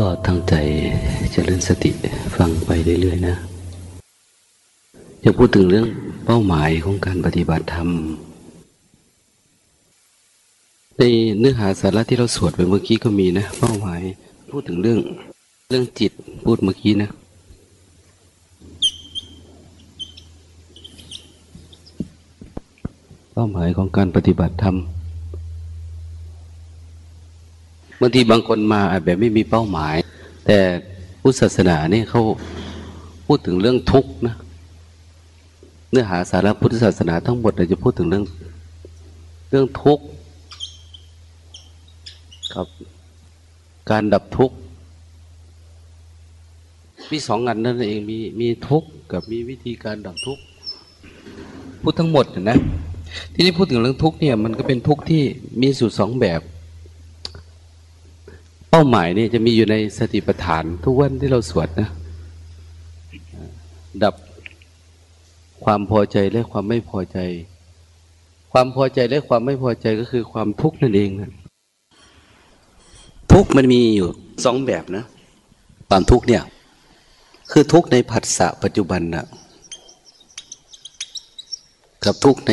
ก็ตั้งใจเจริญสติฟังไปเรื่อยๆนะจะพูดถึงเรื่องเป้าหมายของการปฏิบัติธรรม ในเนื้อหาสาระที่เราสวดไปเมื่อกี้ก็มีนะ เป้าหมายพูดถึงเรื่องเรื่องจิตพูดเมื่อกี้นะ เป้าหมายของการปฏิบัติธรรม บางทีบางคนมาแบบไม่มีเป้าหมาย แต่พุทธศาสนาเนี่ยเขาพูดถึงเรื่องทุกข์นะเนื้อหาสาระพุทธศาสนาทั้งหมดเราจะพูดถึงเรื่อง เรื่องทุกข์กับ การดับทุกข์มีสองอันนั่นเองมีมีทุกข์กับมีวิธีการดับทุกข์พูดทั้งหมดนะที่นี่พูดถึงเรื่องทุกข์เนี่ยมันก็เป็นทุกข์ที่มีสูตรสองแบบ เป้าหมายนี่จะมีอยู่ในสติปัฏฐาน ทุกวันที่เราสวดนะ ดับความพอใจและความไม่พอใจ ความพอใจและความไม่พอใจก็คือความทุกข์นั่นเองนะทุกข์มันมีอยู่สองแบบนะ ความทุกข์เนี่ย คือทุกข์ในผัสสะปัจจุบันนะกับทุกข์ใน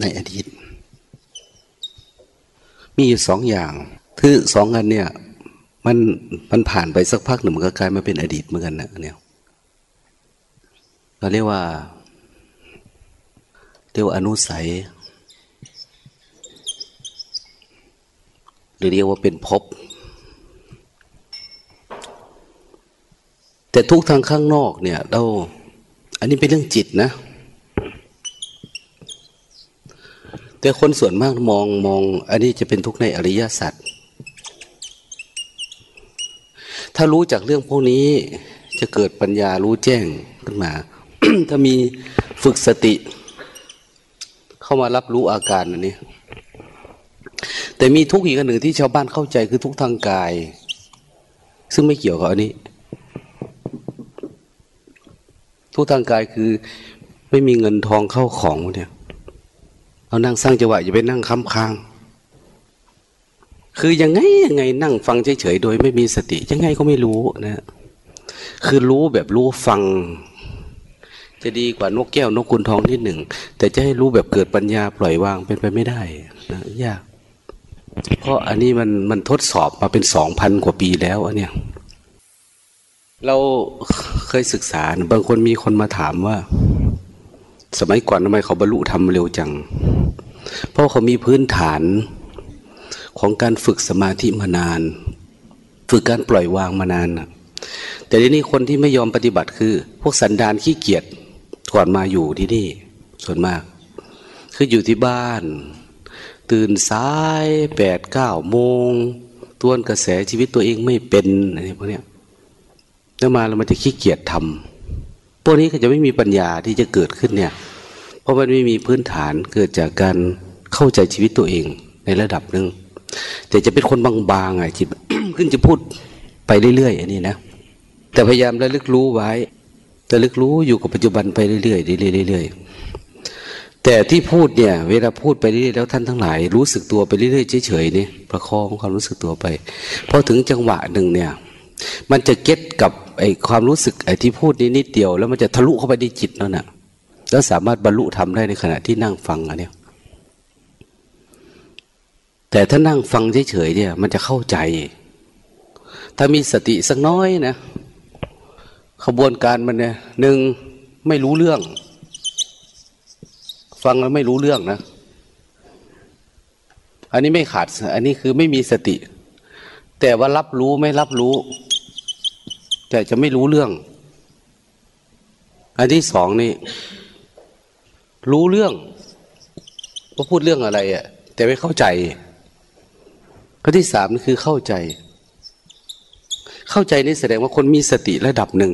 ในอดีต มีอยู่สองอย่าง คือสองอันเนี่ย มันมันผ่านไปสักพักหนึ่งมันก็กลายมาเป็นอดีตเหมือนกันนะเนี่ยเราเรียกว่า เรียกว่าอนุสัย หรือเรียกว่าเป็นภพแต่ทุกทางข้างนอกเนี่ย เรา อันนี้เป็นเรื่องจิตนะ แต่คนส่วนมากมองมอง อันนี้จะเป็นทุกในอริยสัจ ถ้ารู้จากเรื่องพวกนี้จะเกิดปัญญารู้แจ้งขึ้นมา ถ้ามีฝึกสติ เข้ามารับรู้อาการอันนี้ แต่มีทุกข์อีกอันหนึ่งที่ชาวบ้านเข้าใจคือทุกข์ทางกาย ซึ่งไม่เกี่ยวกับอันนี้ ทุกข์ทางกายคือไม่มีเงินทองเข้าของเนี่ยเอานั่งสร้างจังหวะอย่าไปนั่งค้ำค้าง คือยังไงยังไงนั่งฟังเฉยๆโดยไม่มีสติ ยังไงก็ไม่รู้นะ คือรู้แบบรู้ฟัง จะดีกว่านกแก้วนกกุนทองนิดหนึ่ง แต่จะให้รู้แบบเกิดปัญญาปล่อยวางเป็นไปไม่ได้นะยาก เพราะอันนี้มันมันทดสอบมาเป็นสองพันกว่าปีแล้วอันเนี้ยเราเคยศึกษา บางคนมีคนมาถามว่า สมัยก่อนทำไมเขาบรรลุธรรมเร็วจัง เพราะเขามีพื้นฐาน ของการฝึกสมาธิมานาน ฝึกการปล่อยวางมานานนะแต่ทีนี้คนที่ไม่ยอมปฏิบัติคือ พวกสันดานขี้เกียจก่อนมาอยู่ที่นี่ ส่วนมาก คืออยู่ที่บ้าน ตื่นสายแปดเก้าโมงตัวนกระแสชีวิตตัวเองไม่เป็นอะไรพวกนี้แล้วมาเรามันจะขี้เกียจทำพวกนี้ก็จะไม่มีปัญญาที่จะเกิดขึ้นเนี่ย เพราะมันไม่มีพื้นฐานเกิดจากการเข้าใจชีวิตตัวเองในระดับหนึ่ง แต่จะเป็นคนบางๆไงจิตขึ้นจะพูดไปเรื่อยๆอันนี้นะแต่พยายามระลึกรู้ไว้ระลึกรู้อยู่กับปัจจุบันไปเรื่อยๆเรื่อยๆแต่ที่พูดเนี่ย เวลาพูดไปเรื่อยๆแล้วท่านทั้งหลาย รู้สึกตัวไปเรื่อยๆเฉยๆนี่ประคองความรู้สึกตัวไปพอถึงจังหวะหนึ่งเนี่ย มันจะเก็ตกับไอ้ความรู้สึกไอ้ที่พูดนี้นิดเดียว แล้วมันจะทะลุเข้าไปในจิตนั่นน่ะแล้วสามารถบรรลุทำได้ในขณะที่นั่งฟังอันเนี้ย แต่ถ้านั่งฟังเฉยๆเนี่ย มันจะเข้าใจ ถ้ามีสติสักน้อยนะขบวนการมันเนี่ยหนึ่งไม่รู้เรื่อง ฟังแล้วไม่รู้เรื่องนะ อันนี้ไม่ขาด อันนี้คือไม่มีสติ แต่ว่ารับรู้ไม่รับรู้ แต่จะไม่รู้เรื่อง อันที่สองนี่ รู้เรื่องว่าพูดเรื่องอะไรอะ่ะแต่ไม่เข้าใจ ข้อที่สามนี่คือเข้าใจ เข้าใจนี่แสดงว่าคนมีสติระดับหนึ่ง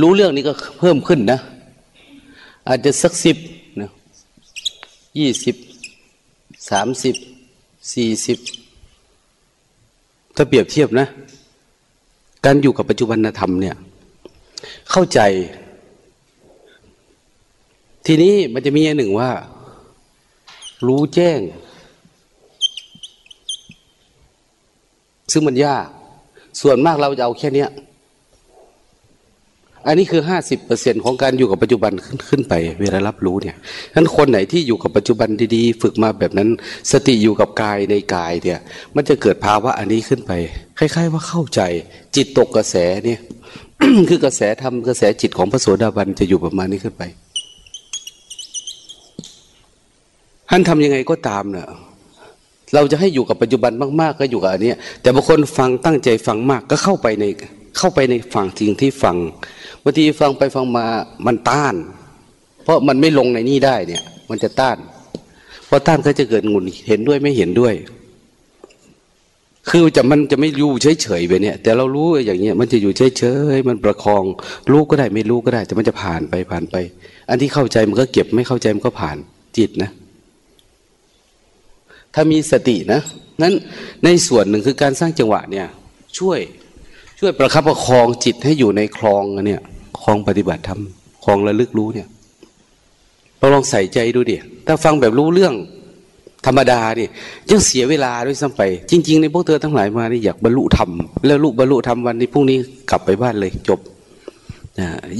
รู้เรื่องนี้ก็เพิ่มขึ้นนะ อาจจะสักสิบนะยี่สิบสามสิบสี่สิบถ้าเปรียบเทียบนะ การอยู่กับปัจจุบันธรรมเนี่ย เข้าใจ ทีนี้มันจะมีอันหนึ่งว่า รู้แจ้ง ซึ่งมันยาก ส่วนมากเราจะเอาแค่เนี้ยอันนี้คือห้าสิบเปอร์เซ็นของการอยู่กับปัจจุบันขึ้นขึ้นไป เวลารับรู้เนี่ยนั้นคนไหนที่อยู่กับปัจจุบันดีๆ ฝึกมาแบบนั้น สติอยู่กับกายในกายเนี่ย มันจะเกิดภาวะอันนี้ขึ้นไป คล้าย ๆ ว่าเข้าใจ จิตตกกระแสเนี่ย คือกระแสธรรมกระแสจิตของพระโสดาบันจะอยู่ประมาณนี้ขึ้นไปท่านทำยังไงก็ตามเนะ่ะ เราจะให้อยู่กับปัจจุบันมาก ๆ ก็อยู่กับอันนี้แต่บางคนฟังตั้งใจฟังมากก็เข้าไปในเข้าไปในฝั่งจริงที่ฟังบางทีฟังไปฟังมามันต้าน เพราะมันไม่ลงในนี่ได้เนี่ย มันจะต้านเพราะต้านก็จะเกิดงุนเห็นด้วยไม่เห็นด้วย คือจะมันจะไม่รู้เฉยๆไปเนี่ย แต่เรารู้อย่างเงี้ยมันจะอยู่เฉยๆมันประคองรู้ก็ได้ไม่รู้ก็ได้ แต่มันจะผ่านไปผ่านไป อันที่เข้าใจมันก็เก็บไม่เข้าใจมันก็ผ่านจิตนะ ถ้ามีสตินะนั้นในส่วนหนึ่งคือการสร้างจังหวะเนี่ยช่วยช่วยประคับประคองจิตให้อยู่ในคลองเนี่ยคลองปฏิบัติธรรมคลองระลึกรู้เนี่ยเราลองใส่ใจดูดิถ้าฟังแบบรู้เรื่องธรรมดาเนี่ยยังเสียเวลาด้วยซ้ำไป จริง ๆ ในพวกเธอทั้งหลายมานี่อยากบรรลุธรรมแล้วลุบรรลุธรรมวันนี้พรุ่งนี้กลับไปบ้านเลยจบ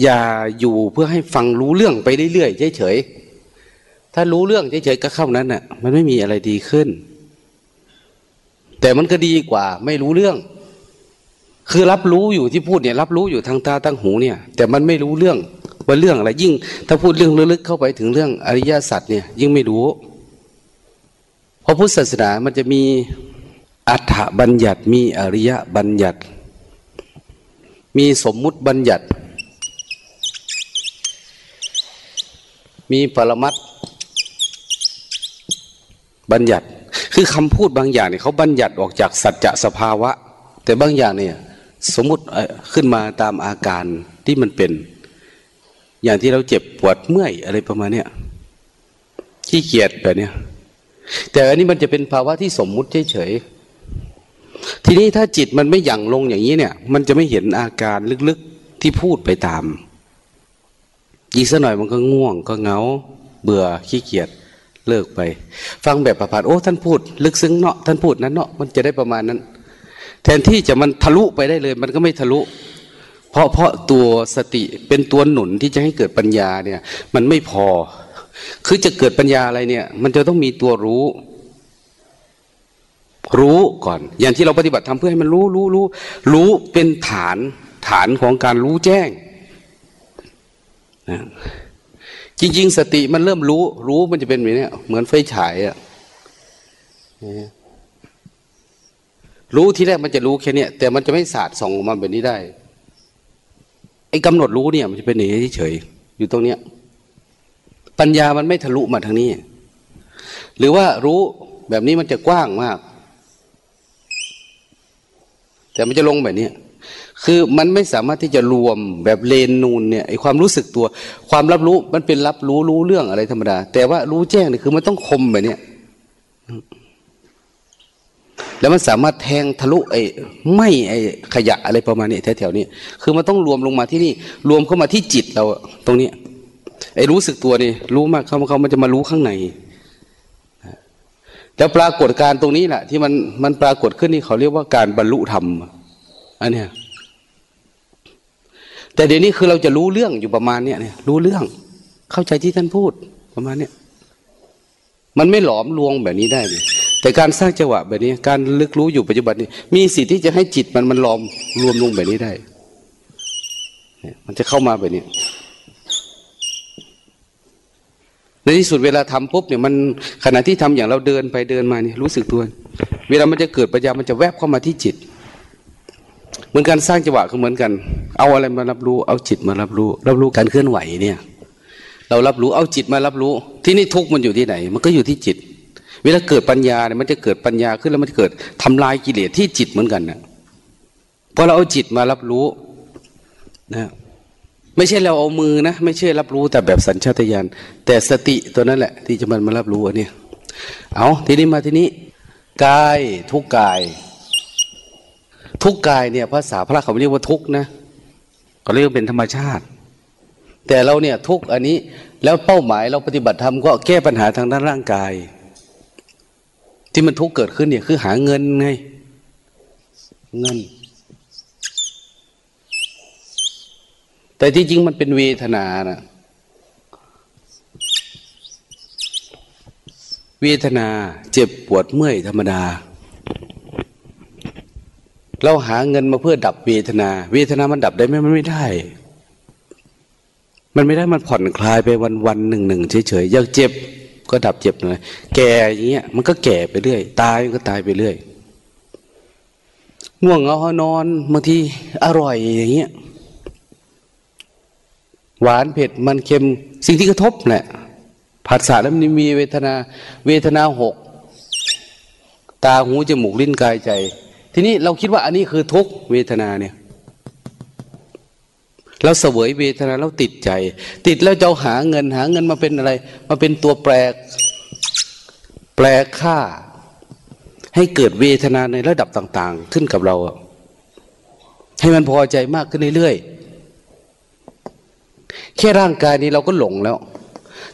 อย่าอยู่เพื่อให้ฟังรู้เรื่องไปเรื่อยๆเฉยๆ ถ้ารู้เรื่องเฉยๆก็เข้านั้นน่ะ มันไม่มีอะไรดีขึ้น แต่มันก็ดีกว่า ไม่รู้เรื่อง คือรับรู้อยู่ที่พูดเนี่ย รับรู้อยู่ทางตาทางหูเนี่ย แต่มันไม่รู้เรื่องว่าเรื่องอะไรยิ่ง ถ้าพูดเรื่องลึกๆเข้าไปถึงเรื่องอริยสัจเนี่ย ยิ่งไม่รู้ เพราะพุทธศาสนามันจะมีอัฏฐบัญญัติมีอริยบัญญัติ มีสมมุติบัญญัติ มีปรมัต บัญญัติคือคำพูดบางอย่างเนี่ยเขาบัญญัติออกจากสัจจะสภาวะ แต่บางอย่างเนี่ยสมมุติขึ้นมาตามอาการที่มันเป็น อย่างที่เราเจ็บปวดเมื่อยอะไรประมาณเนี้ยขี้เกียจแบบเนี้ยแต่อันนี้มันจะเป็นภาวะที่สมมุติเฉยๆทีนี้ถ้าจิตมันไม่หยั่งลงอย่างนี้เนี่ย มันจะไม่เห็นอาการลึกๆที่พูดไปตามอีกสักหน่อยมันก็ง่วงก็เงา เบื่อขี้เกียจ เลิกไป ฟังแบบประพาดโอ้ท่านพูด ลึกซึ้งเนาะท่านพูดนั้นเนาะมันจะได้ประมาณนั้น แทนที่จะมันทะลุไปได้เลย มันก็ไม่ทะลุ เพราะเพราะตัวสติเป็นตัวหนุนที่จะให้เกิดปัญญาเนี่ย มันไม่พอ คือจะเกิดปัญญาอะไรเนี่ย มันจะต้องมีตัวรู้ รู้ก่อน อย่างที่เราปฏิบัติทำเพื่อให้มันรู้รู้รู้รู้เป็นฐานฐานของการรู้แจ้งนะ จริง ๆ สติมันเริ่มรู้ รู้มันจะเป็นแบบนี้เหมือนไฟฉายอะรู้ที่แรกมันจะรู้แค่นี้แต่มันจะไม่สาดส่องออกมาแบบนี้ได้ ไอ้กำหนดรู้เนี่ย มันจะเป็นอย่างนี้เฉยอยู่ตรงเนี้ย ปัญญามันไม่ทะลุมาทางนี้ หรือว่ารู้แบบนี้มันจะกว้างมาก แต่มันจะลงแบบนี้ คือมันไม่สามารถที่จะรวมแบบเลนนูนเนี่ยไอความรู้สึกตัว ความรับรู้มันเป็นรับรู้รู้เรื่องอะไรธรรมดา แต่ว่ารู้แจ้งเนี่ยคือมันต้องคมแบบนี้แล้วมันสามารถแทงทะลุไอ้ไม่ไอ้ขยะอะไรประมาณนี้แถวๆนี้คือมันต้องรวมลงมาที่นี่ รวมเข้ามาที่จิตเราตรงนี้ไอ้รู้สึกตัวนี่รู้มากเขาเขามันจะมารู้ข้างในแล้วปรากฏการตรงนี้แหละที่มันมันปรากฏขึ้นนี่เขาเรียกว่าการบรรลุธรรมอันเนี้ย แต่เดี๋ยวนี้คือเราจะรู้เรื่องอยู่ประมาณเนี้ยเนี่ยรู้เรื่อง เข้าใจที่ท่านพูดประมาณเนี้ยมันไม่หลอมลวงแบบนี้ได้เลยแต่การสร้างจังหวะแบบนี้ การลึกรู้อยู่ปัจจุบันนี้ มีสิทธิ์ที่จะให้จิตมันมันหลอมรวมลงแบบนี้ได้มันจะเข้ามาแบบนี้ในที่สุดเวลาทำปุ๊บเนี่ยมันขณะที่ทำอย่างเราเดินไปเดินมาเนี่ยรู้สึกตัว เวลามันจะเกิดปัญญามันจะแวบเข้ามาที่จิต เหมือนการสร้างจังหวะก็เหมือนกัน เอาอะไรมารับรู้ เอาจิตมารับรู้ รับรู้การเคลื่อนไหวเนี่ย เรารับรู้เอาจิตมารับรู้ ที่นี่ทุกมันอยู่ที่ไหน มันก็อยู่ที่จิต เวลาเกิดปัญญาเนี่ยมันจะเกิดปัญญาขึ้นแล้วมันเกิดทำลายกิเลสที่จิตเหมือนกันนะพอเราเอาจิตมารับรู้นะไม่ใช่เราเอามือนะ ไม่ใช่รับรู้แต่แบบสัญชาตญาณแต่สติตัวนั้นแหละ ที่จะมันมารับรู้อันนี้เอาทีนี้มาทีนี้กายทุกกาย ทุกกายเนี่ยภาษาพระเขาเรียกว่าทุกนะ ก็เรียกเป็นธรรมชาติ แต่เราเนี่ยทุกอันนี้แล้วเป้าหมายเราปฏิบัติธรรมก็แก้ปัญหาทางด้านร่างกาย ที่มันทุกเกิดขึ้นเนี่ยคือหาเงินไงเงิน แต่ที่จริงมันเป็นเวทนานะเวทนาเจ็บปวดเมื่อยธรรมดา เราหาเงินมาเพื่อดับเวทนา เวทนามันดับได้ไหมมันไม่ได้ มันไม่ได้มันผ่อนคลายไปวันวันหนึ่งหนึ่งเฉยๆอยากเจ็บก็ดับเจ็บหน่อยแก่อย่างเงี้ยมันก็แก่ไปเรื่อย ตายก็ตายไปเรื่อยง่วงเอานอนบางทีอร่อยอย่างเงี้ยหวานเผ็ดมันเค็มสิ่งที่กระทบแหละผัสสะแล้วมันมีเวทนา เวทนาหกตาหูจมูกลิ้นกายใจ ทีนี้เราคิดว่าอันนี้คือทุกเวทนาเนี่ย เราเสวยเวทนาเราติดใจ ติดแล้วจะหาเงินหาเงินมาเป็นอะไร มาเป็นตัวแปรแปลค่า ให้เกิดเวทนาในระดับต่าง ๆ ขึ้นกับเราให้มันพอใจมากขึ้นเรื่อยๆแค่ร่างกายนี้เราก็หลงแล้ว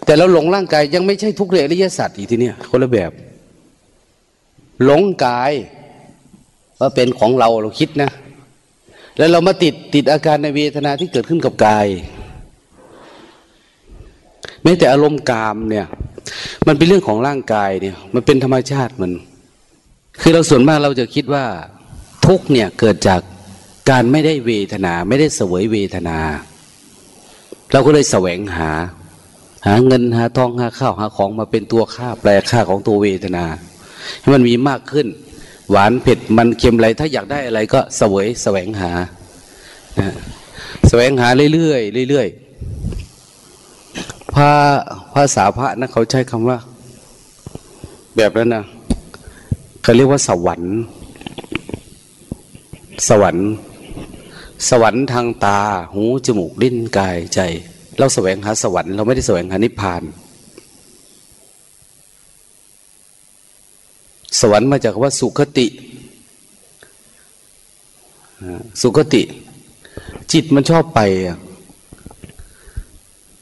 แต่เราหลงร่างกายยังไม่ใช่ทุกเรื่องอริยสัจอีกทีเนี้ยคนละแบบ หลงกาย ว่าเป็นของเราเราคิดนะ แล้วเรามาติดติดอาการในเวทนาที่เกิดขึ้นกับกายแม้แต่อารมณ์กามเนี่ย มันเป็นเรื่องของร่างกายเนี่ย มันเป็นธรรมชาติมัน คือเราส่วนมากเราจะคิดว่า ทุกเนี่ยเกิดจากการไม่ได้เวทนา ไม่ได้เสวยเวทนา เราก็เลยแสวงหา หาเงินหาทองหาข้าวหาของมาเป็นตัวค่าแปลค่าของตัวเวทนา ให้มันมีมากขึ้น หวานเผ็ดมันเค็มอะไรถ้าอยากได้อะไรก็เสวยแสวงหาแสวงหาเรื่อยๆเรื่อยๆภาภาษาพระนะเขาใช้คำว่า แบบนั้นนะเขาเรียกว่าสวรรค์ สวรรค์ สวรรค์ทางตา หูจมูกลิ้นกายใจ เราแสวงหาสวรรค์เราไม่ได้แสวงหานิพพาน สวรรค์มาจากว่าสุขติ สุขติ จิตมันชอบไป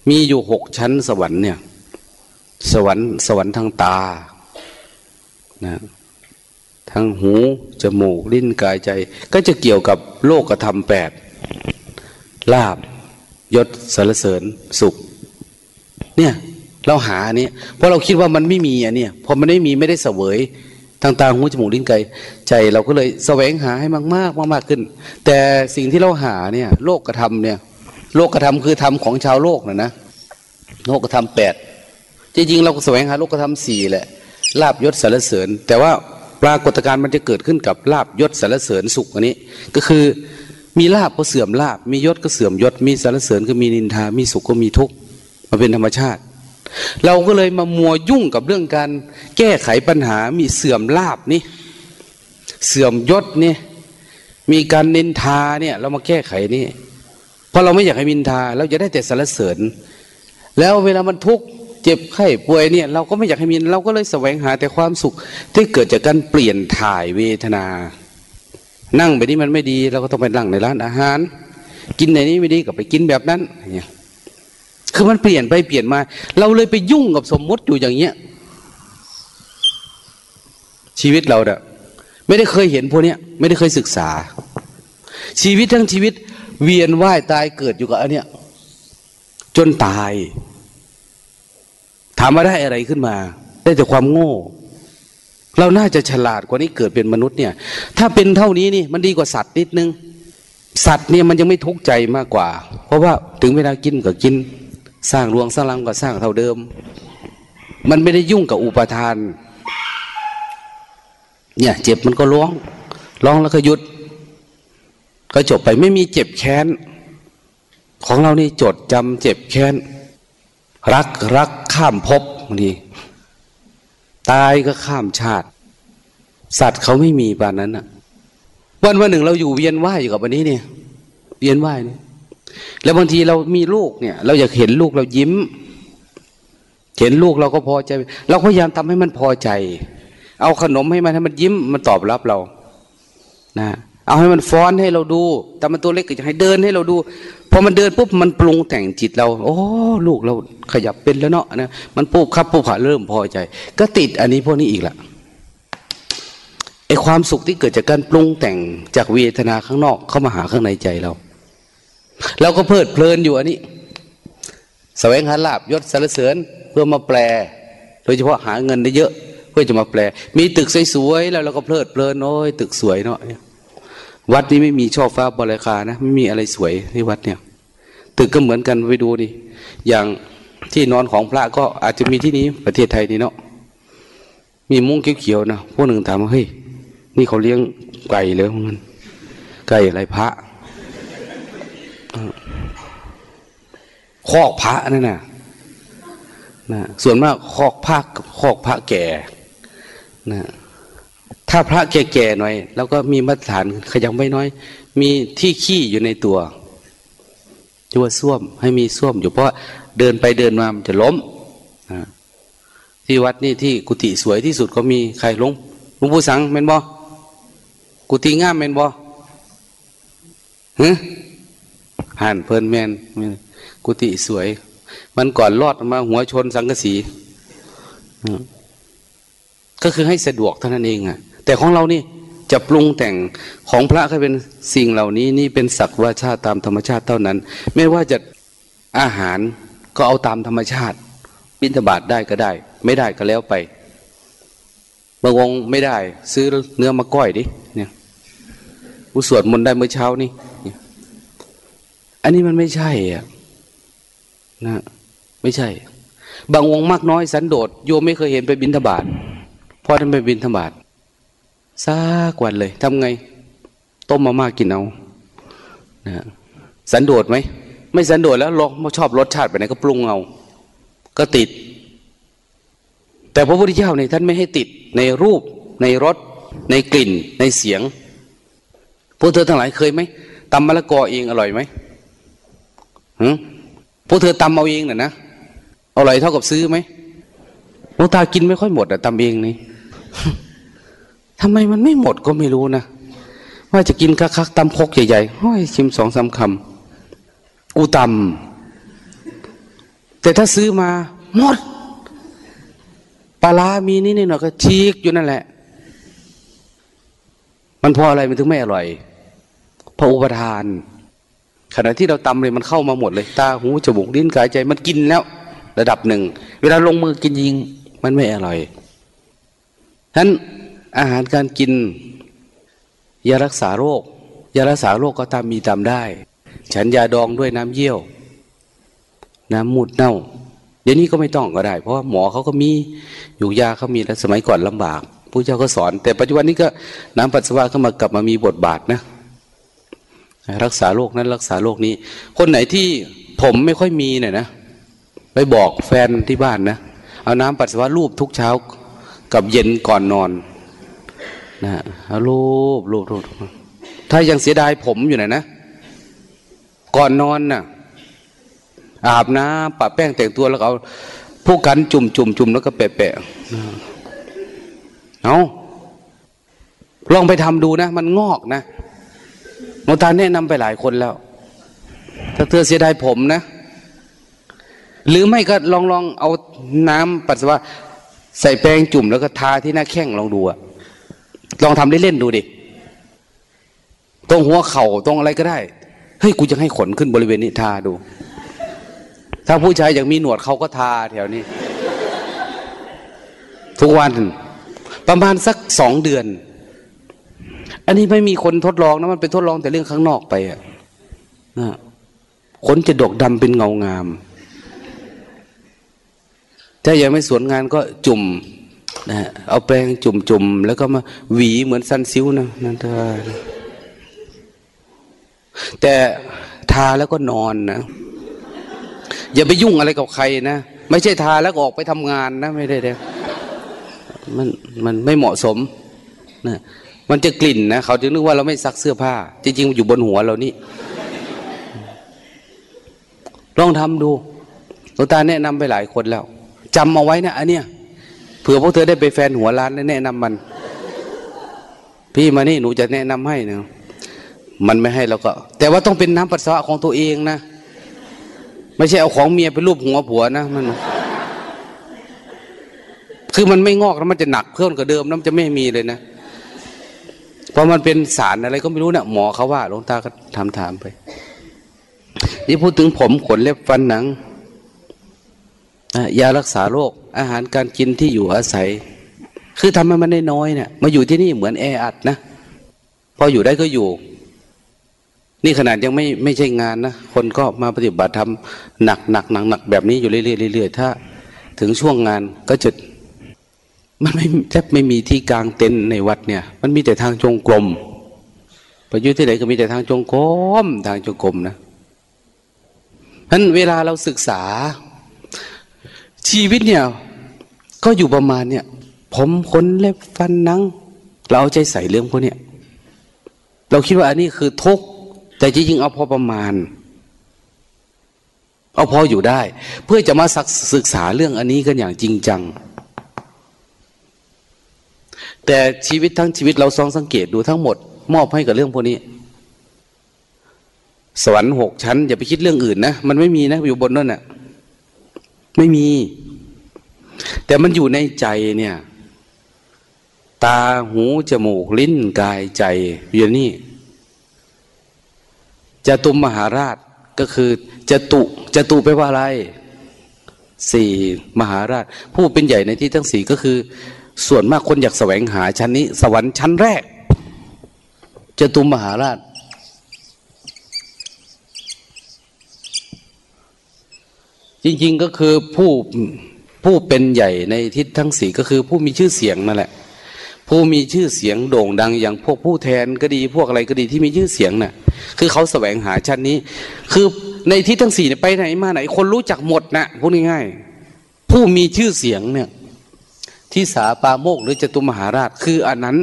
มีอยู่หกชั้นสวรรค์เนี่ย สวรรค์ สวรรค์ทางตานะทางหู จมูก ลิ้นกายใจ ก็จะเกี่ยวกับโลกธรรมแปดลาบยศสารเสริญสุข เนี่ย เราหาอันนี้เพราะเราคิดว่ามันไม่มีอันเนี้ยพอมันไม่มีไม่ได้เสวย ทางตาหูจมูกลิ้นกายใจเราก็เลยแสวงหาให้มากมากมากขึ้น แต่สิ่งที่เราหาเนี่ยโลกกระทำเนี่ย โลกกระทำคือธรรมของชาวโลกนะนะโลกกระทำแปดจริงๆเราก็แสวงหาโลกกระทำสี่แหละลาบยศสารเสริญ แต่ว่าปรากฏการณ์มันจะเกิดขึ้นกับลาบยศสารเสริญสุขอันนี้ ก็คือมีลาบก็เสื่อมลาบมียศก็เสื่อมยศมีสารเสริญก็มีนินทามีสุขก็มีทุกข์มาเป็นธรรมชาติ เราก็เลยมามัวยุ่งกับเรื่องการแก้ไขปัญหามีเสื่อมลาบนี่ เสื่อมยศนี่ มีการนินทาเนี่ย เรามาแก้ไขนี่เพราะเราไม่อยากให้มินทา เราจะได้แต่สรรเสริญ แล้วเวลามันทุกข์เจ็บไข้ป่วยเนี่ย เราก็ไม่อยากให้มิน เราก็เลยแสวงหาแต่ความสุข ที่เกิดจากการเปลี่ยนถ่ายเวทนา นั่งแบบนี้มันไม่ดี เราก็ต้องไปนั่งในร้านอาหาร กินในนี้ไม่ดีก็ไปกินแบบนั้นเนี่ย คือมันเปลี่ยนไปเปลี่ยนมา เราเลยไปยุ่งกับสมมติอยู่อย่างเงี้ย ชีวิตเราเด้อไม่ได้เคยเห็นพวกเนี้ย ไม่ได้เคยศึกษา ชีวิตทั้งชีวิต เวียนว่ายตายเกิดอยู่กับอันเนี้ยจนตาย ถามมาได้อะไรขึ้นมา ได้แต่ความโง่ เราน่าจะฉลาดกว่านี้เกิดเป็นมนุษย์เนี่ย ถ้าเป็นเท่านี้นี่มันดีกว่าสัตว์นิดนึง สัตว์เนี่ยมันยังไม่ทุกข์ใจมากกว่า เพราะว่าถึงเวลากินก็กิน สร้างรวงสร้างลังก็สร้างเท่าเดิม มันไม่ได้ยุ่งกับอุปทาน เนี่ย เจ็บมันก็ร้อง ร้องแล้วก็หยุด ก็จบไปไม่มีเจ็บแค้น ของเรานี่จดจำเจ็บแค้น รักรักข้ามภพนี่ตายก็ข้ามชาติ สัตว์เขาไม่มีปานนั้นอะวันวันหนึ่งเราอยู่เวียนว่ายอยู่กับวันนี้เนี่ย เวียนว่ายเนี่ย แล้วบางทีเรามีลูกเนี่ย เราอยากเห็นลูกเรายิ้ม เห็นลูกเราก็พอใจ เราพยายามทำให้มันพอใจ เอาขนมให้มันให้มันยิ้มมันตอบรับเรา นะ เอาให้มันฟ้อนให้เราดู แต่มันตัวเล็กก็จะให้เดินให้เราดูพอมันเดินปุ๊บมันปรุงแต่งจิตเรา โอ้ลูกเราขยับเป็นแล้วเนาะนะมันปุ๊บครับปุ๊บผ่าเริ่มพอใจ ก็ติดอันนี้พวกนี้อีกละไอความสุขที่เกิดจากการปรุงแต่งจากเวทนาข้างนอกเข้ามาหาข้างในใจเรา เราก็เพลิดเพลินอยู่อันนี้แสวงหาลาบยศสารเสริญเพื่อมาแปล โดยเฉพาะหาเงินได้เยอะเพื่อจะมาแปล มีตึกสวยๆแล้วเราก็เพลิดเพลินโอ้ยตึกสวยเนาะวัดนี้ไม่มีช่อฟ้าบริคานะไม่มีอะไรสวยที่วัดเนี่ย ตึกก็เหมือนกันไปดูดิอย่างที่นอนของพระก็อาจจะมีที่นี้ประเทศไทยนี่เนาะมีมุ้งเขียวๆนะพวกหนึ่งถามว่าเฮ้ยนี่เขาเลี้ยงไก่เลยมันไก่อะไรพระ คอกพระนั่นะนะส่วนมากคอกพระคอกพระแก่นะถ้าพระแก่ๆหน่อย แล้วก็มีมาตรฐานขยังไม่น้อย มีที่ขี้อยู่ในตัวตัวส้วมให้มีส้วมอยู่เพราะเดินไปเดินมามันจะล้มที่วัดนี่ที่กุฏิสวยที่สุดก็มีใครลงหลวงปู่สังเมนบอกุฏิง่ามเมนบอ ฮึหันเพลินแมนกุฏิสวย มันก่อนรอดมาหัวชนสังกสีก็คือให้สะดวกเท่านั้นเองอะแต่ของเรานี่จะปรุงแต่งของพระก็เป็นสิ่งเหล่านี้นี่เป็นศักว่าชาติตามธรรมชาติเท่านั้น ไม่ว่าจะอาหารก็เอาตามธรรมชาติ บิณฑบาตได้ก็ได้ ไม่ได้ก็แล้วไปบางองไม่ได้ ซื้อเนื้อมาก้อยดิเนี่ยอุสวดมนต์ได้เมื่อเช้านี่ อันนี้มันไม่ใช่อะนะ ไม่ใช่ บางองค์มากน้อยสันโดษโยมไม่เคยเห็นไปบินทบาทพอท่านไปบินทบาทซากวันเลยทำไง ต้มมาม่ากินเอานะสันโดษไหมไม่สันโดษแล้วลองชอบรสชาติไปไหนก็ปรุงเอา ก็ติด แต่พระพุทธเจ้าเนี่ยท่านไม่ให้ติดในรูป ในรสในกลิ่น ในเสียงพวกเธอทั้งหลายเคยไหมตำมะละกอเองอร่อยไหม พวกเธอตำเอาเองน่ะนะอร่อยเท่ากับซื้อไหมหลวงตากินไม่ค่อยหมดอะตำเองนี่ทำไมมันไม่หมดก็ไม่รู้นะว่าจะกินคักๆตำคกใหญ่ๆห้อยชิมสองสาคำกูตำแต่ถ้าซื้อมาหมดปลามีนี่นี่หน่อยก็ชีกอยู่นั่นแหละ มันพออะไรมันถึงไม่อร่อยพระอุปทาน ขณะที่เราตำเลยมันเข้ามาหมดเลย ตาหูจมูกลิ้นกายใจมันกินแล้ว ระดับหนึ่ง เวลาลงมือกินยิง มันไม่อร่อยฉะนั้นอาหารการกินยารักษาโรคยารักษาโรคก็ตามมีตามได้ ฉันยาดองด้วยน้ำเยี่ยว น้ำมูดเน่า เดี๋ยวนี้ก็ไม่ต้องก็ได้ เพราะว่าหมอเขาก็มีอยู่ยาเขามีแล้วสมัยก่อนลำบากผู้เจ้าก็สอน แต่ปัจจุบันนี้ก็น้ำปัสสาวะเข้ามากลับมามีบทบาทนะ รักษาโรคนั้นรักษาโรคนี้ คนไหนที่ผมไม่ค่อยมีเนี่ยนะ ไปบอกแฟนที่บ้านนะ เอาน้ำปัสสาวะรูปทุกเช้ากับเย็นก่อนนอนนะเอารูปรูปรูปถ้ายังเสียดายผมอยู่นะนะ ก่อนนอนนะ่ะ อาบน้ำปะแป้งแต่งตัวแล้วเอาผู้กันจุ่มจุ่มจุ่มแล้วก็แปะแปะเอาลองไปทำดูนะ มันงอกนะ มตาแนะนำไปหลายคนแล้ว ถ้าเธอเสียดายผมนะ หรือไม่ก็ลองลองเอาน้ำปัสสาวะใส่แป้งจุ่มแล้วก็ทาที่หน้าแข้งลองดูอะลองทำเล่นๆดูดิ ตรงหัวเข่าตรงอะไรก็ได้ เฮ้ยกูจะให้ขนขึ้นบริเวณนี้ทาดู ถ้าผู้ชายอยากมีหนวดเขาก็ทาแถวนี้ ทุกวัน ประมาณสักสองเดือน อันนี้ไม่มีคนทดลองนะมันเป็นทดลองแต่เรื่องข้างนอกไปอะนะขนจะดกดำเป็นเงางาม ถ้ายังไม่สวนงานก็จุ่มนะเอาแปรงจุ่มจุ่มแล้วก็มาหวีเหมือนซันซิ้วนะนั่นเถอแต่ทาแล้วก็นอนนะอย่าไปยุ่งอะไรกับใครนะไม่ใช่ทาแล้วก็ออกไปทำงานนะไม่ได้เด้มันมันไม่เหมาะสมนะ มันจะกลิ่นนะเขาจึงนึกว่าเราไม่ซักเสื้อผ้า จริงๆอยู่บนหัวเรานี่ ลองทำดูหลวงตาแนะนำไปหลายคนแล้วจำเอาไว้นะอันเนี้ยเผื่อพวกเธอได้ไปแฟนหัวร้านแล้วแนะนำมัน พี่มานี่หนูจะแนะนำให้นะมันไม่ให้เราก็ แต่ว่าต้องเป็นน้ำปัสสาวะของตัวเองนะไม่ใช่เอาของเมียไปรูปหัวผัวนะมัน คือมันไม่งอกแล้วมันจะหนักเพิ่มกว่าเดิมแล้วมันจะไม่มีเลยนะ พราะมันเป็นสารอะไรก็ไม่รู้เนะี่ยหมอเขาว่าหลวงตาก็ถามถามไป นี่พูดถึงผมขนเล็บฟันหนังยารักษาโรคอาหารการกินที่อยู่อาศัย คือทำให้มันได้น้อยเนี่ยมาอยู่ที่นี่เหมือนแออัดนะพออยู่ได้ก็อยู่ นี่ขนาดยังไม่ไม่ใช่งานนะคนก็มาปฏิบัติทำหนักหนักหนักหนักแบบนี้อยู่เรื่อยๆเรื่อยๆถ้า ถึงช่วงงานก็จะ มันไม่แทบไม่มีที่กลางเต็นท์ในวัดเนี่ย มันมีแต่ทางจงกรมประยุทธ์ที่ไหนก็มีแต่ทางจงกรมทางจงกรมนะฉะนั้นเวลาเราศึกษา ชีวิตเนี่ย ก็อยู่ประมาณเนี่ย ผมขนเล็บฟันนัง เราเอาใจใส่เรื่องพวกเนี้ยเราคิดว่าอันนี้คือทุกข์แต่จริงๆเอาพอประมาณ เอาพออยู่ได้ เพื่อจะมาศึกษาเรื่องอันนี้กันอย่างจริงจัง แต่ชีวิตทั้งชีวิตเราซองสังเกตดูทั้งหมด มอบให้กับเรื่องพวกนี้ สวรรค์หกชั้น อย่าไปคิดเรื่องอื่นนะ มันไม่มีนะ อยู่บนนั่นน่ะ ไม่มี แต่มันอยู่ในใจเนี่ย ตาหูจมูกลิ้นกายใจอยู่นี่จตุมมหาราชก็คือจตุจตุไปว่าอะไรสี่มหาราช ผู้เป็นใหญ่ในที่ทั้งสี่ก็คือ ส่วนมากคนอยากแสวงหาชั้นนี้ สวรรค์ชั้นแรกจตุมมหาราช จริงๆก็คือผู้ผู้เป็นใหญ่ในทิศทั้งสี่ก็คือผู้มีชื่อเสียงนั่นแหละ ผู้มีชื่อเสียงโด่งดังอย่างพวกผู้แทนก็ดีพวกอะไรก็ดีที่มีชื่อเสียงนะ่ะ คือเขาแสวงหาชั้นนี้ คือในที่ทั้งสี่ไปไหนมาไหน คนรู้จักหมดนะพูดง่ายๆผู้มีชื่อเสียงเนี่ย ที่สาปาโมกหรือจตุมหาราช คืออันนั้น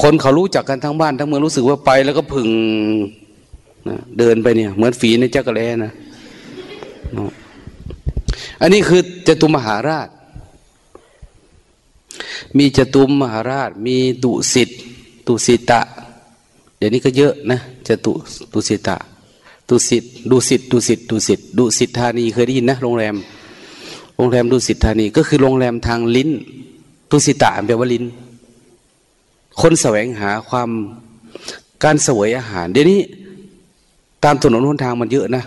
คนเขารู้จักกันทั้งบ้านทั้งเมืองรู้สึกว่าไปแล้วก็พึงนะเดินไปเนี่ย เหมือนฝีในจักรแลนะอันนี้คือจตุมหาราช มีจตุมหาราช มีดุสิตตุสิตะ เดี๋ยวนี้ก็เยอะนะจตุตุสิตะตุสิตดุสิตดุสิตดุสิตดุสิตธานีเคยได้ยินนะโรงแรม โรงแรมดุสิตธานี ก็คือโรงแรมทางลิ้นตุสิตะแปลว่าลิ้น คนแสวงหาความการสวยอาหาร เดี๋ยวนี้ตามถนนหนทางมันเยอะนะ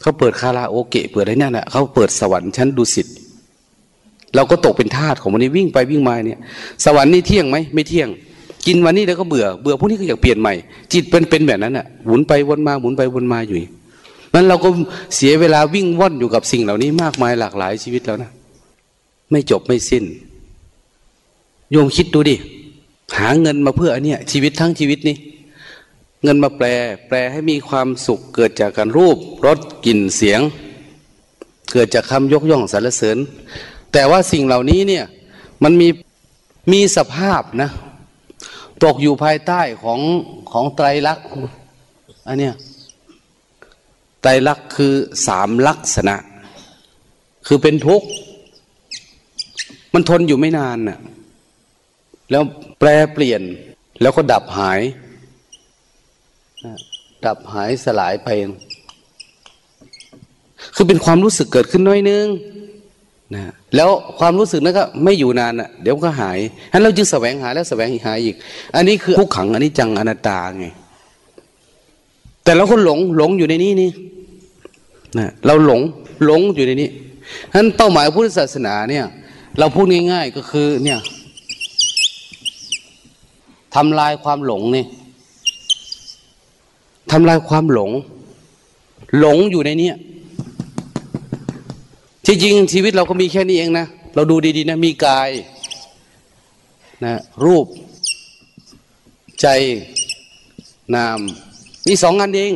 เขาเปิดคาราโอเกะเปิดอะไรเนี่ยนะเขาเปิดสวรรค์ชั้นดุสิตเราก็ตกเป็นทาสของมันนี้วิ่งไปวิ่งมาเนี่ย สวรรค์นี่เที่ยงไหมไม่เที่ยง กินวันนี้แล้วก็เบื่อเบื่อพวกนี้ก็อยากเปลี่ยนใหม่ จิตเป็นเป็นแบบนั้นอะหมุนไปวนมาหมุนไปวนมาอยู่ นั้นเราก็เสียเวลาวิ่งว่อนอยู่กับสิ่งเหล่านี้มากมายหลากหลายชีวิตแล้วนะ ไม่จบไม่สิ้น โยมคิดดูดิ หาเงินมาเพื่ออันเนี้ยชีวิตทั้งชีวิตนี้ เงินมาแปล แปลให้มีความสุขเกิดจากการรูปรสกลิ่นเสียง เกิดจากคำยกย่องสรรเสริญ แต่ว่าสิ่งเหล่านี้เนี่ยมันมีมีสภาพนะ ตกอยู่ภายใต้ของของไตรลักษณ์อันเนี้ย ไตรลักษณ์คือสามลักษณะ คือเป็นทุกข์มันทนอยู่ไม่นานน่ะแล้วแปลเปลี่ยนแล้วก็ดับหาย ดับหายสลายไป คือเป็นความรู้สึกเกิดขึ้นน้อยนึงนะแล้วความรู้สึกนั้นก็ไม่อยู่นานอะ เดี๋ยวก็หายฉะนั้นเราจึงแสวงหาแล้วแสวงหาอีก อันนี้คือผู้ขังอันนี้จังอนัตตาไง แต่เราคนหลงหลงอยู่ในนี้นี่นะเราหลงหลงอยู่ในนี้ฉะนั้นเป้าหมายพุทธศาสนาเนี่ย เราพูดง่าย ๆก็คือเนี่ยทำลายความหลงนี่ทำลายความหลง หลงอยู่ในนี้ที่จริงชีวิตเราก็มีแค่นี้เองนะ เราดูดีๆนะมีกายนะรูป ใจนาม มีสองอันเอง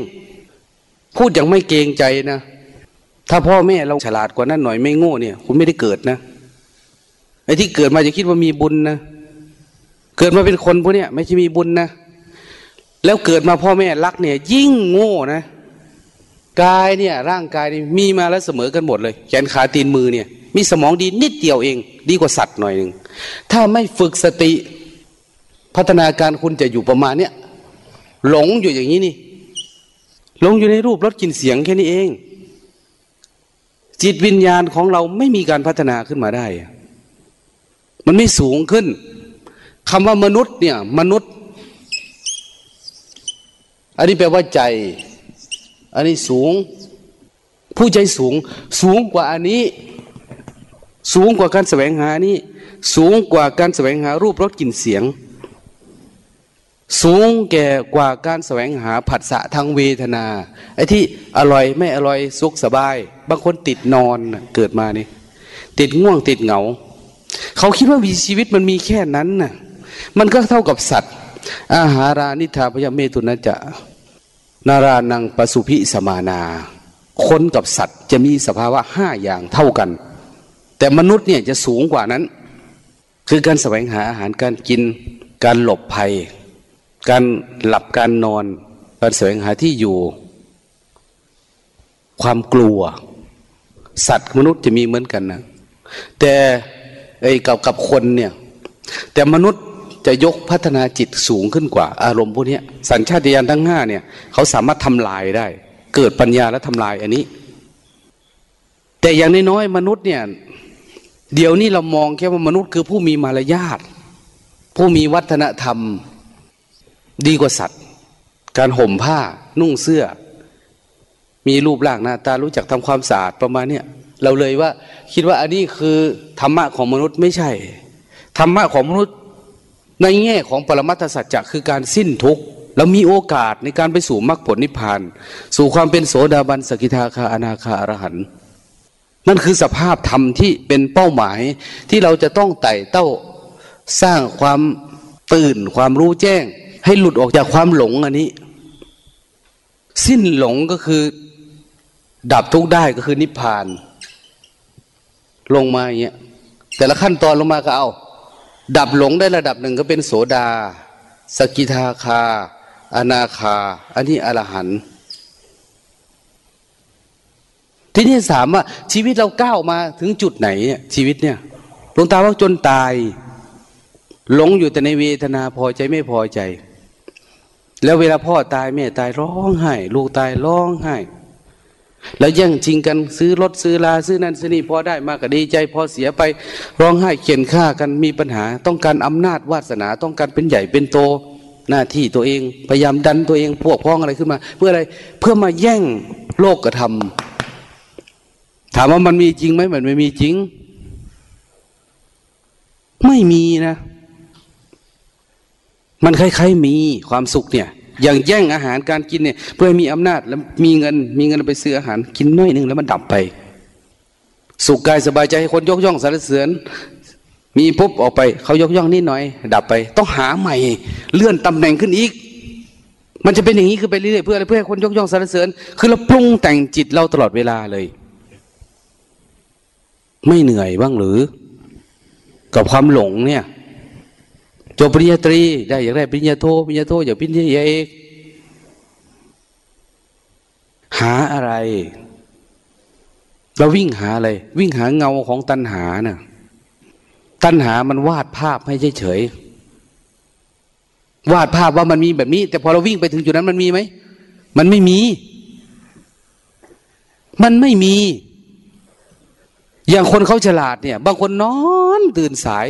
พูดอย่างไม่เกรงใจนะ ถ้าพ่อแม่เราฉลาดกว่านั้นหน่อยไม่โง่เนี่ย คุณไม่ได้เกิดนะไอ้ที่เกิดมาจะคิดว่ามีบุญนะเกิดมาเป็นคนพวกเนี้ยไม่ใช่มีบุญนะแล้วเกิดมาพ่อแม่รักเนี่ย ยิ่งโง่นะกายเนี่ยร่างกายนี่มีมาแล้วเสมอกันหมดเลยแขนขาตีนมือเนี่ย มีสมองดีนิดเดียวเอง ดีกว่าสัตว์หน่อยหนึ่งถ้าไม่ฝึกสติ พัฒนาการคุณจะอยู่ประมาณเนี้ย หลงอยู่อย่างนี้นี่ หลงอยู่ในรูปรสกลิ่นเสียงแค่นี้เอง จิตวิญญาณของเราไม่มีการพัฒนาขึ้นมาได้ มันไม่สูงขึ้นคำว่ามนุษย์เนี่ย มนุษย์ อันนี้แปลว่าใจ อันนี้สูง ผู้ใจสูง สูงกว่าอันนี้ สูงกว่าการแสวงหานี้ สูงกว่าการแสวงหารูปรสกลิ่นเสียง สูงแก่กว่าการแสวงหาผัสสะทางเวทนา ไอ้ที่อร่อยไม่อร่อยสุขสบาย บางคนติดนอนเกิดมานี่ ติดง่วงติดเหงา เขาคิดว่าวีชีวิตมันมีแค่นั้นน่ะ มันก็เท่ากับสัตว์ อาหารานิธาพยเมตุนะจะนารานังปสุพิสมานา คนกับสัตว์จะมีสภาวะห้าอย่างเท่ากัน แต่มนุษย์เนี่ยจะสูงกว่านั้น คือการแสวงหาอาหารการกิน การหลบภัย การหลับการนอนการแสวงหาที่อยู่ ความกลัว สัตว์มนุษย์จะมีเหมือนกันนะแต่ไอ้กับกับคนเนี่ย แต่มนุษย์จะยกพัฒนาจิตสูงขึ้นกว่า อารมณ์พวกนี้สัญชาตญาณทั้งห้าเนี่ยเขาสามารถทำลายได้ เกิดปัญญาและทำลายอันนี้ แต่อย่างน้อยๆมนุษย์เนี่ยเดี๋ยวนี้เรามองแค่ว่ามนุษย์คือผู้มีมารยาทผู้มีวัฒนธรรม ดีกว่าสัตว์ การห่มผ้า นุ่งเสื้อ มีรูปร่างหน้าตารู้จักทำความสะอาดประมาณเนี้ยเราเลยว่า คิดว่าอันนี้คือธรรมะของมนุษย์ไม่ใช่ธรรมะของมนุษย์ ในแง่ของปรมัตถสัจจะคือการสิ้นทุกข์เรามีโอกาสในการไปสู่มรรคผลนิพพาน สู่ความเป็นโสดาบันสกิทาคาอนาคาอรหันต์นั่นคือสภาพธรรมที่เป็นเป้าหมายที่เราจะต้องไต่เต้าสร้างความตื่นความรู้แจ้ง ให้หลุดออกจากความหลงอันนี้ สิ้นหลงก็คือ ดับทุกได้ก็คือนิพพาน ลงมาอย่างเงี้ยแต่ละขั้นตอนลงมาก็เอา ดับหลงได้ระดับหนึ่งก็เป็นโสดา สกิทาคา อนาคา อันนี้อรหันต์ทีนี้สามว่าชีวิตเราก้าวมาถึงจุดไหนเนี่ยชีวิตเนี่ยหลวงตาว่าจนตาย หลงอยู่แต่ในเวทนาพอใจไม่พอใจ แล้วเวลาพ่อตายแม่ตายร้องไห้ลูกตายร้องไห้แล้วแย่งชิงกันซื้อรถซื้อลาซื้อนั่นซื้อนี่พอได้มากก็ดีใจพอเสียไปร้องไห้เขียนฆ่ากันมีปัญหา ต้องการอำนาจวาสนาต้องการเป็นใหญ่เป็นโต หน้าที่ตัวเองพยายามดันตัวเองพวกพ้องอะไรขึ้นมา เพื่ออะไรเพื่อมาแย่งโลกกระทำถามว่ามันมีจริงไหมมันไม่มีจริง ไม่มีนะ มันคล้ายๆมีความสุขเนี่ย อย่างแย่งอาหารการกินเนี่ย เพื่อให้มีอำนาจแล้วมีเงิน มีเงินไปซื้ออาหารกินน้อยหนึ่งแล้วมันดับไป สุขกายสบายใจให้คนยกย่องสรรเสริญ มีปุ๊บออกไปเขายกย่องนิดหน่อย ดับไป ต้องหาใหม่ เลื่อนตำแหน่งขึ้นอีก มันจะเป็นอย่างนี้คือไปเรื่อยๆเพื่ออะไรเพื่อให้คนยกย่องสรรเสริญ คือเราปรุงแต่งจิตเราตลอดเวลาเลย ไม่เหนื่อยบ้างหรือ กับความหลงเนี่ย จบปริญญาตรี ได้อยากได้ปริญญาโทปริญญาโทอยากปริญญาเอกหาอะไร เราวิ่งหาอะไร วิ่งหาเงาของตัณหานะ่ะตัณหามันวาดภาพให้เฉยๆวาดภาพว่ามันมีแบบนี้ แต่พอเราวิ่งไปถึงจุดนั้นมันมีไหม มันไม่มี มันไม่มี อย่างคนเขาฉลาดเนี่ย บางคนนอนตื่นสาย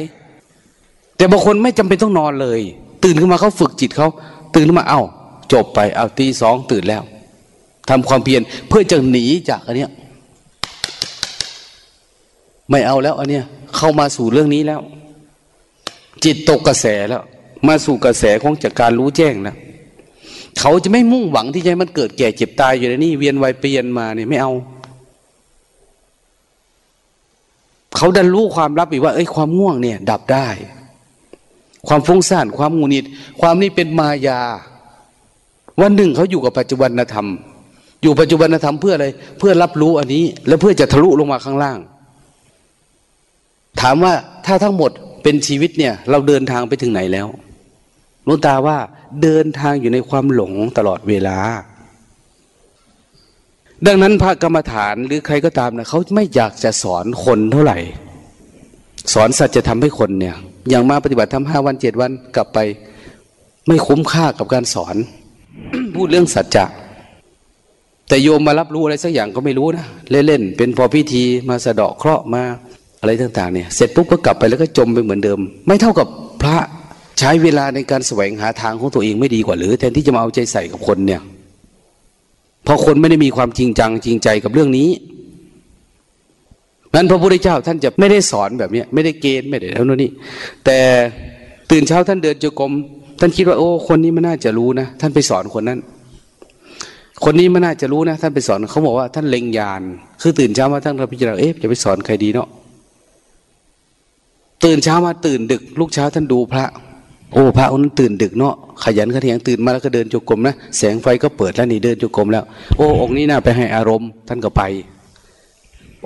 แต่บางคนไม่จำเป็นต้องนอนเลย ตื่นขึ้นมาเขาฝึกจิตเขาตื่นขึ้นมาเอา้า จบไปเอาตีสองตื่นแล้วทำความเพียรเพื่อจะหนีจากอันเนี้ยไม่เอาแล้วอันเนี้ยเข้ามาสู่เรื่องนี้แล้ว จิตตกกระแสแล้ว มาสู่กระแสของจากการรู้แจ้งแล้วเขาจะไม่มุ่งหวังที่จะให้มันเกิดแก่เจ็บตายอยู่ในนี้เวียนวัยเปลี่ยนมาเนี่ยไม่เอา เขาดันรู้ความลับอีกว่าเอ้ยความง่วงเนี่ย ดับได้ ความฟุ้งซ่านความงูนิด ความนี้เป็นมายา วันหนึ่งเขาอยู่กับปัจจุบันธรรม อยู่ปัจจุบันธรรมเพื่ออะไร เพื่อรับรู้อันนี้ แล้วเพื่อจะทะลุลงมาข้างล่าง ถามว่าถ้าทั้งหมดเป็นชีวิตเนี่ย เราเดินทางไปถึงไหนแล้วลุงตาว่าเดินทางอยู่ในความหลงตลอดเวลา ดังนั้นพระกรรมฐานหรือใครก็ตามนะเขาไม่อยากจะสอนคนเท่าไหร่ สอนสัจจะทำให้คนเนี่ย อย่างมาปฏิบัติทำห้าวันเจ็ดวันกลับไป ไม่คุ้มค่ากับการสอน พูดเรื่องสัจจะแต่โยมมารับรู้อะไรสักอย่างก็ไม่รู้นะเล่นๆเป็นพอพิธีมาสะเดาะเคราะห์มาอะไรต่าง ๆ เนี่ย เสร็จปุ๊บก็กลับไปแล้วก็จมไปเหมือนเดิม ไม่เท่ากับพระใช้เวลาในการแสวงหาทางของตัวเองไม่ดีกว่าหรือ แทนที่จะมาเอาใจใส่กับคนเนี่ยพราะคนไม่ได้มีความจริงจังจริงใจกับเรื่องนี้ นั้นพระพุทธเจ้าท่านจะไม่ได้สอนแบบนี้ไม่ได้เกณฑ์ไม่ได้แล้วนู่นนี่แต่ตื่นเช้าท่านเดินจงกรมท่านคิดว่า โอ้ คนนี้มันน่าจะรู้นะท่านไปสอนคนนั้น คนนี้มันน่าจะรู้นะ ท่านไปสอนเขาบอกว่าท่านเล็งยานคือตื่นเช้ามาท่านเราพิจารณาเอ๊ะจะไปสอนใครดีเนาะตื่นเช้ามาตื่นดึก ลูกเช้าท่านดูพระ โอ้พระองค์นั้นตื่นดึกเนาะขยันขันตื่นมาแล้วก็เดินจงกรมนะแสงไฟก็เปิดแล้วนี่เดินจงกรมแล้ว โอ้องค์นี้น่าไปให้อารมณ์ ท่านก็ไป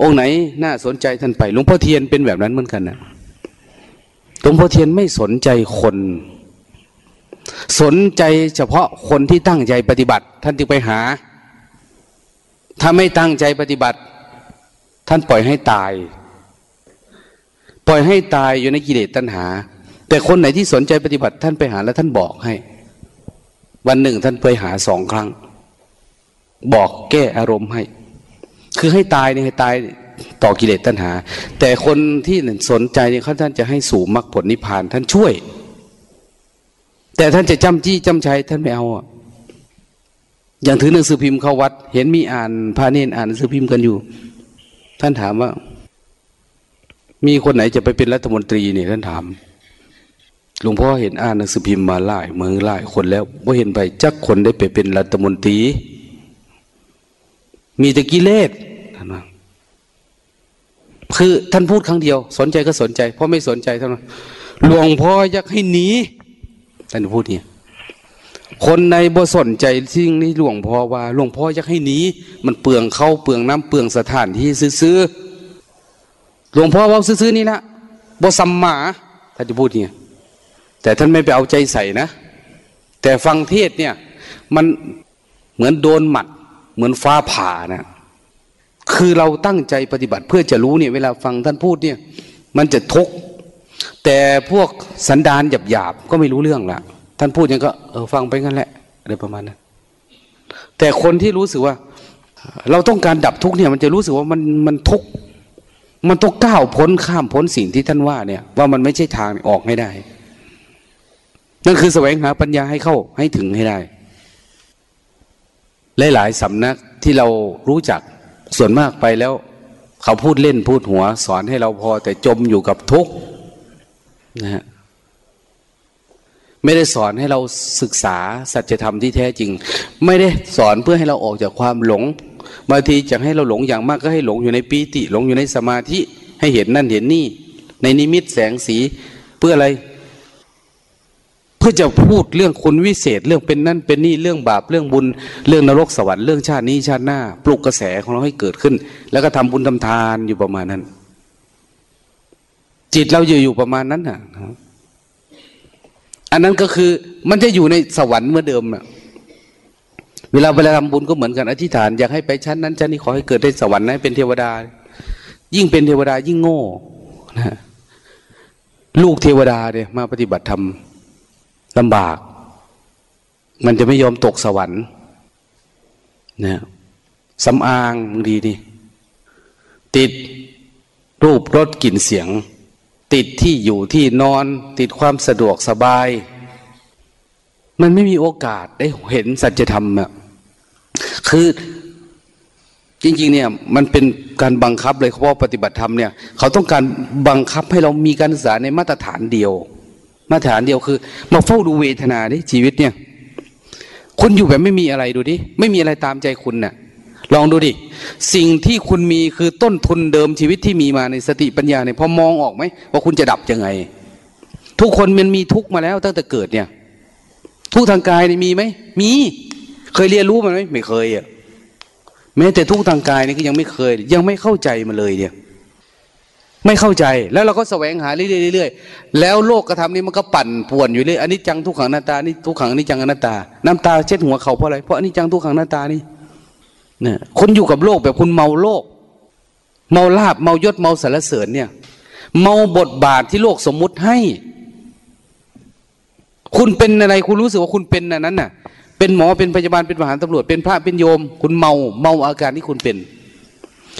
องค์ไหนน่าสนใจท่านไปหลวงพ่อเทียนเป็นแบบนั้นเหมือนกันนะหลวงพ่อเทียนไม่สนใจคน สนใจเฉพาะคนที่ตั้งใจปฏิบัติ ท่านจึงไปหา ถ้าไม่ตั้งใจปฏิบัติ ท่านปล่อยให้ตาย ปล่อยให้ตายอยู่ในกิเลสตัณหา แต่คนไหนที่สนใจปฏิบัติ ท่านไปหาแล้วท่านบอกให้ วันหนึ่งท่านไปหาสองครั้ง บอกแก้อารมณ์ให้ คือให้ตายเนี่ยให้ตายต่อกิเลสตัณหา แต่คนที่สนใจเนี่ยเขาท่านจะให้สู่มรรคผลนิพพานท่านช่วย แต่ท่านจะจำจี้จำชัยท่านไม่เอาอะอย่างถือหนังสือพิมพ์เข้าวัด เห็นมีอ่านพาเนนอ่านหนังสือพิมพ์กันอยู่ ท่านถามว่า มีคนไหนจะไปเป็นรัฐมนตรีเนี่ยท่านถามหลวงพ่อเห็นอ่านหนังสือพิมพ์มาหลายเมืองหลายคนแล้วว่าเห็นไปจักคนได้ไปเป็นรัฐมนตรี มีแต่กิเลสท่านว่าคือท่านพูดครั้งเดียว สนใจก็สนใจ เพราะไม่สนใจท่านหลวงพ่ออยากให้หนีท่านพูดเนี่ยคนในบ่สนใจสิ่งนี้หลวงพ่อว่าหลวงพ่ออยากให้หนีมันเปลืองเข้าเปลืองน้ำเปลืองสถานที่ซื้อหลวงพ่อว่าซื้อนี่นะบ่สัมมาท่านจะพูดเนี่ยแต่ท่านไม่ไปเอาใจใส่นะ แต่ฟังเทศเนี่ย มันเหมือนโดนหมัด เหมือนฟ้าผ่านะคือเราตั้งใจปฏิบัติเพื่อจะรู้เนี่ย เวลาฟังท่านพูดเนี่ย มันจะทุกข์แต่พวกสันดานหยาบๆก็ไม่รู้เรื่องละท่านพูดอย่างก็เออฟังไปงั้นแหละอะไรประมาณนั้นแต่คนที่รู้สึกว่า เราต้องการดับทุกข์เนี่ย มันจะรู้สึกว่ามันมันทุกข์มันต้องก้าวพ้นข้ามพ้นสิ่งที่ท่านว่าเนี่ย ว่ามันไม่ใช่ทางออกให้ได้ นั่นคือแสวงหาปัญญาให้เข้าให้ถึงให้ได้ หลายๆสำนักที่เรารู้จักส่วนมากไปแล้ว เขาพูดเล่นพูดหัว สอนให้เราพอแต่จมอยู่กับทุกข์นะฮะไม่ได้สอนให้เราศึกษาสัจธรรมที่แท้จริง ไม่ได้สอนเพื่อให้เราออกจากความหลงบางทีจะให้เราหลงอย่างมากก็ให้หลงอยู่ในปีติ หลงอยู่ในสมาธิให้เห็นนั่นเห็นนี่ ในนิมิตแสงสีเพื่ออะไร พื่อจะพูดเรื่องคุณวิเศษเรื่องเป็นนั่นเป็นนี่เรื่องบาปเรื่องบุญ เรื่องนรกสวรรค์เรื่องชาตินี้ชาติหน้า ปลุกกระแสของเราให้เกิดขึ้น แล้วก็ทำบุญทำทานอยู่ประมาณนั้น จิตเราอยู่อยู่ประมาณนั้นน่ะอันนั้นก็คือมันจะอยู่ในสวรรค์เมื่อเดิมน่ะเวลาเวลาทำบุญก็เหมือนกันอธิษฐานอยากให้ไปชั้นนั้นชั้นนี้ขอให้เกิดได้สวรรค์นะเป็นเทวดา ยิ่งเป็นเทวดายิ่งโง่นะลูกเทวดาเนี่ยมาปฏิบัติธรรม ลำบาก มันจะไม่ยอมตกสวรรค์นะสำอางดีนี่ติดรูปรสกลิ่นเสียง ติดที่อยู่ที่นอน ติดความสะดวกสบาย มันไม่มีโอกาสได้เห็นสัจธรรมอะคือจริงๆเนี่ยมันเป็นการบังคับเลยเพราะปฏิบัติธรรมเนี่ย เขาต้องการบังคับให้เรามีการศึกษาในมาตรฐานเดียว มาตรฐานเดียวคือ มาเฝ้าดูเวทนาดิชีวิตเนี่ย คุณอยู่แบบไม่มีอะไรดูดิไม่มีอะไรตามใจคุณนะ่ะ ลองดูดิ สิ่งที่คุณมีคือต้นทุนเดิมชีวิตที่มีมาในสติปัญญาเนี่ยพอมองออกไหมว่าคุณจะดับยังไง ทุกคนมันมีทุกมาแล้วตั้งแต่เกิดเนี่ย ทุกทางกายนี่มีไหมมี เคยเรียนรู้มันไหมไม่เคยอะแม้แต่ทุกทางกายนี่ก็ยังไม่เคย ยังไม่เข้าใจมันเลยเนี่ย ไม่เข้าใจแล้วเราก็แสวงหาเรื่อยๆแล้วโลกกระทำนี้มันก็ปั่นป่วนอยู่เลยอันนี้จังทุกขังหน้าตานี่ทุกขังอันนี้จังอนัตตา น้ำตาเช็ดหัวเขาเพราะอะไรเพราะอันนี้จังทุกขังหน้าตานี่เนี่ยคนอยู่กับโลกแบบคุณเมาโลก เมาลาบเมายศเมาสารเสริญเนี่ย เมาบทบาทที่โลกสมมุติให้ คุณเป็นอะไรคุณรู้สึกว่าคุณเป็นนั้นน่ะ เป็นหมอเป็นพยาบาลเป็นทหารตำรวจเป็นพระเป็นโยม คุณเมาเมาอาการที่คุณเป็น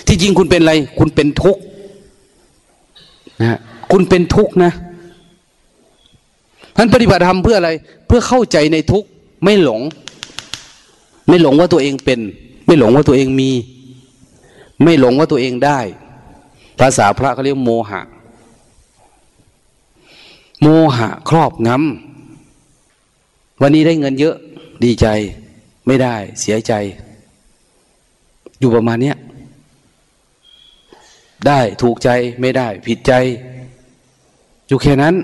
ที่จริงคุณเป็นอะไร คุณเป็นทุกข์ นะคุณเป็นทุกข์นะท่านปฏิบัติธรรมเพื่ออะไร เพื่อเข้าใจในทุกข์ไม่หลง ไม่หลงว่าตัวเองเป็น ไม่หลงว่าตัวเองมี ไม่หลงว่าตัวเองได้ ภาษาพระเขาเรียกโมหะ โมหะครอบงำวันนี้ได้เงินเยอะดีใจ ไม่ได้เสียใจ อยู่ประมาณเนี้ย ได้ถูกใจไม่ได้ ผิดใจ อยู่แค่นั้น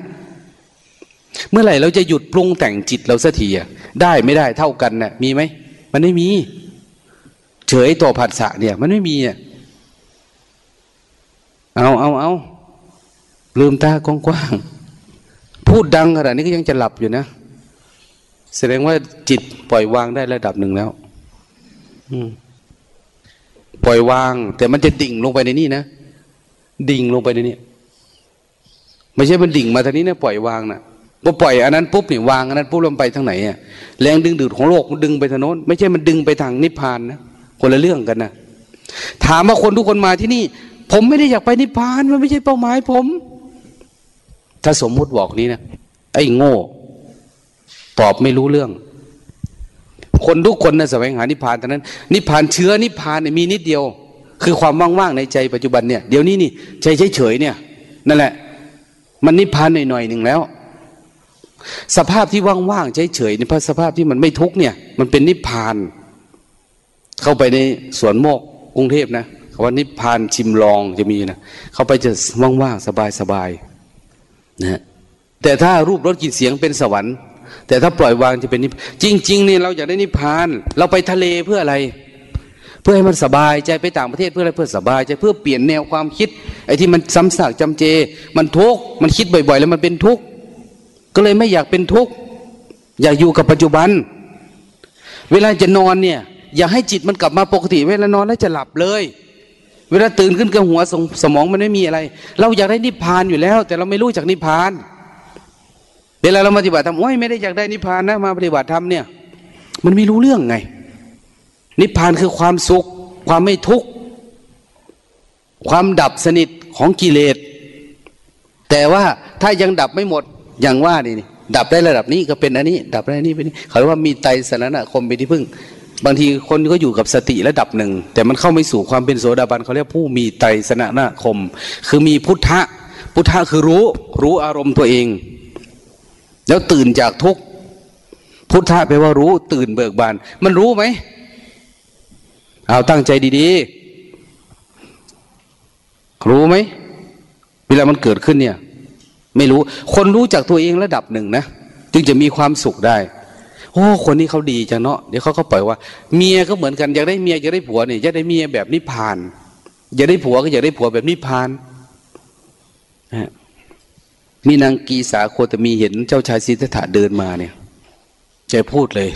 เมื่อไหร่เราจะหยุดปรุงแต่งจิตเราสักทีอะได้ไม่ได้เท่ากันนะ่ะ มีไหมมันไม่มี เฉยต่อผัสสะเนี่ย มันไม่มีอะเอาเอาเอาลืมตากว้างๆพูดดังขนาดนี้ก็ยังจะหลับอยู่นะ แสดงว่าจิตปล่อยวางได้ระดับหนึ่งแล้วปล่อยวาง แต่มันจะดิ่งลงไปในนี่นะ ดิ่งลงไปในนี้ไม่ใช่มันดิ่งมาทางนี้นะปล่อยวางนะพอปล่อยอันนั้นปุ๊บเนี่ยวางอันนั้นปุ๊บลงไปทางไหนอะแรงดึงดูดของโลกมันดึงไปทางโน้นไม่ใช่มันดึงไปทางนิพพานนะคนละเรื่องกันนะถามว่าคนทุกคนมาที่นี่ ผมไม่ได้อยากไปนิพพานมันไม่ใช่เป้าหมายผม ถ้าสมมุติบอกนี้นะไอ้โง่ ตอบไม่รู้เรื่อง คนทุกคนนะแสวงหานิพพานแต่นั้น นิพพานเชื้อนิพพานเนี่ยมีนิดเดียว คือความว่างๆในใจปัจจุบันเนี่ยเดี๋ยวนี้นี่ใจเฉยๆเนี่ย นั่นแหละ มันนิพพานหน่อยๆหนึ่งแล้ว สภาพที่ว่างๆเฉยๆในพระสภาพที่มันไม่ทุกเนี่ย มันเป็นนิพพาน เข้าไปในสวนโมกกรุงเทพนะคำว่านิพพานชิมลองจะมีนะเข้าไปจะว่างๆสบายๆนะแต่ถ้ารูปรสกลิ่นเสียงเป็นสวรรค์ แต่ถ้าปล่อยวางจะเป็นนิพจริง ๆ นี่เราอยากได้นิพพาน เราไปทะเลเพื่ออะไร เพื่อให้มันสบายใจไปต่างประเทศเพื่ออะไรเพื่อสบายใจเพื่อเปลี่ยนแนวความคิด ไอ้ที่มันซ้ำซากจำเจ มันทุกข์มันคิดบ่อย ๆ แล้วมันเป็นทุกข์ก็เลยไม่อยากเป็นทุกข์อยากอยู่กับปัจจุบัน เวลาจะนอนเนี่ย อยากให้จิตมันกลับมาปกติ เวลานอนแล้วจะหลับเลย เวลาตื่นขึ้นกับหัวสสมองมันไม่มีอะไร เราอยากได้นิพพานอยู่แล้ว แต่เราไม่รู้จักนิพพาน เวลาเราปฏิบัติธรรมโอ้ยไม่ได้อยากได้นิพพานนะมาปฏิบัติธรรมเนี่ย มันไม่รู้เรื่องไง นิพพานคือความสุข ความไม่ทุกข์ ความดับสนิทของกิเลส แต่ว่าถ้ายังดับไม่หมดอย่างว่านี่ดับได้ระดับนี้ก็เป็นอันนี้ ดับได้นี้เป็นนี้เขาเรียกว่ามีไตสนะคมเป็นที่พึ่ง บางทีคนก็อยู่กับสติระดับหนึ่ง แต่มันเข้าไม่สู่ความเป็นโสดาบันเขาเรียกผู้มีไตสนนะคม คือมีพุทธะ พุทธะคือรู้รู้อารมณ์ตัวเอง แล้วตื่นจากทุกพุทธะแปลว่ารู้ตื่นเบิกบาน มันรู้ไหม เอาตั้งใจดีๆ รู้ไหม เวลามันเกิดขึ้นเนี่ย ไม่รู้ คนรู้จักตัวเองระดับหนึ่งนะ จึงจะมีความสุขได้ โอ้ คนนี้เขาดีจังเนาะ เดี๋ยวเขาก็ปล่อยว่า เมียก็เหมือนกัน อยากได้เมียอยากได้ผัวเนี่ยอยากได้เมียแบบนิพพาน อยากได้ผัวก็อยากได้ผัวแบบนิพพานมีนางกีสาโคตมีเห็นเจ้าชายสิทธัตถะเดินมาเนี่ยใจพูดเลย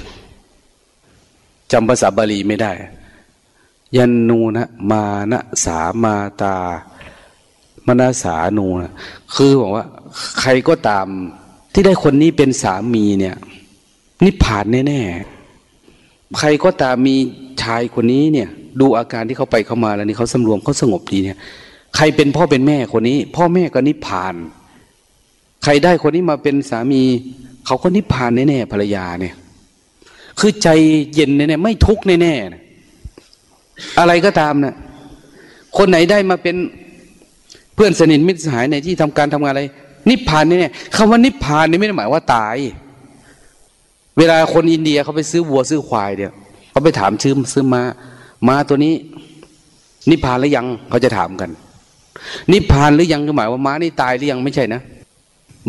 จำภาษาบาลีไม่ได้ ยันนูนะมานะสามาตามนาสานูนะคือบอกว่า ใครก็ตามที่ได้คนนี้เป็นสามีเนี่ย นิพพานแน่ๆ ใครก็ตามมีชายคนนี้เนี่ย ดูอาการที่เขาไปเข้ามาแล้วนี่เขาสำรวมเขาสงบดีเนี่ย ใครเป็นพ่อเป็นแม่คนนี้ พ่อแม่ก็นิพพาน ใครได้คนนี้มาเป็นสามี เขาก็นิพพานแน่ๆภรรยาเนี่ย คือใจเย็นแน่ๆไม่ทุกข์แน่ๆ อะไรก็ตามนะคนไหนได้มาเป็นเพื่อนสนิทมิตรสหายในที่ทำการทำงานอะไร นิพพานเนี่ยคำว่านิพพานนี่ไม่ได้หมายว่าตาย เวลาคนอินเดียเขาไปซื้อวัวซื้อควายเนี่ยเขาไปถามชื่อซื้อมามาตัวนี้ นิพพานหรือยังเขาจะถามกัน นิพพานหรือยังหมายว่าม้านี่ตายหรือยังไม่ใช่นะ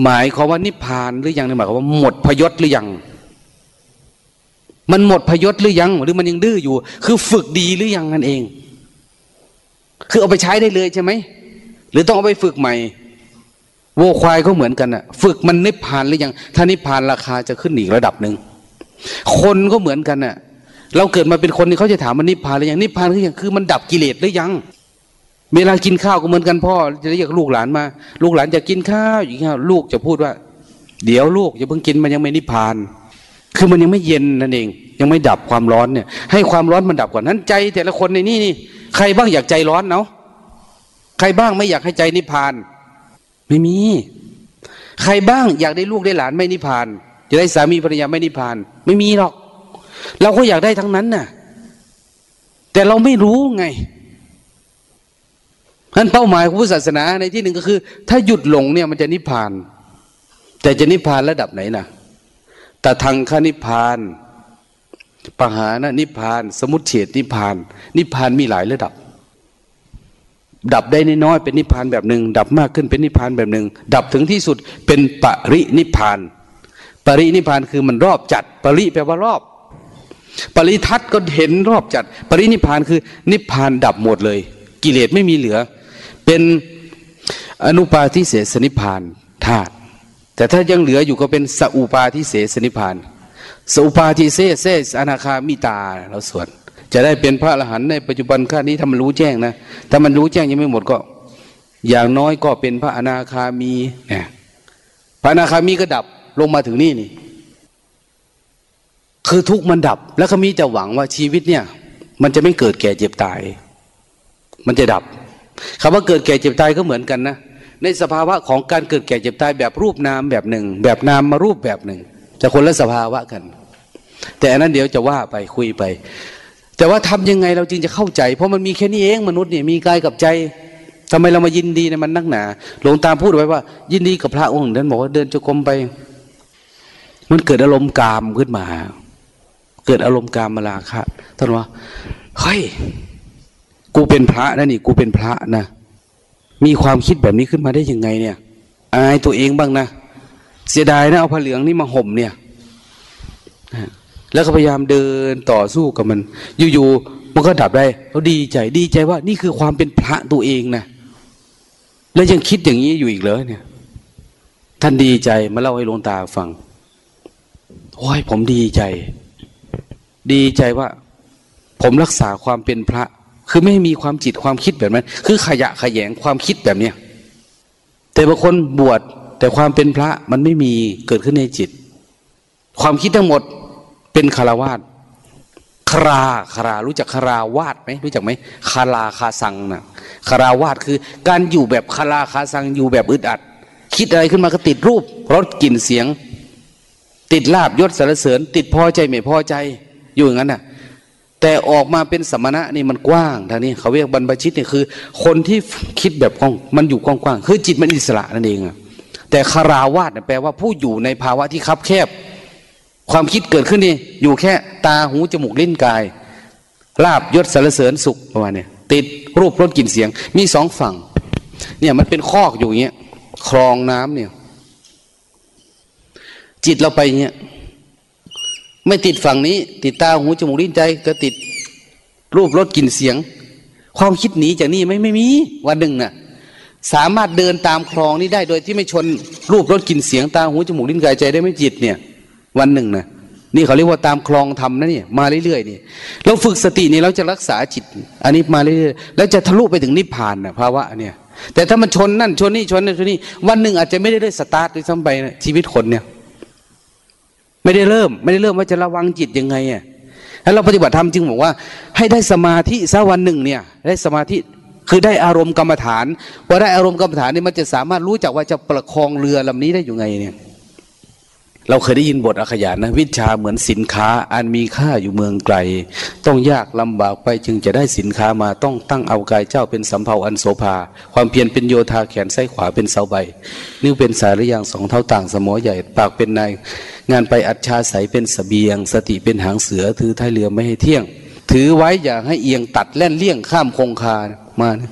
หมายความว่านิพพานหรือยังหมายความว่าหมดพยศหรือยัง มันหมดพยศหรือยัง หรือมันยังดื้ออยู่ คือฝึกดีหรือยังนั่นเอง คือเอาไปใช้ได้เลยใช่ไหมหรือต้องเอาไปฝึกใหม่วัวควายก็เหมือนกันอะฝึกมันนิพพานหรือยัง ถ้านิพพานราคาจะขึ้นอีกระดับหนึ่งคนก็เหมือนกันอะเราเกิดมาเป็นคนนี่เขาจะถามมันนิพพานหรือยังนิพพานคือยังคือมันดับกิเลสหรือยัง เวลากินข้าวก็เหมือนกันพ่อ จะเรียกลูกหลานมา ลูกหลานจะกินข้าวอย่างเงี้ยลูกจะพูดว่า เดี๋ยวลูกอย่าเพิ่งกินมันยังไม่นิพพาน คือมันยังไม่เย็นนั่นเอง ยังไม่ดับความร้อนเนี่ย ให้ความร้อนมันดับก่อนนั้นใจแต่ละคนในนี่นี่ใครบ้างอยากใจร้อนเนาะใครบ้างไม่อยากให้ใจนิพพาน ไม่มี ใครบ้างอยากได้ลูกได้หลานไม่นิพพานจะได้สามีภรรยาไม่นิพพาน ไม่มีหรอก เราก็อยากได้ทั้งนั้นน่ะ แต่เราไม่รู้ไงนั่นเป้าหมายของพุทธศาสนาในที่หนึ่งก็คือ ถ้าหยุดหลงเนี่ยมันจะนิพพาน แต่จะนิพพานระดับไหนนะแต่ทางคนิพพาน ปหานะนิพพาน สมุทเฉดนิพพาน นิพพานมีหลายระดับ ดับได้น้อยเป็นนิพพานแบบหนึ่งดับมากขึ้นเป็นนิพพานแบบหนึ่งดับถึงที่สุดเป็นปรินิพพาน ปรินิพพานคือมันรอบจัด ปริแปลว่ารอบ ปริทัศน์ก็เห็นรอบจัด ปรินิพพานคือนิพพานดับหมดเลย กิเลสไม่มีเหลือ เป็นอนุปาทิเสสนิพพานธาตุ แต่ถ้ายังเหลืออยู่ก็เป็นสอุปาทิเสสนิพานสุปาทิเซเซอนาคามิตาเราสวดจะได้เป็นพระอรหันต์ในปัจจุบันข้านี้ถ้ามันรู้แจ้งนะถ้ามันรู้แจ้งยังไม่หมดก็ อย่างน้อยก็เป็นพระอนาคามีเนี่ยพระอนาคามีก็ดับลงมาถึงนี่นี่คือทุกมันดับ แล้วเขามีจะหวังว่าชีวิตเนี่ย มันจะไม่เกิดแก่เจ็บตาย มันจะดับคำว่าเกิดแก่เจ็บตายก็เหมือนกันนะ ในสภาวะของการเกิดแก่เจ็บตายแบบรูปนามแบบหนึ่ง แบบนามมารูปแบบหนึ่งจะคนละสภาวะกัน แต่อันนั้นเดี๋ยวจะว่าไปคุยไป แต่ว่าทำยังไงเราจึงจะเข้าใจ เพราะมันมีแค่นี้เองมนุษย์เนี่ยมีกายกับใจทำไมเรามายินดีในมันนักหนาหลวงตาพูดไว้ว่า ยินดีกับพระองค์นั้นบอกว่าเดินจงกรมไป มันเกิดอารมณ์กามขึ้นมา เกิดอารมณ์กามมาลาคะท่านว่าเฮ้ยกูเป็นพระนะนี่กูเป็นพระนะ มีความคิดแบบนี้ขึ้นมาได้ยังไงเนี่ย อายตัวเองบ้างนะ เสียดายนะเอาผ้าเหลืองนี่มาห่มเนี่ย แล้วก็พยายามเดินต่อสู้กับมัน อยู่ๆมันก็ดับได้เขาดีใจดีใจว่า นี่คือความเป็นพระตัวเองนะ แล้วยังคิดอย่างนี้อยู่อีกเลยเนี่ย ท่านดีใจมาเล่าให้หลวงตาฟังโอ้ยผมดีใจ ดีใจว่า ผมรักษาความเป็นพระ คือไม่มีความจิตความคิดแบบนั้น คือขยะขยงความคิดแบบเนี้ยแต่บางคนบวชแต่ความเป็นพระมันไม่มีเกิดขึ้นในจิต ความคิดทั้งหมดเป็นคารวาสคาราคารารู้จักคาราวาสไหมรู้จักไหมคาราคาสังนะคาราวาสคือ การอยู่แบบคาราคาสังอยู่แบบอึดอัด คิดอะไรขึ้นมาก็ติดรูปรสกลิ่นเสียง ติดลาบยศสารเสริญ ติดพอใจไม่พอใจอยู่อย่างนั้นน่ะ แต่ออกมาเป็นสมณะนี่มันกว้างทางนี้เขาเรียกบรรพชิตนี่คือ คนที่คิดแบบกว้างมันอยู่กว้างๆคือจิตมันอิสระนั่นเองอะแต่คาราวาสแปลว่าผู้อยู่ในภาวะที่คับแคบ ความคิดเกิดขึ้นนี่อยู่แค่ตาหูจมูกลิ้นกายลาบยศสารเสริญสุขประมาณนี้ติดรูปรสกลิ่นเสียง มีสองฝั่ง เนี่ยมันเป็นคอกอยู่เงี้ยคลองน้ำเนี่ย จิตเราไปเงี้ย ไม่ติดฝั่งนี้ ติดตาหูจมูกลิ้นใจ ก็ติดรูปรสกลิ่นเสียง ความคิดหนีจากนี่ไม่ไม่มีวันหนึ่งนะ่ะสามารถเดินตามคลองนี้ได้โดยที่ไม่ชนรูปรสกลิ่นเสียงตาหูจมูกลิ้นกายใจได้ไม่จิตเนี่ย วันหนึ่งนะนี่เขาเรียกว่าตามคลองทำนะเนี่ยมาเรื่อยๆนี่เราฝึกสตินี่เราจะรักษาจิต อันนี้มาเรื่อยๆแล้วจะทะลุไปถึงนิพพานนะภาวะเนี่ย แต่ถ้ามันชนนั่นชนนี่ชนนั่นชนนี่วันหนึ่งอาจจะไม่ได้ได้สตาร์ทด้วยซ้ำไปนะชีวิตคนเนี่ย ไม่ได้เริ่ม ไม่ได้เริ่มว่าจะระวังจิตยังไงอะแล้วเราปฏิบัติธรรมจึงบอกว่า ให้ได้สมาธิสักวันหนึ่งเนี่ย ได้สมาธิคือได้อารมณ์กรรมฐานพอได้อารมณ์กรรมฐานนี่มันจะสามารถรู้จักว่าจะประคองเรือลำนี้ได้อยู่ไงเนี่ย เราเคยได้ยินบทอขยานนะ วิชาเหมือนสินค้าอันมีค่าอยู่เมืองไกล ต้องยากลำบากไปจึงจะได้สินค้ามาต้องตั้งเอากายเจ้าเป็นสำเภาอันโสภา ความเพียรเป็นโยธาแขนซ้ขวาเป็นเสาใบ นิ้วเป็นสายระยางสองเท่าต่างสมอใหญ่ ปากเป็นนายงานไปอัจฉาใสเป็นสเสบียง สติเป็นหางเสือถือท้ายเรือไม่ให้เที่ยง ถือไว้อย่าให้เอียงตัดแล่นเลี่ยงข้ามคงคามานะ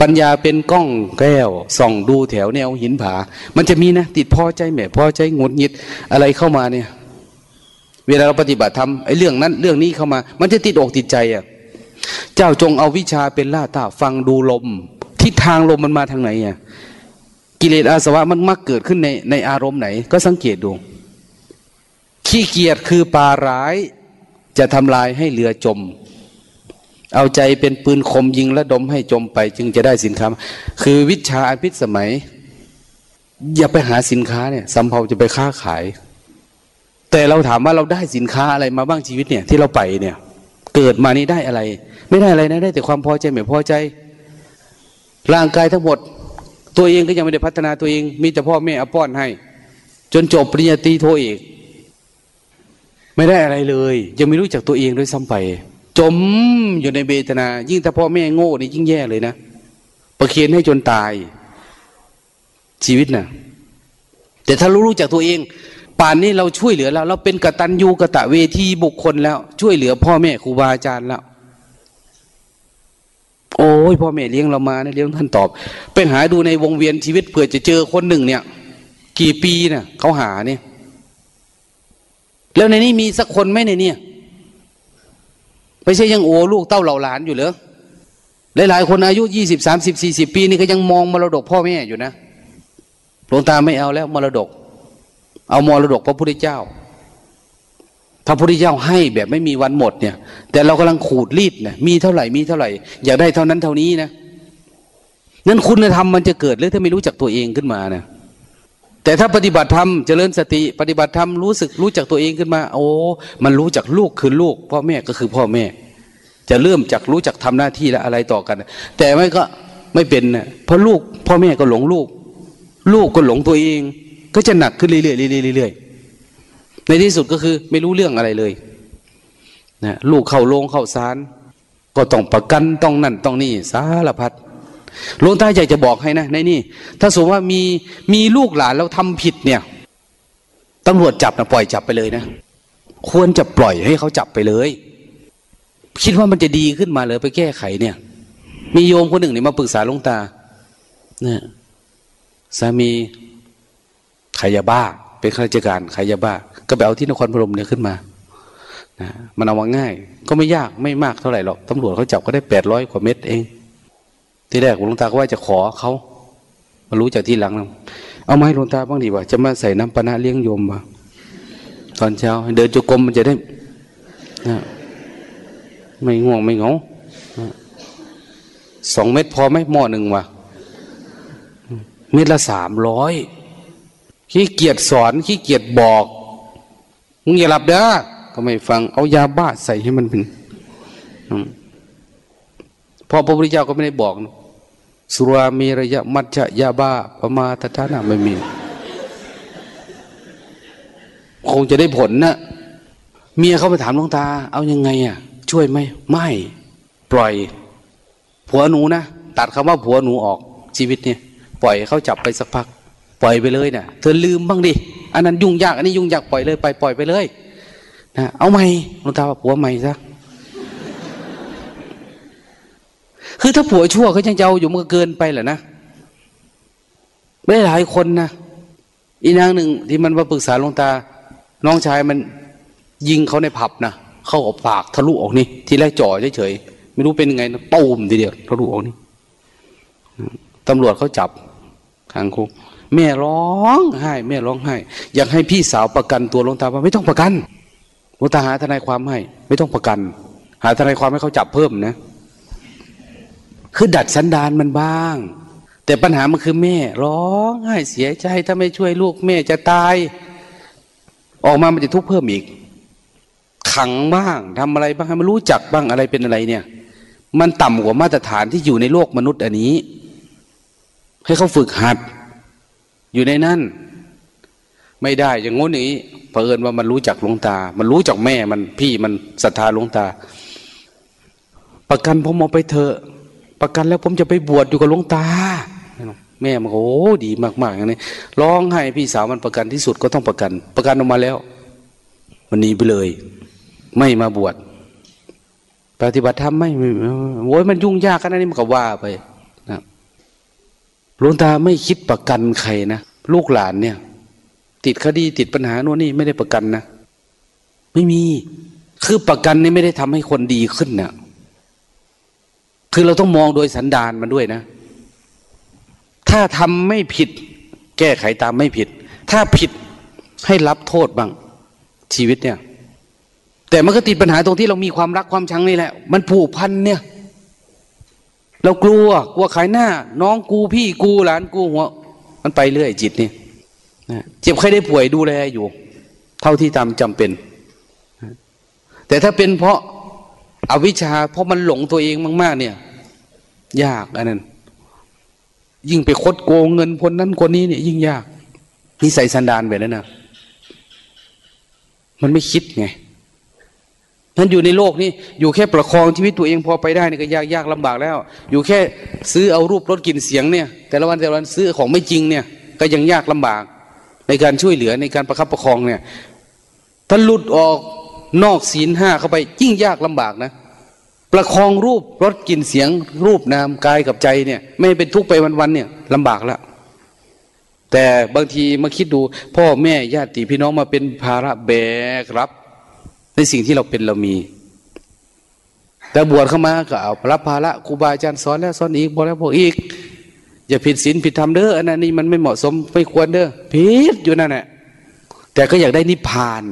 ปัญญาเป็นกล้องแก้วส่องดูแถวแนวหินผา มันจะมีนะ ติดพอใจแม่พอใจงดหงิดอะไรเข้ามาเนี่ย เวลาเราปฏิบัติทำไอ้เรื่องนั้น เรื่องนี้เข้ามา มันจะติดอกติดใจอะเจ้าจงเอาวิชาเป็นล่าตาฟังดูลม ทิศทางลมมันมาทางไหนอะกิเลสอาสวะมันมักเกิดขึ้นในในอารมณ์ไหน ก็สังเกตดู ขี้เกียจคือปลาร้ายจะทำลายให้เรือจม เอาใจเป็นปืนคมยิงและดมให้จมไป จึงจะได้สินค้า คือวิชาอภิสมัย อย่าไปหาสินค้าเนี่ยสำเภาจะไปค้าขาย แต่เราถามว่าเราได้สินค้าอะไรมาบ้างชีวิตเนี่ย ที่เราไปเนี่ย เกิดมานี้ได้อะไร ไม่ได้อะไรนะได้แต่ความพอใจไม่พอใจ ร่างกายทั้งหมด ตัวเองก็ยังไม่ได้พัฒนาตัวเอง มีแต่พ่อแม่อป้อนให้ จนจบปริญญาตรีโทเอกไม่ได้อะไรเลย ยังไม่รู้จักตัวเองด้วยซ้ำไป จมอยู่ในเบตนา ยิ่งถ้าพ่อแม่โง่นี่ยิ่งแย่เลยนะประเคนให้จนตาย ชีวิตนะ่ะ แต่ถ้ารู้รู้จักตัวเอง ป่านนี้เราช่วยเหลือแล้ว เราเป็นกตัญญูกะตะเวทีบุคคลแล้ว ช่วยเหลือ พ่อแม่ครูบาอาจารย์แล้ว โอ้ยพ่อแม่เลี้ยงเรามานี่เลี้ยงท่านตอบไปหาดูในวงเวียนชีวิตเผื่อจะเจอคนหนึ่งเนี่ย กี่ปีเนี่ยเขาหาเนี่ย แล้วในนี้มีสักคนไหมในเนี่ย ไม่ใช่ยังโอ้ลูกเต้าเหล่าหลานอยู่เหรอหลายๆคนอายุยี่สิบสามสิบสี่สิบปีนี่ก็ยังมองมรดกพ่อแม่อยู่นะหลวงตาไม่เอาแล้วมรดก เอามรดกพระพุทธเจ้า พระพุทธเจ้าให้แบบไม่มีวันหมดเนี่ย แต่เรากำลังขูดรีดเนี่ยมีเท่าไหร่มีเท่าไหร่ อยากได้เท่านั้นเท่านี้นะนั้นคุณธรรมมันจะเกิดหรือถ้าไม่รู้จักตัวเองขึ้นมานะ แต่ถ้าปฏิบัติธรรมเจริญสติ ปฏิบัติธรรมรู้สึกรู้จักตัวเองขึ้นมา โอ้มันรู้จักลูกคือลูก พ่อแม่ก็คือพ่อแม่ จะเริ่มจากรู้จักทำหน้าที่และอะไรต่อกัน แต่ไม่ก็ไม่เป็นนะเพราะลูก พ่อแม่ก็หลงลูก ลูกก็หลงตัวเอง ก็จะหนักขึ้นเรื่อยๆเรื่อยๆในที่สุดก็คือไม่รู้เรื่องอะไรเลยนะลูกเข้าโรงเข้าศาลก็ต้องประกันต้องนั่นต้องนี่สารพัด หลวงตาอยากจะบอกให้นะในนี่ถ้าสมมติว่ามีมีลูกหลานแล้วทำผิดเนี่ยตำรวจจับนะปล่อยจับไปเลยนะควรจะปล่อยให้เขาจับไปเลย คิดว่ามันจะดีขึ้นมาเลยไปแก้ไขเนี่ย มีโยมคนหนึ่งเนี่ยมาปรึกษาหลวงตาเนี่ยสามีขายาบ้า เป็นข้าราชการขายยาบ้า ก็ไปเอาที่นครพนมเนี่ยขึ้นมานะมันเอามาง่าย ก็ไม่ยากไม่มากเท่าไหร่หรอกตำรวจเขาจับก็ได้แปดร้อยกว่าเม็ดเอง ที่แรกหลวงตาก็ว่าจะขอเขามารู้จากที่หลัง เอาไม้หลวงตาบ้างดีว่า จะมาใส่น้ำปนะเลี้ยงโยมมาตอนเช้า เดินจุกรมมันจะได้นะไม่ง่วงไม่เหงาสองเม็ดพอไหมหม้อหนึ่งวะเม็ดละสามร้อยขี้เกียจสอนขี้เกียจบอกมึงอย่าหลับเด้อก็ไม่ฟัง เอายาบ้าใส่ให้มันเป็นพอพระพุทธเจ้าก็ไม่ได้บอกนะ สุรามีระยะมัจจะยาบ้าประมาทฐานะไม่มี คงจะได้ผลนะเมียเขาไปถามหลวงตา เอายังไงอะ ช่วยไหมไม่ ปล่อย ผัวหนูนะตัดคำว่าผัวหนูออกชีวิตเนี่ย ปล่อยเขาจับไปสักพัก ปล่อยไปเลยเนะ่ยเธอลืมบ้างดิอันนั้นยุ่งยากอันนี้ยุ่งยากปล่อยเลยไปปล่อยไปเลยนะเอาใหม่ลงตาว่าผัวใหม่ซะ คือถ้าผัวชั่วเขายังจะเอาอยู่มันก็เกินไปแหละนะไม่หลายคนนะอีนางหนึ่งที่มันมาปรึกษาลงตา น้องชายมันยิงเขาในผับนะเข้าออกปากทะลุออกนี่ ทีแรกจ่อเฉยๆไม่รู้เป็นไงนะตูมทีเดียวทะลุออกนี่ตำรวจเขาจับทางคุกแม่ร้องไห้แม่ร้องไห้ อยากให้พี่สาวประกันตัวหลวงตาว่าไม่ต้องประกันหลวงตาหาทนายความให้ ไม่ต้องประกัน หาทนายความให้เขาจับเพิ่มนะ คือดัดสันดานมันบ้าง แต่ปัญหามันคือแม่ ร้องไห้เสียใจถ้าไม่ช่วยลูกแม่จะตาย ออกมามันจะทุกข์เพิ่มอีก ขังบ้างทำอะไรบ้างให้มันรู้จักบ้างอะไรเป็นอะไรเนี่ย มันต่ำกว่ามาตรฐานที่อยู่ในโลกมนุษย์อันนี้ ให้เขาฝึกหัด อยู่ในนั้นไม่ได้อย่างงู้นนี้เผอิญว่ามันรู้จักหลวงตา มันรู้จักแม่มันพี่มันศรัทธาหลวงตา ประกันผมเอาไปเถอะ ประกันแล้วผมจะไปบวชอยู่กับหลวงตา แม่มันโอ้ดีมากๆอย่างนี้ร้องให้พี่สาวมันประกันที่สุดก็ต้องประกัน ประกันออกมาแล้ว มันหนีไปเลย ไม่มาบวชปฏิบัติธรรมไม่โว้ยมันยุ่งยากขนาดนี้มันก็ว่าไปนะหลวงตาไม่คิดประกันใครนะลูกหลานเนี่ย ติดคดีติดปัญหาโน่นนี่ไม่ได้ประกันนะไม่มี คือประกันนี่ไม่ได้ทำให้คนดีขึ้นนะ คือเราต้องมองโดยสันดานมันด้วยนะ ถ้าทำไม่ผิด แก้ไขตามไม่ผิด ถ้าผิดให้รับโทษบ้างชีวิตเนี่ย แต่มันก็ติดปัญหาตรงที่เรามีความรักความชังนี่แหละ มันผูกพันเนี่ย เรากลัวกลัวขายหน้า น้องกูพี่กูหลานกูหัวมันไปเรื่อยจิตนี่เจ็บใครได้ป่วยดูแลอยู่ เท่าที่ตามจำเป็น แต่ถ้าเป็นเพราะ อาวิชชาเพราะมันหลงตัวเองมาก ๆ เนี่ย ยากอันนั้น ยิ่งไปคดโกงเงินคนนั้นคนนี้เนี่ยยิ่งยากนิสัยสันดานแบบนั้นนะมันไม่คิดไงนั้นอยู่ในโลกนี้อยู่แค่ประคองชีวิตตัวเองพอไปได้นี่ก็ยากยากลำบากแล้ว อยู่แค่ซื้อเอารูปรถกินเสียงเนี่ย แต่ละวันแต่ละวันซื้อของไม่จริงเนี่ย ก็ยังยากลำบาก ในการช่วยเหลือในการประคับประคองเนี่ยถ้าหลุดออกนอกศีลห้าเข้าไปยิ่งยากลำบากนะ ประคองรูปรสกลิ่นเสียง รูปนามกายกับใจเนี่ย ไม่เป็นทุกข์ไปวันๆเนี่ยลำบากแล้วแต่บางทีมาคิดดู พ่อแม่ญาติพี่น้องมาเป็นภาระแบกรับ ในสิ่งที่เราเป็นเรามี แต่บวชเข้ามาก็เอารับภาระครูบาอาจารย์สอนแล้วสอนอีกบอกแล้วบอกอีก อย่าผิดศีลผิดธรรมเด้ออันนั้นนี่มันไม่เหมาะสมไม่ควรเด้อผิดอยู่นั่นแหละแต่ก็อยากได้นิพพาน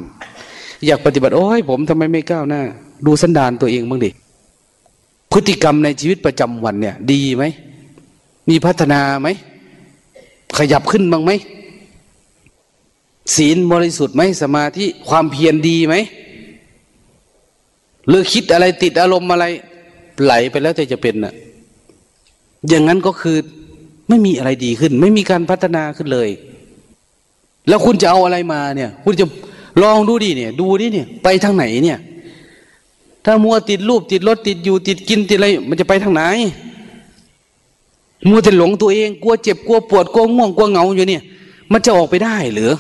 อยากปฏิบัติโอ้ยผมทำไมไม่ก้าวหน้า ดูสันดานตัวเองบ้างดิ พฤติกรรมในชีวิตประจำวันเนี่ย ดีไหม มีพัฒนาไหม ขยับขึ้นบ้างไหม ศีลบริสุทธิ์ไหมสมาธิความเพียรดีไหมหรือคิดอะไรติดอารมณ์อะไร ไหลไปแล้วแต่จะเป็นน่ะ อย่างนั้นก็คือไม่มีอะไรดีขึ้น ไม่มีการพัฒนาขึ้นเลย แล้วคุณจะเอาอะไรมาเนี่ย คุณจะลองดูดิเนี่ย ดูดิเนี่ย ไปทางไหนเนี่ย ถ้ามัวติดรูปติดรถติดอยู่ ติดกินติดอะไร มันจะไปทางไหน มัวแต่หลงตัวเองกลัวเจ็บกลัวปวดกลัวง่วงกลัวเหงาอยู่เนี่ย มันจะออกไปได้หรือ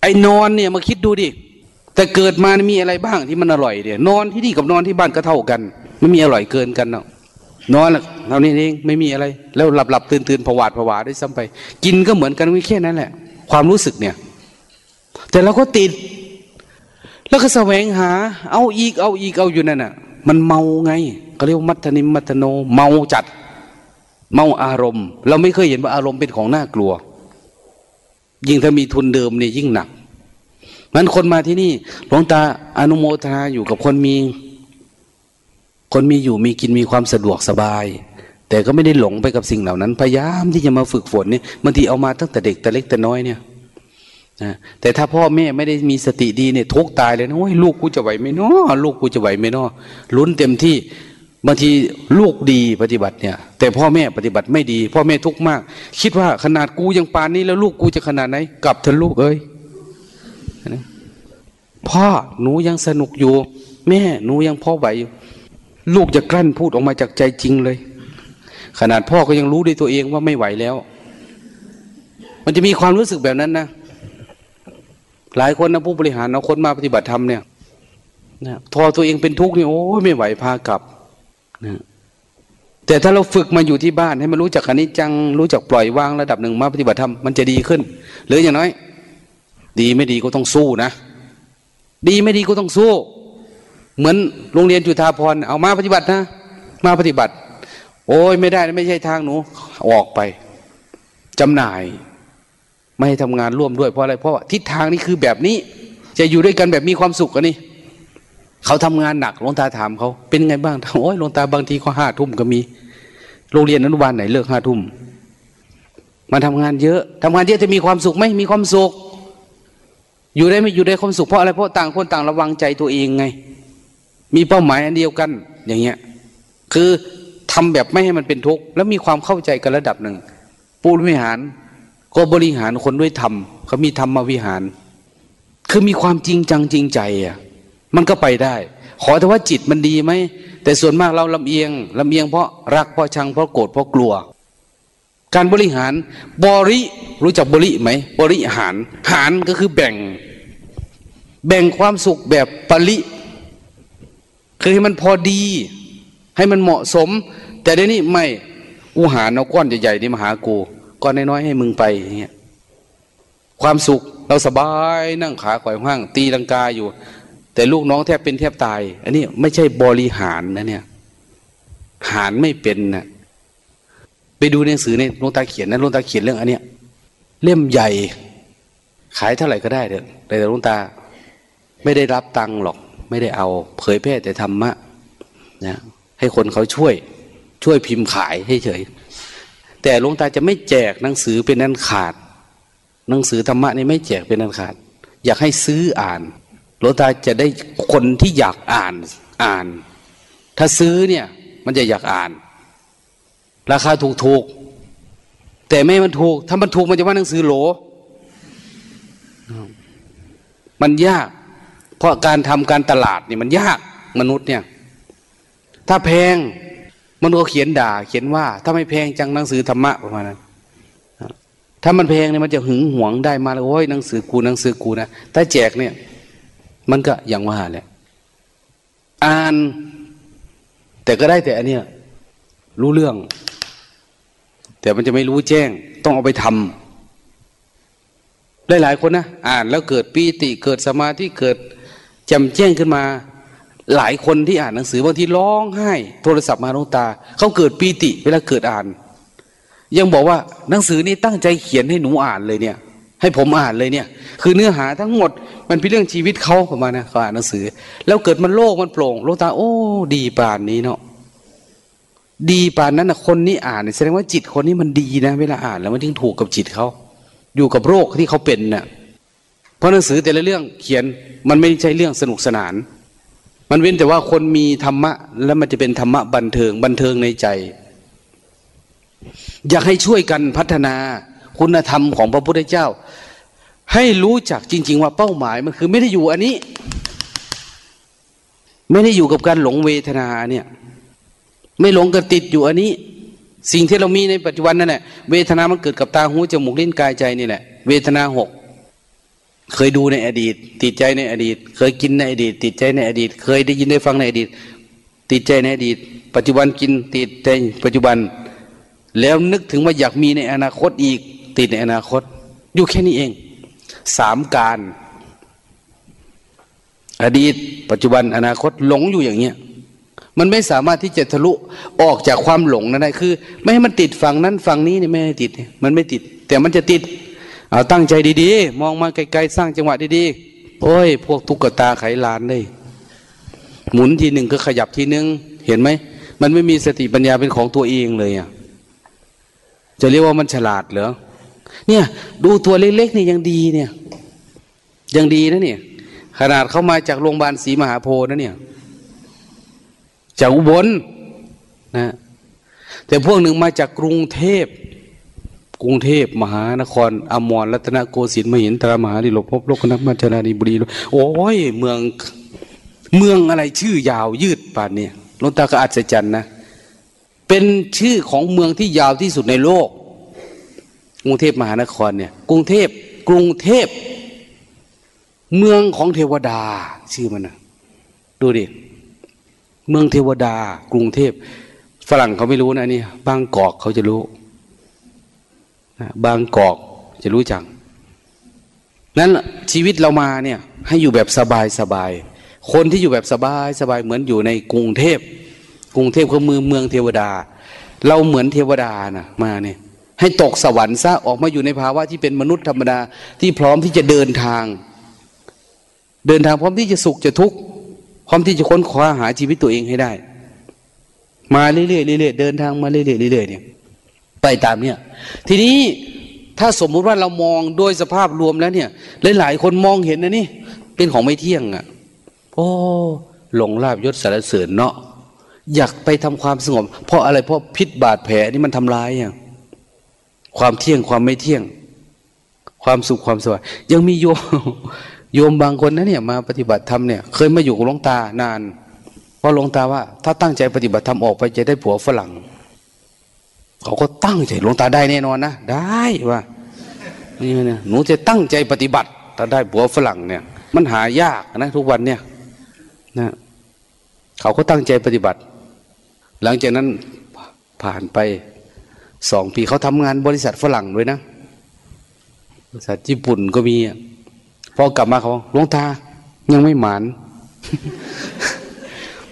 ไอ้นอนเนี่ยมาคิดดูดิแต่เกิดมามีอะไรบ้างที่มันอร่อยเนี่ย นอนที่นี่กับนอนที่บ้านก็เท่ากัน ไม่มีอร่อยเกินกันเนาะนอนเรานี่เองไม่มีอะไร แล้วหลับหลับตื่นตื่นผวาดผวาได้ซ้ำไป กินก็เหมือนกันแค่นั้นแหละ ความรู้สึกเนี่ย แต่เราก็ติด แล้วก็แสวงหา เอาอีกเอาอีกเอาอยู่นั่นน่ะ มันเมาไงเขาเรียกมัทนิมมัทโน เมาจัด เมาอารมณ์ เราไม่เคยเห็นว่าอารมณ์เป็นของน่ากลัว ยิ่งถ้ามีทุนเดิมเนี่ยยิ่งหนักมันคนมาที่นี่หลวงตาอนุโมทนาอยู่กับคนมี คนมีอยู่มีกินมีความสะดวกสบาย แต่ก็ไม่ได้หลงไปกับสิ่งเหล่านั้น พยายามที่จะมาฝึกฝนเนี่ยบางทีเอามาตั้งแต่เด็กแต่เล็กแต่น้อยเนี่ย นะแต่ถ้าพ่อแม่ไม่ได้มีสติดีเนี่ยทุกตายเลยนะโอ้ยลูกกูจะไหวไหมเนาะลูกกูจะไหวไหมเนาะลุ้นเต็มที่บางทีลูกดีปฏิบัติเนี่ย แต่พ่อแม่ปฏิบัติไม่ดี พ่อแม่ทุกข์มาก คิดว่าขนาดกูยังปานนี้แล้วลูกกูจะขนาดไหนกลับเถอะลูกเอ้ยพ่อหนูยังสนุกอยู่ แม่หนูยังพ่อไหวอยู่ลูกจะกลั้นพูดออกมาจากใจจริงเลย ขนาดพ่อก็ยังรู้ด้วยตัวเองว่าไม่ไหวแล้ว มันจะมีความรู้สึกแบบนั้นนะ หลายคนนะผู้บริหารเอาคนมาปฏิบัติธรรมเนี่ยนะทอตัวเองเป็นทุกข์นี่โอ้ไม่ไหวพากลับนะแต่ถ้าเราฝึกมาอยู่ที่บ้านให้มันรู้จักอนิจจัง รู้จักปล่อยวางระดับหนึ่งมาปฏิบัติธรรมมันจะดีขึ้น หรืออย่างน้อย ดีไม่ดีก็ต้องสู้นะดีไม่ดีก็ต้องสู้ เหมือนโรงเรียนจุฬาพรเอามาปฏิบัตินะ มาปฏิบัติ โอ้ยไม่ได้ไม่ใช่ทางหนูออกไปจำหน่าย ไม่ให้ทำงานร่วมด้วยเพราะอะไรเพราะทิศทางนี้คือแบบนี้ จะอยู่ด้วยกันแบบมีความสุขกันนี่เขาทำงานหนักหลวงตาถามเขาเป็นไงบ้างโอ้ยหลวงตาบางทีก็ห้าทุ่มก็มี โรงเรียนอนุบาลไหนเลิกห้าทุ่มมาทำงานเยอะทำงานเยอะจะมีความสุขไหมมีความสุข อยู่ได้ไม่อยู่ได้ความสุขเพราะอะไรเพราะต่างคนต่างระวังใจตัวเองไง มีเป้าหมายอันเดียวกัน อย่างเงี้ย คือทำแบบไม่ให้มันเป็นทุกข์แล้วมีความเข้าใจกันระดับหนึ่งปูริหาร ก็บริหารคนด้วยธรรมเขามีธรรมวิหาร คือมีความจริงจังจริงใจอะมันก็ไปได้ ขอแต่ว่าจิตมันดีไหมแต่ส่วนมากเราลำเอียงลำเอียงเพราะรักเพราะชังเพราะโกรธเพราะกลัว การบริหารบริรู้จักบริไหมบริหาร หารก็คือแบ่ง แบ่งความสุขแบบปริคือให้มันพอดี ให้มันเหมาะสม แต่เดี๋ยวนี้ไม่กูหารเอาก้อนใหญ่ๆนี่มาหากู ก้อนน้อยๆให้มึงไปอย่างเงี้ยความสุขเราสบายนั่งขาขวายห้าง ตีลังกาอยู่ แต่ลูกน้องแทบเป็นแทบตาย อันนี้ไม่ใช่บริหารนะเนี่ยหารไม่เป็นนะไปดูหนังสือในลงตาเขียนนะลงตาเขียนเรื่องอันเนี้ยเล่มใหญ่ ขายเท่าไหร่ก็ได้เถอะแต่หลวงตา ไม่ได้รับตังค์หรอก ไม่ได้เอา เผยแพร่แต่ธรรมะนะให้คนเขาช่วย ช่วยพิมพ์ขายให้เฉย แต่หลวงตาจะไม่แจกหนังสือเป็นนันขาด หนังสือธรรมะนี่ไม่แจกเป็นนันขาด อยากให้ซื้ออ่านหลวงตาจะได้คนที่อยากอ่านอ่าน ถ้าซื้อเนี่ย มันจะอยากอ่าน ราคาถูกถูกแต่ไม่มันถูก ถ้ามันถูกมันจะว่าหนังสือโหล มันยาก เพราะการทำการตลาดนี่มันยากมนุษย์เนี่ย ถ้าแพง มันก็เขียนด่า เขียนว่า ถ้าไม่แพงจังหนังสือธรรมะประมาณนั้นถ้ามันแพงเนี่ยมันจะหึงหวงได้มาแล้วโอ้ยหนังสือกูหนังสือกูนะถ้าแจกเนี่ย มันก็อย่างว่าแหละอ่าน แต่ก็ได้แต่อันเนี้ยรู้เรื่อง แต่มันจะไม่รู้แจ้ง ต้องเอาไปทำหลายคนนะอ่านแล้วเกิดปีติเกิดสมาธิเกิดจำแจ้งขึ้นมา หลายคนที่อ่านหนังสือบางทีร้องไห้ โทรศัพท์มาลงตา เขาเกิดปีติเวลาเกิดอ่าน ยังบอกว่าหนังสือนี้ตั้งใจเขียนให้หนูอ่านเลยเนี่ย ให้ผมอ่านเลยเนี่ย คือเนื้อหาทั้งหมดมันเป็นเรื่องชีวิตเขาประมาณนะเขาอ่านหนังสือ แล้วเกิดมันโล่งมันโปร่งลงตา โอ้ ดีป่านนี้เนาะดีป่านนั้นนะคนนี้อ่านแสดงว่าจิตคนนี้มันดีนะเวลาอ่านแล้วมันถึงถูกกับจิตเขาอยู่กับโรคที่เขาเป็นเนะ่ะเพราะหนังสือแต่ละเรื่องเขียนมันไม่ใช่เรื่องสนุกสนาน มันเว้นแต่ว่าคนมีธรรมะ แล้วมันจะเป็นธรรมะบันเทิง บันเทิงในใจ อยากให้ช่วยกันพัฒนาคุณธรรมของพระพุทธเจ้า ให้รู้จักจริง ๆ ว่าเป้าหมายมันคือ ไม่ได้อยู่อันนี้ ไม่ได้อยู่กับการหลงเวทนาเนี่ย ไม่หลงกับติดอยู่อันนี้ สิ่งที่เรามีในปัจจุบันนั่นแหละเวทนามันเกิดกับตาหูจมูกลิ้นกายใจนี่แหละ เวทนาหก เคยดูในอดีต ติดใจในอดีต เคยกินในอดีต ติดใจในอดีต เคยได้ยินได้ฟังในอดีต ติดใจในอดีต ปัจจุบันกินติดใจปัจจุบัน แล้วนึกถึงว่าอยากมีในอนาคตอีก ติดในอนาคต อยู่แค่นี้เองสามการ อดีต ปัจจุบันอนาคตหลงอยู่อย่างเงี้ยมันไม่สามารถที่จะทะลุออกจากความหลงนั้นได้คือ ไม่ให้มันติดฝั่งนั้นฝั่งนี้นี่ไม่ให้ติด มันไม่ติด แต่มันจะติด เอาตั้งใจดีๆ มองมาไกลๆ สร้างจังหวะดีๆ โอ้ย พวกตุ๊กตาไขลานเลยหมุนทีหนึ่งก็ขยับทีหนึ่งเห็นไหม มันไม่มีสติปัญญาเป็นของตัวเองเลยอะจะเรียกว่ามันฉลาดเหรอเนี่ย ดูตัวเล็กๆนี่ยังดีเนี่ย ยังดีนะเนี่ย ขนาดเข้ามาจากโรงพยาบาลศรีมหาโพธิ์นะเนี่ย จากอุบลนะแต่พวกหนึ่งมาจากกรุงเทพ กรุงเทพมหานครอมรรัตนโกสินทร์มหินตรามหาดิลกภพโลกนักมัจนานีบุรีโอ้ยเมืองเมืองอะไรชื่อยาวยืดป่านเนี่ยลงตาก็อัศจรรย์นะ เป็นชื่อของเมืองที่ยาวที่สุดในโลก กรุงเทพมหานครเนี่ยกรุงเทพกรุงเทพ เมืองของเทวดา ชื่อมันนะดูดิเมืองเทวดา กรุงเทพ ฝรั่งเขาไม่รู้นะนี่บางกอกเขาจะรู้ บางกอกจะรู้จังนั้นชีวิตเรามาเนี่ย ให้อยู่แบบสบายสบาย คนที่อยู่แบบสบายสบายเหมือนอยู่ในกรุงเทพ กรุงเทพคือเมืองเมืองเทวดา เราเหมือนเทวดานะมาเนี่ย ให้ตกสวรรค์ซะออกมาอยู่ในภาวะที่เป็นมนุษย์ธรรมดาที่พร้อมที่จะเดินทาง เดินทางพร้อมที่จะสุขจะทุกข์พร้อมที่จะค้นคว้าหาชีวิตตัวเองให้ได้ มาเรื่อยๆเรื่อยๆเดินทางมาเรื่อยๆเรื่อยๆเนี่ย ไปตามเนี่ย ทีนี้ถ้าสมมุติว่าเรามองโดยสภาพรวมแล้วเนี่ย หลาย ๆ คนมองเห็นนะนี่ เป็นของไม่เที่ยงอะ่ะ โอ้หลงลาบยศสารเสริญเนาะอยากไปทำความสงบ เพราะอะไรเพราะพิษบาดแผลนี่มันทำร้ายอะความเที่ยงความไม่เที่ยง ความสุขความสบายยังมีโยมโยมบางคนนะเนี่ยมาปฏิบัติธรรมเนี่ยเคยมาอยู่กับหลวงตานาน เพราะหลวงตาว่า ถ้าตั้งใจปฏิบัติธรรมออกไปจะได้ผัวฝรั่ง เขาก็ตั้งใจหลวงตาได้แน่นอนนะได้ว่านี่เนี่ยหนูจะตั้งใจปฏิบัติถ้าได้ผัวฝรั่งเนี่ย มันหายากนะ ทุกวันเนี่ยนะเขาก็ตั้งใจปฏิบัติ หลังจากนั้นผ่านไปสองปีเขาทำงานบริษัทฝรั่งด้วยนะบริษัทญี่ปุ่นก็มีอะพอกลับมาเขาหลวงตายังไม่หมาน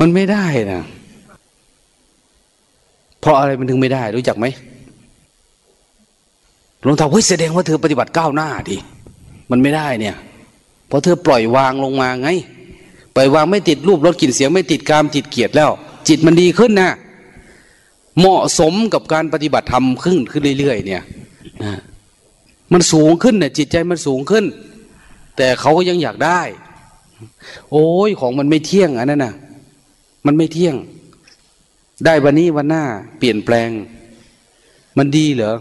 มันไม่ได้นะ เพราะอะไรมันถึงไม่ได้ รู้จักไหมหลวงตาเฮ้ยแสดงว่าเธอปฏิบัติก้าวหน้าดิมันไม่ได้เนี่ยเพราะเธอปล่อยวางลงมาไงปล่อยวางไม่ติดรูปรสกลิ่นเสียงไม่ติดกามติดเกียรติแล้ว จิตมันดีขึ้นนะเหมาะสมกับการปฏิบัติธรรมขึ้นขึ้นเรื่อยๆ เนี่ยนะมันสูงขึ้นเนี่ยจิตใจมันสูงขึ้น แต่เขาก็ยังอยากได้ โอ้ยของมันไม่เที่ยงอันนั้นน่ะมันไม่เที่ยง ได้วันนี้วันหน้า เปลี่ยนแปลง มันดีเหรอ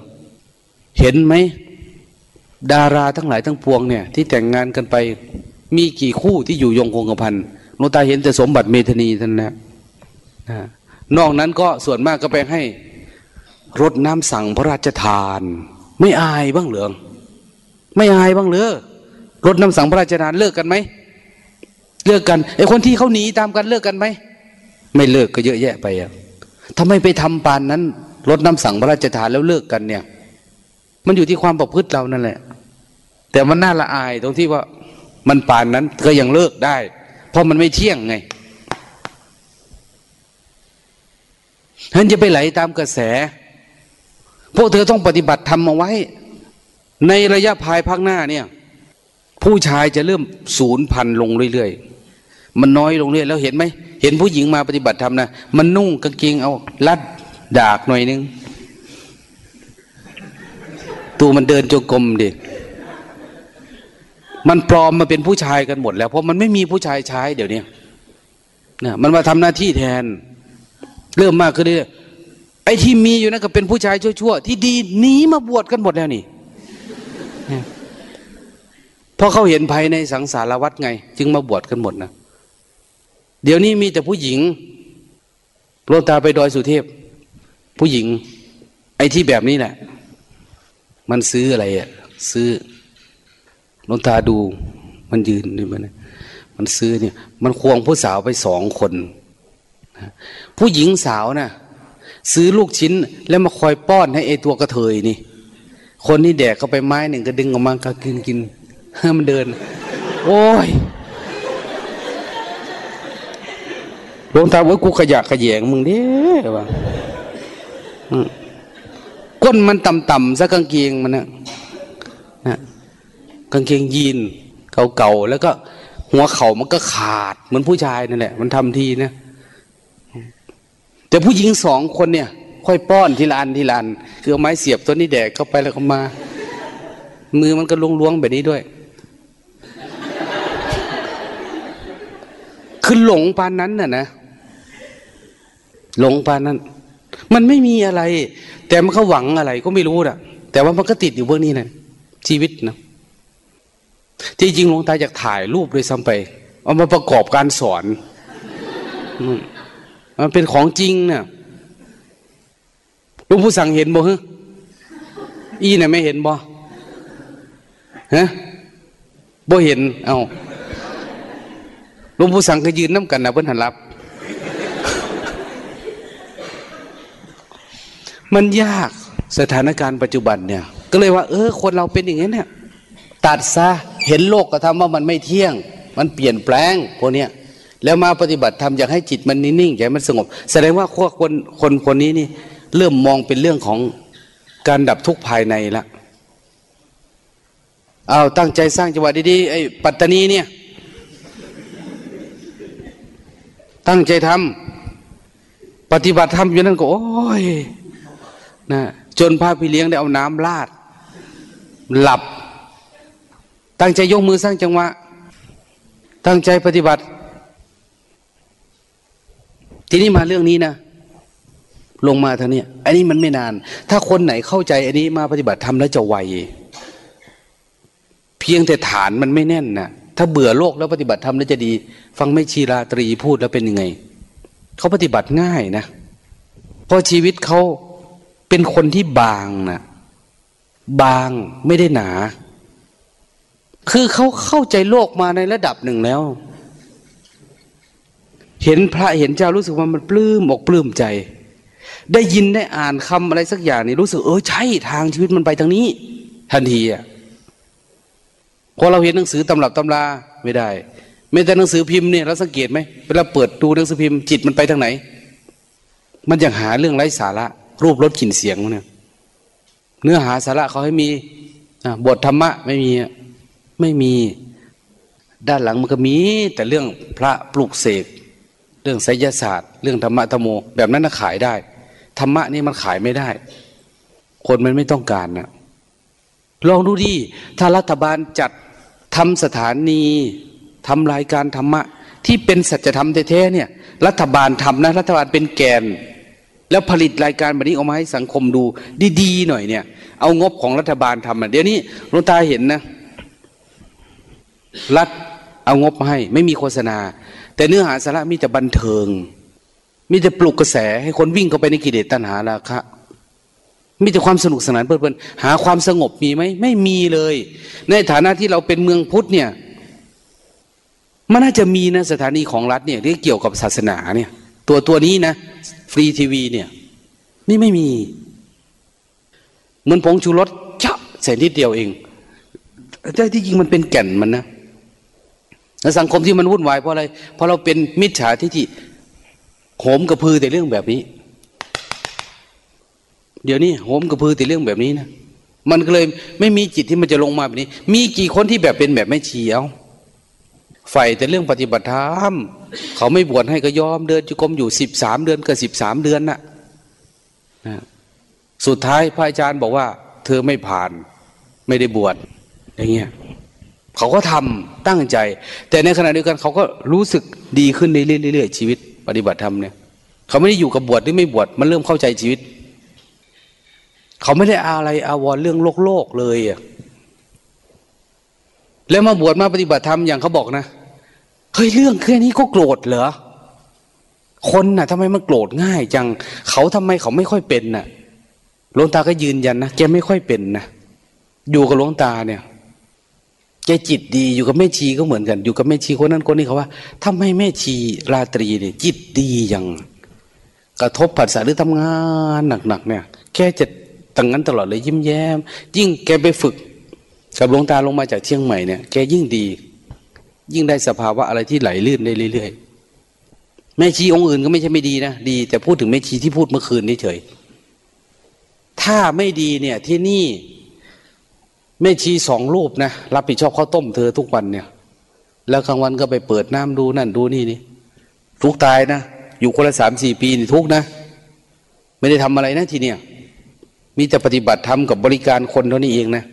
เห็นไหม ดาราทั้งหลายทั้งปวงเนี่ย ที่แต่งงานกันไป มีกี่คู่ที่อยู่ยงคงกระพันโนตาเห็นแต่สมบัติเมธนีท่านนะนอกนั้นก็ส่วนมากก็ไปให้รดน้ำสั่งพระราชทาน ไม่อายบ้างเหรอไม่อายบ้างเหรอรดน้ำสั่งพระราชทานเลิกกันไหมเลิกกันไอ้คนที่เขาหนีตามกันเลิกกันไหมไม่เลิกก็เยอะแยะไปอะ ทำไมไปทำปานนั้นรดน้ำสั่งพระราชทานแล้วเลิกกันเนี่ย มันอยู่ที่ความประพฤติเรานั่นแหละ แต่มันน่าละอายตรงที่ว่ามันปานนั้นก็ยังเลิกได้ เพราะมันไม่เที่ยงไงฉันจะไปไหลตามกระแส พวกเธอต้องปฏิบัติทำเอาไว้ ในระยะภายภาคหน้าเนี่ย ผู้ชายจะเริ่มศูนย์พันลงเรื่อยๆ มันน้อยลงเรื่อยแล้วเห็นไหม เห็นผู้หญิงมาปฏิบัติธรรมนะมันนุ่งกางเกงเอาลัดดากหน่อยนึงตัวมันเดินจงกรมดิมันปลอมมาเป็นผู้ชายกันหมดแล้ว เพราะมันไม่มีผู้ชายใช้เดี๋ยวนี้นะมันมาทำหน้าที่แทน เริ่มมากขึ้นเรื่อยไอ้ที่มีอยู่นั่นก็เป็นผู้ชายชั่วๆ ที่ดีหนีมาบวชกันหมดแล้วนี่เพราะเขาเห็นภัยในสังสารวัฏไง จึงมาบวชกันหมดนะ เดี๋ยวนี้มีแต่ผู้หญิงโลตาไปดอยสุเทพ ผู้หญิง ไอ้ที่แบบนี้แหละมันซื้ออะไรอะซื้อโลตาดู มันยืนนี่มันมันซื้อเนี่ย มันควงผู้สาวไปสองคน ผู้หญิงสาวนะ่ะ ซื้อลูกชิ้นแล้วมาคอยป้อนให้ไอตัวกระเทยนี่ คนนี่แดกเข้าไปไม้หนึ่งก็ดึงออกมาก็กินกินให้มันเดิน โอ้ยห ลวงตาว่ากูขยะขยงมึงเด้ว่าก้นมันต่ำๆซะกางเกงมันนะนะกางเกงยีนเก่าๆแล้วก็หัวเข่ามันก็ขาดเหมือนผู้ชายนั่นแหละ มันทำทีนะแต่ผู้หญิงสองคนเนี่ย ค่อยป้อนทีละอันทีละอันคือเอาไม้เสียบตัวนี้แดกเข้าไปแล้วก็มา มือมันก็ล้วงๆแบบนี้ด้วย คือหลงปานนั้นน่ะนะ หลงปานนั้น มันไม่มีอะไร แต่มันเขาหวังอะไรก็ไม่รู้อะแต่ว่ามันก็ติดอยู่เบื้องนี้นะชีวิตนะที่จริงหลวงตาอยากถ่ายรูปด้วยซ้ำไป เอามาประกอบการสอนมันเป็นของจริงเนี่ยลุงผู้สั่งเห็นบ่ฮะอีเนี่ยไม่เห็นบ่ฮะบ่เห็น เอาลุงผู้สั่งก็ยืนน้ำกันนะเพิ่นหันรับ มันยากสถานการณ์ปัจจุบันเนี่ย ก็เลยว่า เออ คนเราเป็นอย่างนี้เนี่ยตัดซะเห็นโลกก็ทำว่ามันไม่เที่ยง มันเปลี่ยนแปลงพวกเนี้ยแล้วมาปฏิบัติธรรมอยากให้จิตมันนิ่งๆอยากให้มันสงบ แสดงว่าพวกคนคนคนนี้นี่ เริ่มมองเป็นเรื่องของการดับทุกข์ภายในละเอาตั้งใจสร้างจังหวะดีๆไอ้ปัตตานีเนี่ย ตั้งใจทำปฏิบัติธรรมอยู่นั่นก็โอ้ย นะจนพาพี่เลี้ยงได้เอาน้ำลาด หลับ ตั้งใจยกมือสร้างจังหวะ ตั้งใจปฏิบัติ ทีนี้มาเรื่องนี้นะลงมาทางนี้อันนี้มันไม่นาน ถ้าคนไหนเข้าใจ อันนี้มาปฏิบัติธรรมแล้วจะไวเพียงแต่ฐานมันไม่แน่นนะถ้าเบื่อโลกแล้วปฏิบัติธรรมแล้วจะดี ฟังไม่ชีราตรีพูดแล้วเป็นยังไง เขาปฏิบัติง่ายนะเพราะชีวิตเขา เป็นคนที่บางนะบางไม่ได้หนา คือเขาเข้าใจโลกมาในระดับหนึ่งแล้ว เห็นพระเห็นเจ้ารู้สึกว่ามันปลื้มอกปลื้มใจ ได้ยินได้อ่านคำอะไรสักอย่างนี่รู้สึกเออใช่ทางชีวิตมันไปทางนี้ ทันทีอะพอเราเห็นหนังสือตำรับตำราไม่ได้ไม่แต่หนังสือพิมพ์เนี่ยเราสังเกตไหมเวลาเปิดดูหนังสือพิมพ์จิตมันไปทางไหน มันยังหาเรื่องไร้สาระ รูปรสกลิ่นเสียงเนี่ยเนื้อหาสาระเขาให้มีบทธรรมะไม่มีไม่มีด้านหลังมันก็มี แต่เรื่องพระปลุกเสกเรื่องไสยศาสตร์ เรื่องธรรมะธรรมโม แบบนั้นขายได้ ธรรมะนี่มันขายไม่ได้ คนมันไม่ต้องการนะลองดูดิถ้ารัฐบาลจัดทำสถานีทำรายการธรรมะ ที่เป็นสัจธรรมแท้ๆเนี่ย รัฐบาลทำนะรัฐบาลเป็นแกน แล้วผลิตรายการแบบนี้ออกมาให้สังคมดู ดีๆหน่อยเนี่ย เอางบของรัฐบาลทำอะเดี๋ยวนี้หลวงตาเห็นนะรัฐเอางบมาให้ ไม่มีโฆษณา แต่เนื้อหาสาระมีแต่บันเทิง มีแต่ปลุกกระแสให้คนวิ่งเข้าไปในกิเลสตัณหาราคะมีแต่ความสนุกสนานเพลิดเพลินหาความสงบมีไหมไม่มีเลย ในฐานะที่เราเป็นเมืองพุทธเนี่ย มันน่าจะมีนะสถานีของรัฐเนี่ยที่เกี่ยวกับศาสนาเนี่ย ตัวตัวนี้นะ ฟรีทีวีเนี่ย นี่ไม่มี เหมือนผงชูรสชะใส่นิดเดียวเองแต่ที่จริงมันเป็นแก่นมันนะแล้วสังคมที่มันวุ่นวายเพราะอะไร เพราะเราเป็นมิจฉาทิฏฐิโหมกระพือแต่เรื่องแบบนี้ เดี๋ยวนี้โหมกระพือแต่เรื่องแบบนี้นะ มันก็เลยไม่มีจิตที่มันจะลงมาแบบนี้ มีกี่คนที่แบบเป็นแบบไม่เฉียว ใฝ่แต่เรื่องปฏิบัติธรรมเขาไม่บวชให้ก็ยอมเดินจุกรมอยู่สิบสามเดือนก็สิบสามเดือนน่ะนะสุดท้ายพระอาจารย์บอกว่า เธอไม่ผ่านไม่ได้บวชอย่างเงี้ยเขาก็ทำตั้งใจ แต่ในขณะเดียวกันเขาก็รู้สึกดีขึ้นเรื่อยๆชีวิต ปฏิบัติธรรมเนี่ย เขาไม่ได้อยู่กับบวชหรือไม่บวชมันเริ่มเข้าใจชีวิต เขาไม่ได้อะไรอาวรเรื่องโลกโลกเลยอะแล้วมาบวชมาปฏิบัติธรรมอย่างเขาบอกนะ เฮ้ยเรื่องแค่นี้ก็โกรธเหรอคนน่ะทำไมมันโกรธง่ายจังเขาทำไมเขาไม่ค่อยเป็นน่ะหลวงตาก็ยืนยันนะแกไม่ค่อยเป็นนะอยู่กับหลวงตาเนี่ยแกจิตดีอยู่กับแม่ชีก็เหมือนกัน อยู่กับแม่ชีคนนั้นคนนี้เขาว่าทำไมแม่ชีราตรีเนี่ย จิตดีอย่าง กระทบผัสสะหรือทำงานหนักๆเนี่ย แกจะตั้งนั้นตลอดเลยยิ้มแย้ม ยิ่งแกไปฝึก กับหลวงตาลงมาจากเชียงใหม่เนี่ยแกยิ่งดี ยิ่งได้สภาวะอะไรที่ไหลลื่นได้เรื่อยๆแม่ชีองค์อื่นก็ไม่ใช่ไม่ดีนะดี แต่พูดถึงแม่ชีที่พูดเมื่อคืนนี่เฉยถ้าไม่ดีเนี่ยที่นี่แม่ชีสองรูปนะรับผิดชอบข้าวต้มเธอทุกวันเนี่ย แล้วกลางวันก็ไปเปิดน้ำดูนั่นดูนี่นี่ทุกตายนะอยู่คนละสามสี่ปีนี่ทุกนะ ไม่ได้ทำอะไรนะทีเนี้ยมีแต่ปฏิบัติธรรมกับบริการคนเท่านี้เองนะ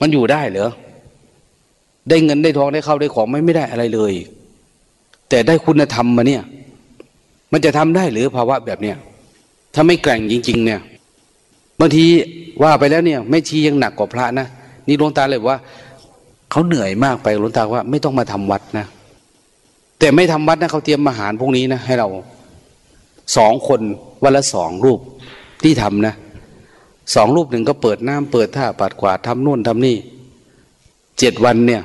มันอยู่ได้เหรอ ได้เงินได้ทองได้เข้าได้ของไม่ไม่ได้อะไรเลย แต่ได้คุณธรรมมาเนี่ย มันจะทำได้หรือภาวะแบบเนี้ยถ้าไม่แกร่งจริง ๆ เนี่ยบางทีว่าไปแล้วเนี่ยไม่ชี้ยังหนักกว่าพระนะนี่หลวงตาเลยว่าเขาเหนื่อยมากไปหลวงตาว่าไม่ต้องมาทำวัดนะแต่ไม่ทำวัดนะเขาเตรียมอาหารพวกนี้นะให้เราสองคนวันละสองรูปที่ทำนะสองรูปหนึ่งก็เปิดน้ำเปิดท่าปัดขวาทำนู่นทำนี่เจ็ดวันเนี่ย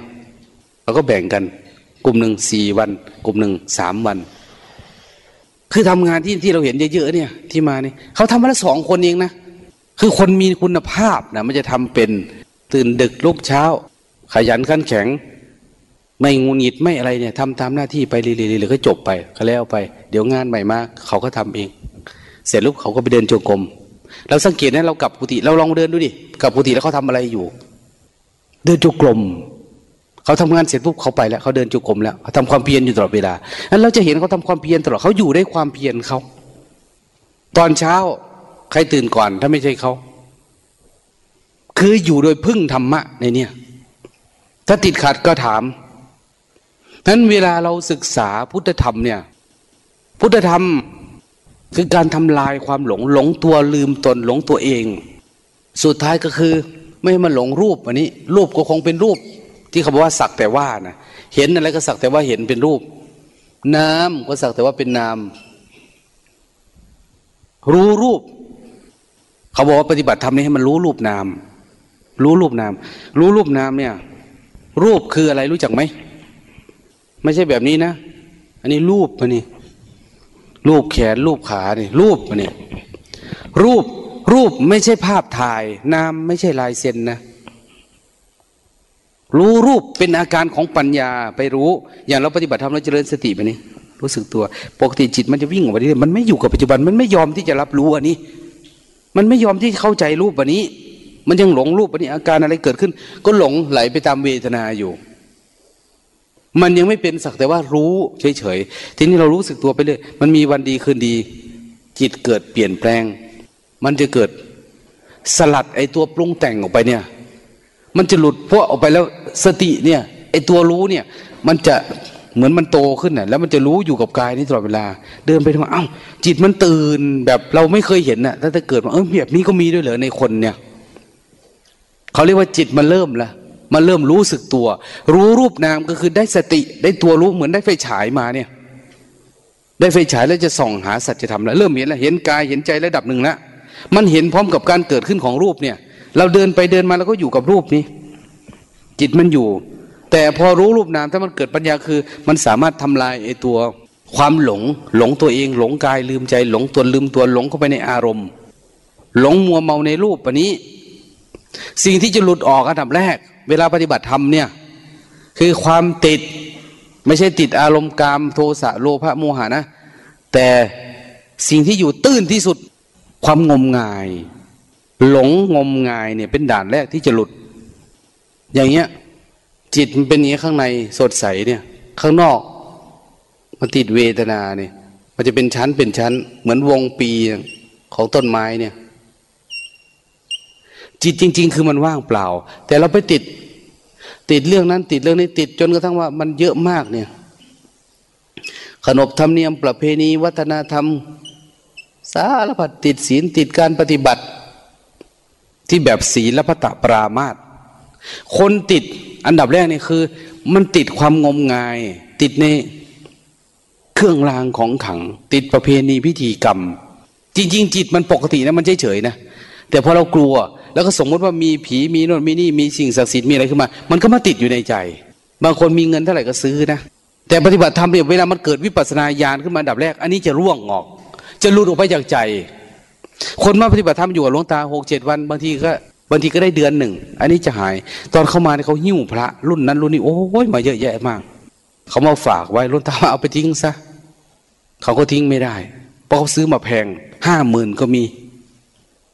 เราก็แบ่งกัน กลุ่มหนึ่งสี่วัน กลุ่มหนึ่งสามวัน คือทำงานที่ที่เราเห็นเยอะๆเนี่ยที่มานี่เขาทำมาละสองคนเองนะคือคนมีคุณภาพนะมันจะทำเป็นตื่นดึกลุกเช้า ขยันขันแข็ง ไม่งุนหงิดไม่อะไรเนี่ยทำตามหน้าที่ไปเรื่อยๆเลยก็จบไปก็แล้วไป เดี๋ยวงานใหม่มาเขาก็ทำเอง เสร็จลุกเขาก็ไปเดินจงกรมเราสังเกตนะเรากลับกุฏิเราลองเดินดูดิกลับกุฏิแล้วเขาทาอะไรอยู่ เดินจุกลม เขาทำงานเสร็จปุ๊บเขาไปแล้วเขาเดินจุกลมแล้วเขาทำความเพียรอยู่ตลอดเวลานั้นเราจะเห็นเขาทำความเพียรตลอดเขาอยู่ได้ความเพียรเขาตอนเช้าใครตื่นก่อน ถ้าไม่ใช่เขาคืออยู่โดยพึ่งธรรมะในเนี่ยถ้าติดขัดก็ถามนั้นเวลาเราศึกษาพุทธธรรมเนี่ย พุทธธรรมคือการทำลายความหลงหลงตัวลืมตนหลงตัวเอง สุดท้ายก็คือ ไม่มาหลงรูปอันนี้ รูปก็คงเป็นรูป ที่เขาบอกว่าสักแต่ว่านะเห็นอะไรก็สักแต่ว่าเห็นเป็นรูป น้ำก็สักแต่ว่าเป็นนาม รู้รูป เขาบอกว่าปฏิบัติธรรมนี้ให้มันรู้รูปนาม รู้รูปนาม รู้รูปนามเนี่ย รูปคืออะไรรู้จักไหมไม่ใช่แบบนี้นะ อันนี้รูปมันนี่รูปแขนรูปขาเนี่ยรูปเนี่รูปรูปไม่ใช่ภาพถ่ายนามไม่ใช่ลายเซ็นนะ รู้รูปเป็นอาการของปัญญาไปรู้ อย่างเราปฏิบัติธรรมเราเจริญสติไปนี้รู้สึกตัว ปกติจิตมันจะวิ่งออกไปเรื่มันไม่อยู่กับปัจจุบัน มันไม่ยอมที่จะรับรู้อันนี้ มันไม่ยอมที่เข้าใจรูปอันนี้ มันยังหลงรูปอันนี้ อาการอะไรเกิดขึ้น ก็หลงไหลไปตามเวทนาอยู่ มันยังไม่เป็นสักแต่ว่ารู้เฉยๆทีนี้เรารู้สึกตัวไปเรื่อยมันมีวันดีคืนดี จิตเกิดเปลี่ยนแปลง มันจะเกิดสลัดไอตัวปรุงแต่งออกไปเนี่ย มันจะหลุดพวกออกไปแล้ว สติเนี่ยไอตัวรู้เนี่ย มันจะเหมือนมันโตขึ้นน่ะแล้วมันจะรู้อยู่กับกายนี้ตลอดเวลา เดินไปทำไมเอ้าจิตมันตื่นแบบเราไม่เคยเห็นน่ะถ้าเกิดมาเออแบบนี้ก็มีด้วยเหรอในคนเนี่ยเขาเรียกว่าจิตมันเริ่มละมันเริ่มรู้สึกตัว รู้รูปนามก็คือได้สติ ได้ตัวรู้เหมือนได้ไฟฉายมาเนี่ย ได้ไฟฉายแล้วจะส่องหาสัจธรรมแล้วเริ่มเห็นแล้วเห็นกายเห็นใจระดับหนึ่งล้วมันเห็นพร้อมกับการเกิดขึ้นของรูปเนี่ย เราเดินไปเดินมาแล้วก็อยู่กับรูปนี้ จิตมันอยู่ แต่พอรู้รูปนามถ้ามันเกิดปัญญาคือ มันสามารถทำลายไอ้ตัว ความหลง หลงตัวเอง หลงกายลืมใจ หลงตัวลืมตัวหลงเข้าไปในอารมณ์ หลงมัวเมาในรูปอันนี้ สิ่งที่จะหลุดออกอันดับแรก เวลาปฏิบัติธรรมเนี่ยคือความติดไม่ใช่ติดอารมณ์กามโทสะโลภะโมหะนะ แต่สิ่งที่อยู่ตื้นที่สุดความงมงาย หลงงมงายเนี่ยเป็นด่านแรกที่จะหลุด อย่างเงี้ย จิตมันเป็นอย่างนี้ข้างในสดใสเนี่ย ข้างนอก มันติดเวทนาเนี่ย มันจะเป็นชั้นเป็นชั้น เหมือนวงปีของต้นไม้เนี่ย จิตจริง ๆ คือมันว่างเปล่า แต่เราไปติด ติดเรื่องนั้นติดเรื่องนี้ติดจนกระทั่งว่ามันเยอะมากเนี่ย ขนบธรรมเนียมประเพณีวัฒนธรรม สารพัดติดศีลติดการปฏิบัติ ที่แบบศีลพัตปรามาต คนติดอันดับแรกนี่คือ มันติดความงมงาย ติดในเครื่องรางของขัง ติดประเพณีพิธีกรรม จริง ๆ จิตมันปกตินะมันเฉยๆนะแต่พอเรากลัว แล้วก็สมมติว่ามีผีมีโน่นมีนี่มีสิ่งศักดิ์สิทธิ์มีอะไรขึ้นมา มันก็มาติดอยู่ในใจ บางคนมีเงินเท่าไหร่ก็ซื้อนะแต่ปฏิบัติธรรมเนี่ยเวลามันเกิดวิปัสสนาญาณขึ้นมาอันดับแรก อันนี้จะร่วงออก จะหลุดออกไปจากใจ คนมาปฏิบัติธรรมอยู่กับหลวงตาหกเจ็ดวัน บางทีก็ บางทีก็ได้เดือนหนึ่ง อันนี้จะหาย ตอนเข้ามาเนี่ยเขาหิ้วพระ รุ่นนั้นรุ่นนี้โอ้ยมาเยอะแยะมาก เขามาฝากไว้หลวงตาเอาไปทิ้งซะเขาก็ทิ้งไม่ได้ เพราะเขาซื้อมาแพงห้าหมื่นก็มี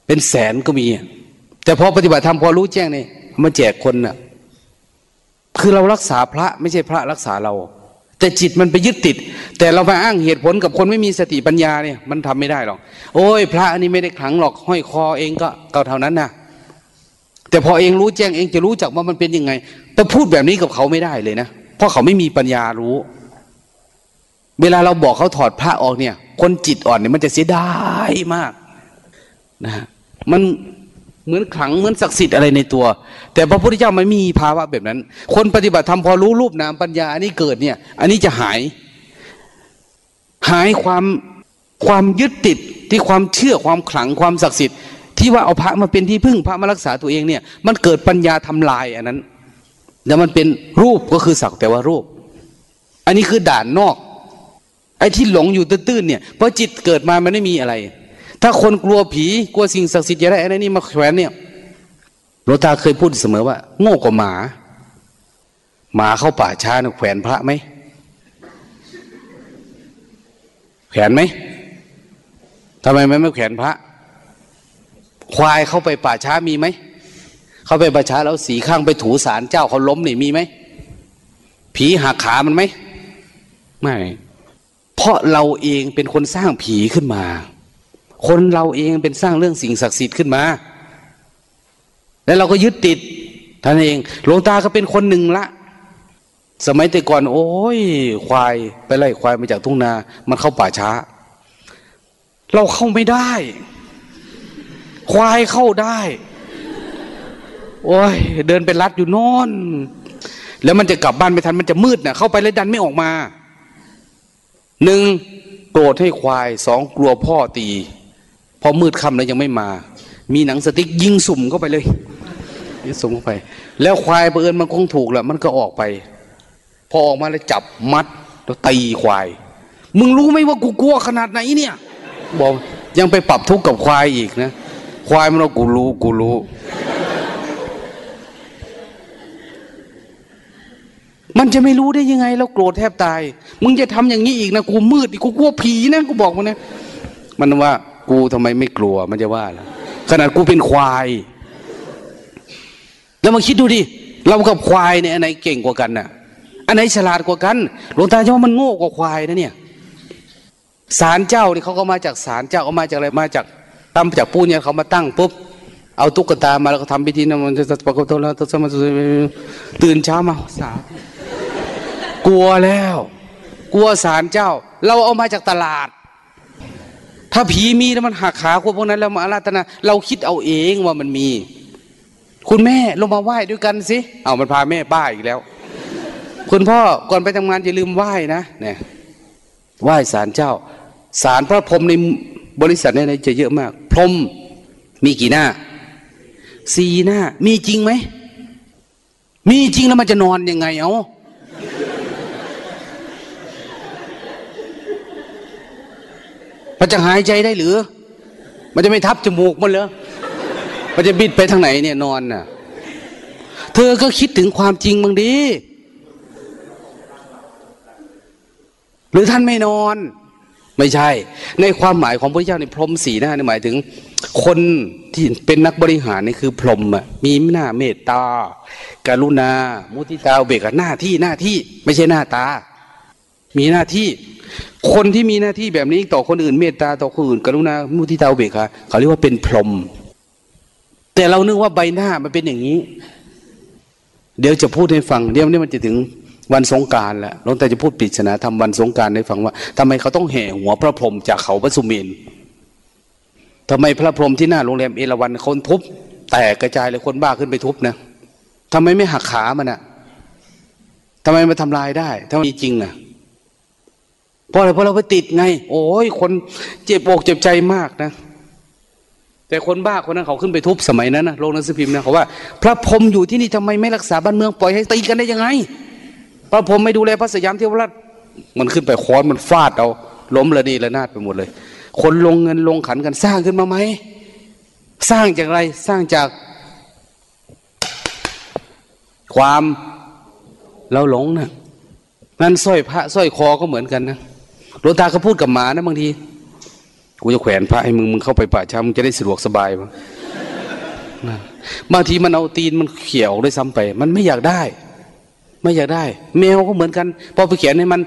เป็นแสนก็มี แต่พอปฏิบัติธรรมพอรู้แจ้งเนี่ยมาแจกคนน่ะ คือเรารักษาพระไม่ใช่พระรักษาเรา แต่จิตมันไปยึดติด แต่เราไปอ้างเหตุผลกับคนไม่มีสติปัญญาเนี่ย มันทำไม่ได้หรอก โอ้ย พระอันนี้ไม่ได้ขังหรอกห้อยคอเองก็เก่าเท่านั้นนะ แต่พอเองรู้แจ้งเองจะรู้จักว่ามันเป็นยังไง แต่พูดแบบนี้กับเขาไม่ได้เลยนะเพราะเขาไม่มีปัญญารู้ เวลาเราบอกเขาถอดพระออกเนี่ย คนจิตอ่อนเนี่ยมันจะเสียดายมากนะมันเหมือนขลังเหมือนศักดิ์สิทธิ์อะไรในตัว แต่พระพุทธเจ้าไม่มีภาวะแบบนั้น คนปฏิบัติธรรมพอรู้รูปนามปัญญาอันนี้เกิดเนี่ย อันนี้จะหาย หายความความยึดติดที่ความเชื่อความขลังความศักดิ์สิทธิ์ ที่ว่าเอาพระมาเป็นที่พึ่งพระมารักษาตัวเองเนี่ย มันเกิดปัญญาทำลายอันนั้น แล้วมันเป็นรูปก็คือสักแต่ว่ารูป อันนี้คือด่านนอก ไอ้ที่หลงอยู่ตื้นๆเนี่ยเพราะจิตเกิดมามันไม่มีอะไร ถ้าคนกลัวผีกลัวสิ่งศักดิ์สิทธิ์จะได้อะไรนี่มาแขวนเนี่ยหลวงตาเคยพูดเสมอว่า โง่กว่าหมา หมาเข้าป่าช้าแขวนพระไหมแขวนไหมทำไมไม่ไม่แขวนพระ ควายเข้าไปป่าช้ามีไหม เข้าไปป่าช้าแล้วสีข้างไปถูสารเจ้าเขาล้มนี่มีไหม ผีหักขามันไหม ไม่ เพราะเราเองเป็นคนสร้างผีขึ้นมา คนเราเองเป็นสร้างเรื่องสิ่งศักดิ์สิทธิ์ขึ้นมา แล้วเราก็ยึดติดท่านเองหลวงตาก็เป็นคนหนึ่งละ สมัยแต่ก่อน โอ้ย ควายไปไล่ควายมาจากทุ่งนา มันเข้าป่าช้า เราเข้าไม่ได้ ควายเข้าได้ โอ้ย เดินเป็นรัดอยู่นอน แล้วมันจะกลับบ้านไม่ทันมันจะมืดนะ่ะ เข้าไปแล้วดันไม่ออกมาหนึ่งโกรธให้ควายสองกลัวพ่อตีพอมืดค่ำแล้วยังไม่มา มีหนังสติ๊กยิงสุ่มเข้าไปเลยยิงสุ่มเข้าไป แล้วควายเอิญมันคงถูกแหละมันก็ออกไป พอออกมาแล้วจับมัดแล้วตีควาย มึงรู้ไหมว่ากูกลัวขนาดไหนเนี่ย บอกยังไปปรับทุกข์กับควายอีกนะ ควายมันว่ากูรู้กูรู้ มันจะไม่รู้ได้ยังไงแล้วโกรธแทบตาย มึงจะทำอย่างนี้อีกนะกูมืดกูกลัวผีนะกูบอกมันนะมันว่า กูทำไมไม่กลัวมันจะว่าล่ะขนาดกูเป็นควาย แล้วมาคิดดูดิเรากับควายเนี่ยอันไหนเก่งกว่ากันน่ะ อันไหนฉลาดกว่ากันหลวงตาจะว่ามันโง่กว่าควายนะเนี่ยศาลเจ้านี่เขาก็มาจากศาลเจ้าเขามาจากอะไรมาจาก ตั้มจากปูเนี่ยเขามาตั้งปุ๊บเอาตุ๊กตามาแล้วก็ทำพิธีนะมันจะประกอบตัวแล้วตัวสมาตื่นเช้ามาสากลัวแล้ว กลัวสารเจ้า เราเอามาจากตลาด ถ้าผีมีแล้วมันหักขาคนพวกนั้นแล้วมาอาราธนา เราคิดเอาเองว่ามันมี คุณแม่ลงมาไหว้ด้วยกันสิเอามันพาแม่บ้าอีกแล้ว คุณพ่อก่อนไปทำงานอย่าลืมไหว้นะเนี่ยไหว้ศาลเจ้าศาลพระพรหมใน บริษัทเนี่ยจะเยอะมาก พรมมีกี่หน้าสี่หน้า มีจริงไหม มีจริงแล้วมันจะนอนยังไงเอามันจะหายใจได้หรือ มันจะไม่ทับจมูกมันเหรอมันจะบิดไปทางไหนเนี่ยนอนน่ะ เธอก็คิดถึงความจริงบางดี หรือท่านไม่นอน ไม่ใช่ ในความหมายของพระเจ้าในพรหมสีหน้าหมายถึง คนที่เป็นนักบริหารนี่คือพรหมอะมีหน้าเมตตาการุณา มุทิตาเบกหน้าที่หน้าที่ไม่ใช่หน้าตา มีหน้าที่ คนที่มีหน้าที่แบบนี้ต่อคนอื่นเมตตาต่อคนอื่น กรุณามุทิตาเบกขาเขาเรียกว่าเป็นพรหมแต่เรานึกว่าใบหน้ามันเป็นอย่างนี้ เดี๋ยวจะพูดให้ฟังเดี๋ยวนี้มันจะถึง วันสงการแล้วหลวงตาจะพูดปริศนาทำวันสงการให้ฟังว่าทำไมเขาต้องแห่หัวพระพรหมจากเขาพระสุเมนทำไมพระพรหมที่หน้าโรงแรมเอราวันคนทุบ แตกกระจายเลยคนบ้าขึ้นไปทุบนะทำไมไม่หักขามันอะทำไมมาทำลายได้ถ้ามีจริงอะเพราะอะไรเพราะเราไปติดไง โอ้ยคนเจ็บอกเจ็บใจมากนะ แต่คนบ้าคนนั้นเขาขึ้นไปทุบสมัยนั้นนะโรงหนังสือพิมพ์นะเขาว่า พระพรหมอยู่ที่นี่ทำไมไม่รักษาบ้านเมืองปล่อยให้ตีกันได้ยังไง พระพรหมไม่ดูแลพระสยามเทวราชมันขึ้นไปค้อนมันฟาดเอาล้มระนีระนาดไปหมดเลย คนลงเงินลงขันกันสร้างขึ้นมาไหมสร้างจากอะไรสร้างจาก ความเราหลงนะนั่นสร้อยพระสร้อยคอก็เหมือนกันนะหลวงตาเขาพูดกับหมานะบางทีกูจะแขวนพระให้มึงมึงเข้าไปป่าช้ามึงจะได้สะดวกสบายมั้งบางทีมันเอาตีนมันเขี่ยวด้วยซ้ำไป มันไม่อยากได้ ไม่อยากได้ แมวก็เหมือนกันพอไปเขียนให้มัน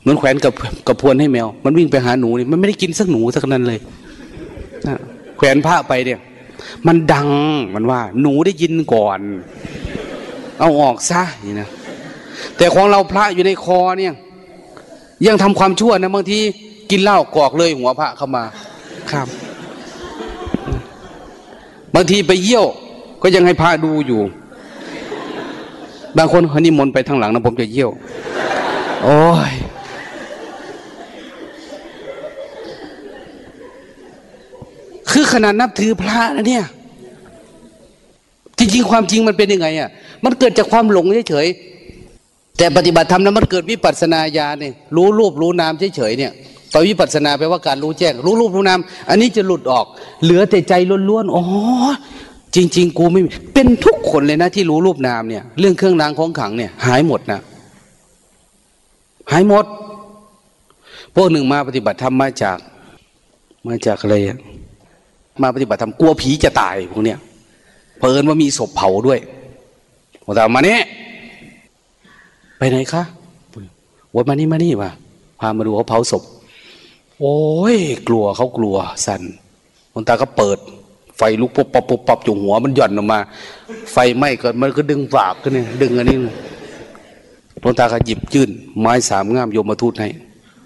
เหมือนแขวนกับกับพวนให้แมว มันวิ่งไปหาหนูนี่มันไม่ได้กินสักหนูสักนั้นเลยแขวนพระไปเนี่ย มันดังมันว่า หนูได้ยินก่อน เอาออกซะนี่นะแต่ของเราพระอยู่ในคอเนี่ย ยังทำความชั่วนะบางทีกินเหล้ากอกเลยหัวพระเข้ามา ครับ บางทีไปเยี่ยว ก็ยังให้พระดูอยู่ บางคนเขานิมนต์ไปทางหลังนะผมจะเยี่ยว โอ้ย คือขนาดนับถือพระนะเนี่ย จริงๆ ความจริงมันเป็นยังไงอะ มันเกิดจากความหลงเฉยๆ แต่ปฏิบัติธรรมนั้นมันเกิดวิปัสสนาญาณเนี่ย รู้รูปรู้นามเฉยๆเนี่ยต่อวิปัสสนาแปลว่าการรู้แจ้ง รู้รูปรู้นาม อันนี้จะหลุดออก เหลือแต่ใจล้วนๆ อ๋อ จริง ๆ กูไม่มีเป็นทุกคนเลยนะที่รู้รูปนามเนี่ย เรื่องเครื่องรางของขังเนี่ย หายหมดนะหายหมด พวกหนึ่งมาปฏิบัติธรรมมาจาก มาจากอะไรอะมาปฏิบัติธรรมกลัวผีจะตายพวกเนี้ยเพิ่นว่ามีศพเผาด้วยผมถามาเนี่ยไปไหนคะวันมานี่มานี่มาพามาดูเขาเผาศพ โอ้ย กลัวเขากลัวสันคนตาก็เปิด ไฟลุกปุ๊บปั๊บปุ๊บปั๊บอยู่หัวมันหย่อนออกมา ไฟไหม้ก็มันก็ดึงฝากกันเนี่ยดึงอันนี้หลวงตาก็หยิบยื่น ไม้สามง่ามโยมมาทูตให้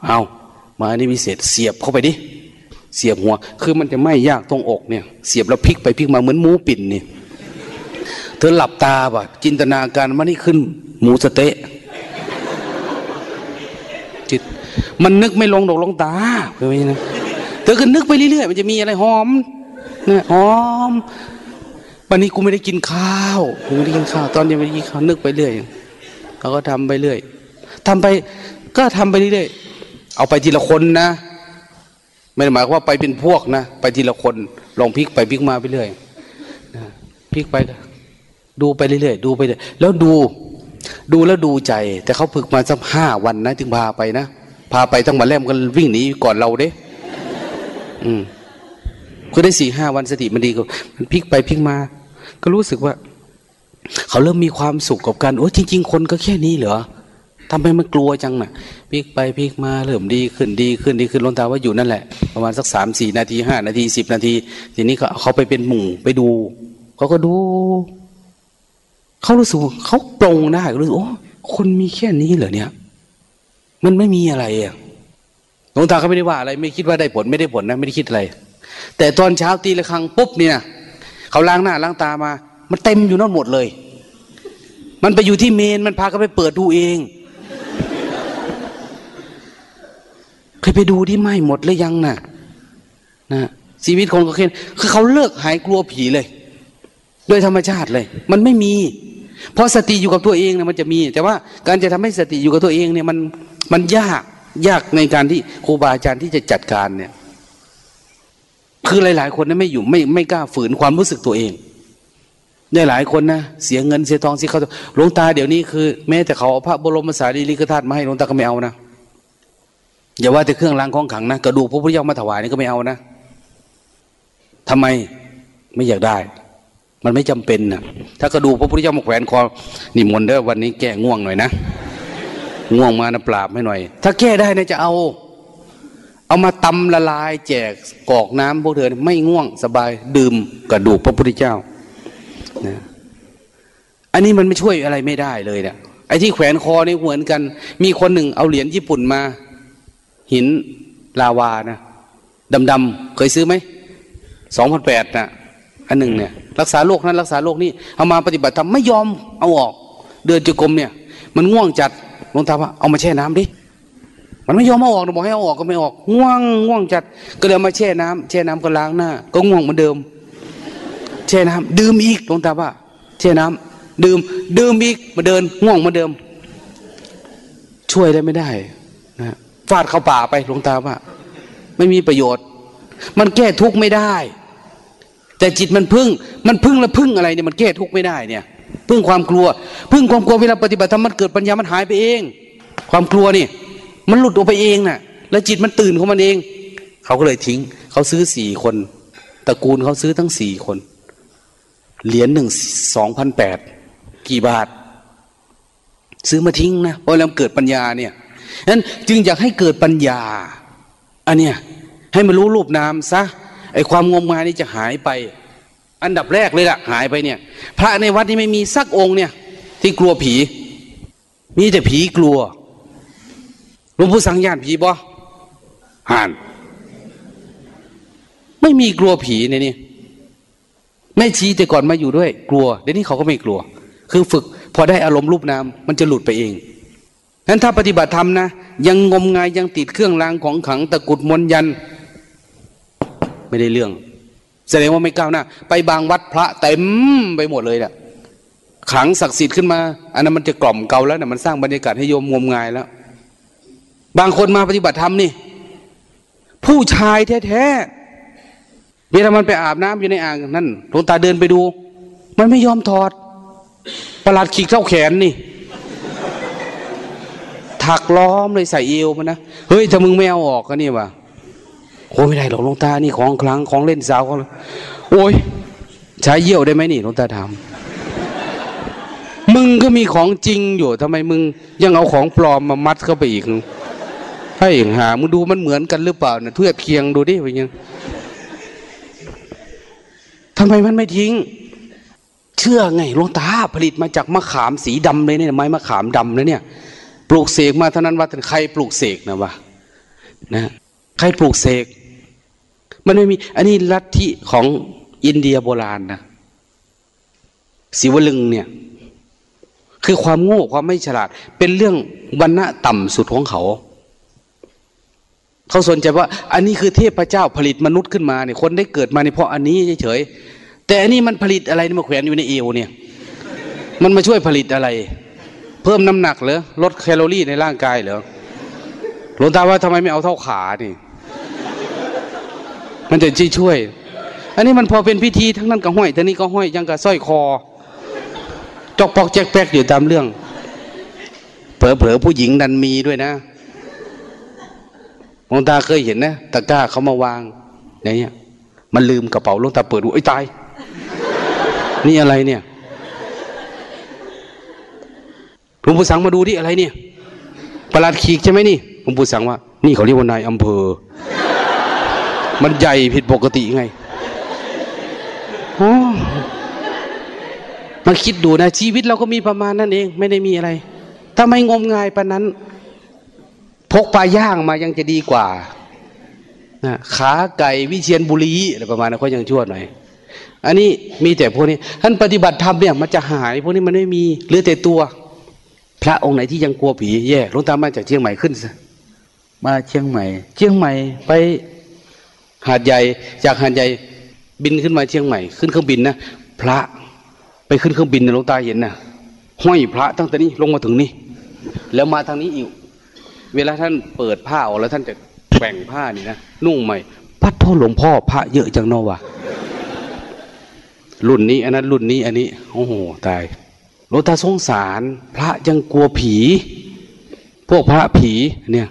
เอาไม้นี้พิเศษเสียบเข้าไปดิเสียบหัว คือมันจะไหม้ยากตรงอกเนี่ย เสียบแล้วพลิกไปพลิกมาเหมือนหมูปิ่นนี่เธอหลับตาป่ะจินตนาการว่านี่ขึ้น หมูสเต๊ะจิตมันนึกไม่ลงดอกลงตาคือไม่นะเธอก็นึกไปเรื่อยๆมันจะมีอะไรหอม นะหอมวันนี้กูไม่ได้กินข้าวกูไม่ได้กินข้าว ตอนยังไม่ได้กินข้าวนึกไปเรื่อยเขาก็ทำไปเรื่อยทำไปก็ทำไปเรื่อยเอาไปทีละคนนะ ไม่ได้หมายว่าไปเป็นพวกนะไปทีละคนลองพลิกไปพลิกมาไปเรื่อยพลิกไปดูไปเรื่อยๆดูไปเรื่อยแล้วดู ดูแล้วดูใจ แต่เขาฝึกมาสักห้าวันนะ ถึงพาไปนะพาไปทั้งวันแรกมันวิ่งหนีก่อนเราเด้ อืม ก็ได้สี่ห้าวันสติมันดีกว่ามันพลิกไปพลิกมา ก็รู้สึกว่า เขาเริ่มมีความสุขกับการโอ้จริง ๆ คนก็แค่นี้เหรอทำไมมันกลัวจังน่ะพลิกไปพลิกมาเริ่มดีขึ้นดีขึ้นดีขึ้นลงตาว่าอยู่นั่นแหละ ประมาณสักสามสี่นาทีห้านาทีสิบนาที ทีนี้เขาเขาไปเป็นหมู่ไปดูเขาก็ดูเขารู้สึกเขาปรงได้รู้สึกโอ้คนมีแค่นี้เหรอเนี่ย มันไม่มีอะไรอะหลวงตาก็ไม่ได้ว่าอะไร ไม่คิดว่าได้ผลไม่ได้ผลนะ ไม่ได้คิดอะไร แต่ตอนเช้าตีละครั้งปุ๊บเนี่ยเขาล้างหน้าล้างตามา มันเต็มอยู่นั่นหมดเลย มันไปอยู่ที่เมนมันพากันไปเปิดดูเองเคยไปดูที่ไม่หมดเลยยังน่ะนะชีวิตคนก็เคนคือเขาเลิกหายกลัวผีเลย โดยธรรมชาติเลย มันไม่มี เพราะสติอยู่กับตัวเองเนี่ยมันจะมี แต่ว่าการจะทำให้สติอยู่กับตัวเองเนี่ยมันมันยากยากในการที่ครูบาอาจารย์ที่จะจัดการเนี่ย คือหลาย ๆ คนนั้นไม่อยู่ไม่ไม่กล้าฝืนความรู้สึกตัวเองได้หลายคนนะเสียเงินเสียทองสียเขาหลวงตาเดี๋ยวนี้คือแม้แต่เขาเอาพระบรมสารีริกธาตุมาให้หลวงตาก็ไม่เอานะอย่าว่าแต่เครื่องรางของขังนะกระดูกพระพุทธเจ้ามาถวายนี่ก็ไม่เอานะทำไมไม่อยากได้ มันไม่จำเป็นนะถ้ากระดูกพระพุทธเจ้ามาแขวนคอนี่มนเด้อวันนี้แก้ง่วงหน่อยนะง่วงมานะปราบให้หน่อย ถ้าแก้ได้นะจะเอา เอามาตำละลายแจกกอกน้ำพวกเธอไม่ง่วงสบายดื่มกระดูกพระพุทธเจ้านะอันนี้มันไม่ช่วยอะไรไม่ได้เลยเนะี่ยไอ้ที่แขวนคอนี่เหมือนกัน มีคนหนึ่งเอาเหรียญญี่ปุ่นมา หินลาวานะดำๆเคยซื้อไหมสองพันแปดนะอันหนึ่งเนี่ย รักษาโรคนั้นรักษาโรคนี้เอามาปฏิบัติทำไม่ยอมเอาออก เดือนจุกรมเนี่ย มันง่วงจัดลงตาว่าเอามาแช่น้ำดิ มันไม่ยอมเอาออกบอกให้เอาออกก็ไม่ออกง่วงง่วงจัด ก็เลยมาแช่น้ำแช่น้ำก็ล้างหน้า ก็ง่วงเหมือนเดิม แช่น้ำดื่มอีกหลวงตาว่าแช่น้ำดื่ม ดื่มอีกมาเดิน ง่วงมาเดิม ช่วยได้ไม่ได้นะฟาดเข้าป่าไปหลวงตาว่า ไม่มีประโยชน์ มันแก้ทุกข์ไม่ได้ แต่จิตมันพึ่ง มันพึ่งแล้วพึ่งอะไรเนี่ยมันแก้ทุกข์ไม่ได้เนี่ยพึ่งความกลัว พึ่งความกลัวเวลาปฏิบัติธรรมมันเกิดปัญญามันหายไปเอง ความกลัวนี่ มันหลุดออกไปเองน่ะ แล้วจิตมันตื่นของมันเอง เขาก็เลยทิ้ง เขาซื้อสี่คนตระกูลเขาซื้อทั้งสี่คน เหรียญหนึ่งสองพันแปดกี่บาท ซื้อมาทิ้งนะเพราะแล้วเกิดปัญญาเนี่ยนั้นจึงอยากให้เกิดปัญญา อันเนี้ยให้มันรู้รูปนามซะไอความงมงายนี่จะหายไป อันดับแรกเลยล่ะ หายไปเนี่ย พระในวัดนี่ไม่มีสักองค์เนี่ย ที่กลัวผี มีแต่ผีกลัว หลวงพ่อสังญาณผีบ่ห่าน ไม่มีกลัวผีในนี่แม่ชีแต่ก่อนมาอยู่ด้วย กลัว เดี๋ยวนี้เขาก็ไม่กลัว คือฝึก พอได้อารมณ์รูปนามมันจะหลุดไปเองนั้นถ้าปฏิบัติธรรมนะ ยังงมงายยังติดเครื่องรางของขังตะกุดมนยัน ไม่ได้เรื่อง แสดงว่าไม่ก้าวหน้าไปบางวัดพระเต็มไปหมดเลยแหละขังศักดิ์สิทธิ์ขึ้นมา อันนั้นมันจะกล่อมเกาแล้วนะมันสร้างบรรยากาศให้โยมงมงายแล้ว บางคนมาปฏิบัติธรรมนี่ ผู้ชายแท้ๆเวลามันไปอาบน้ำอยู่ในอ่างนั่นหลวงตาเดินไปดู มันไม่ยอมถอด ประหลัดขีดเข้าแขนนี่ ถักล้อมเลยใส่เอวมันนะ เฮ้ยถ้ามึงไม่เอาออกก็นี่วะโอ้ไม่ได้หรอกหลวงตานี่ของคลังของเล่นสาวเของโอ้ยใช้เยี่ยวได้ไหมนี่หลวงตาทำมึงก็มีของจริงอยู่ทำไมมึงยังเอาของปลอมมามัดเข้าไปอีก ให้หามึงดูมันเหมือนกันหรือเปล่าเนี่ยเทียบเคียงดูดิเป็นยังทำไมมันไม่ทิ้ง เชื่อไงลงตาผลิตมาจากมะขามสีดำเลยเนี่ยไม้มะขามดำเลยเนี่ย ปลูกเสกมาเท่านั้นว่าใครปลูกเสกนะวะนะใครปลูกเสก มันไม่มี อันนี้ลัทธิของอินเดียโบราณนะศิวลึงเนี่ย คือความโง่ความไม่ฉลาด เป็นเรื่องวันณะต่ำสุดของเขา เขาสนใจว่า อันนี้คือเทพเจ้าผลิตมนุษย์ขึ้นมาเนี่ยคนได้เกิดมาในเพราะอันนี้เฉยๆแต่อันนี้มันผลิตอะไรมาแขวนอยู่ในเอวเนี่ย มันมาช่วยผลิตอะไร เพิ่มน้ำหนักเหรอลดแคลอรี่ในร่างกายเหรอหลวงตาว่าทำไมไม่เอาเท่าขานี่มันจะช่วย อันนี้มันพอเป็นพิธีทั้งนั้นก็ห้อยทั้งนี้ก็ห้อยยังกับสร้อยคอจอกปอกแจกแป๊กอยู่ตามเรื่องเผลอๆผู้หญิงดันมีด้วยนะ ลวงตาเคยเห็นนะตะกร้าเขามาวางอย่างเนี้ย มันลืมกระเป๋าลวงตาเปิดดูไอ้ตาย นี่อะไรเนี่ยหลวงปู่สังมาดูดิอะไรเนี่ยประหลัดขีกใช่ไหมนี่หลวงปู่สังว่า นี่เขาเรียกว่านายอำเภอ มันใหญ่ผิดปกติไงมาคิดดูนะชีวิตเราก็มีประมาณนั้นเอง ไม่ได้มีอะไรถ้าไม่งมงายปะนั้น พกปลาย่างมายังจะดีกว่านะขาไก่วิเชียนบุรีอะไรประมาณนั้นก็ยังชั่วหน่อย อันนี้มีแต่พวกนี้ท่านปฏิบัติธรรมเนี่ยมันจะหายพวกนี้มันไม่มีเหลือแต่ตัว พระองค์ไหนที่ยังกลัวผีแย่หลวงตามาจากเชียงใหม่ขึ้นมาเชียงใหม่ เชียงใหม่ไปหาดใหญ่จากหาดใหญ่บินขึ้นมาเชียงใหม่ ขึ้นเครื่องบินนะพระไปขึ้นเครื่องบินนะหลวงตาเห็นนะห้อยพระตั้งแต่นี้ลงมาถึงนี่แล้วมาทางนี้อีก เวลาท่านเปิดผ้าออกแล้วท่านจะแบ่งผ้านี่นะนุ่งใหม่พัดพ่อหลวงพ่อพระเยอะจังเนอะวะรุ่นนี้ อันนั้นรุ่นนี้ อันนี้โอ้โหตายหลวงตาสงสาร พระยังกลัวผี พวกพระผีเนี่ย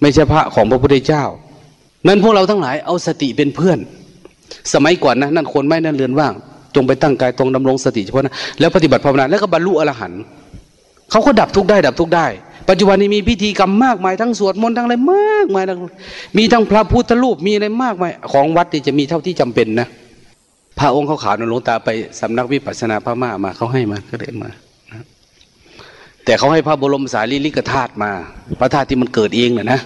ไม่ใช่พระของพระพุทธเจ้า นั้นพวกเราทั้งหลายเอาสติเป็นเพื่อน สมัยก่อนนะนั่นคนไม่นั่นเรือนว่าง จงไปตั้งกายตรงดำรงสติเฉพาะนะแล้วปฏิบัติภาวนาแล้วก็บรรลุอรหันต์เขาก็ดับทุกได้ ดับทุกได้ ปัจจุบันนี้มีพิธีกรรมมากมายทั้งสวดมนต์ทั้งอะไรมากมายทั้งมีทั้งพระพุทธรูปมีอะไรมากมายของวัดที่จะมีเท่าที่จำเป็นนะพระองค์เขาขาวนหลวงตาไปสำนักวิปัสสนาพระมามาเขาให้มาก็เดินมาแต่เขาให้พระบรมสารีริกธาตุมา พระธาตุที่มันเกิดเองนะนะ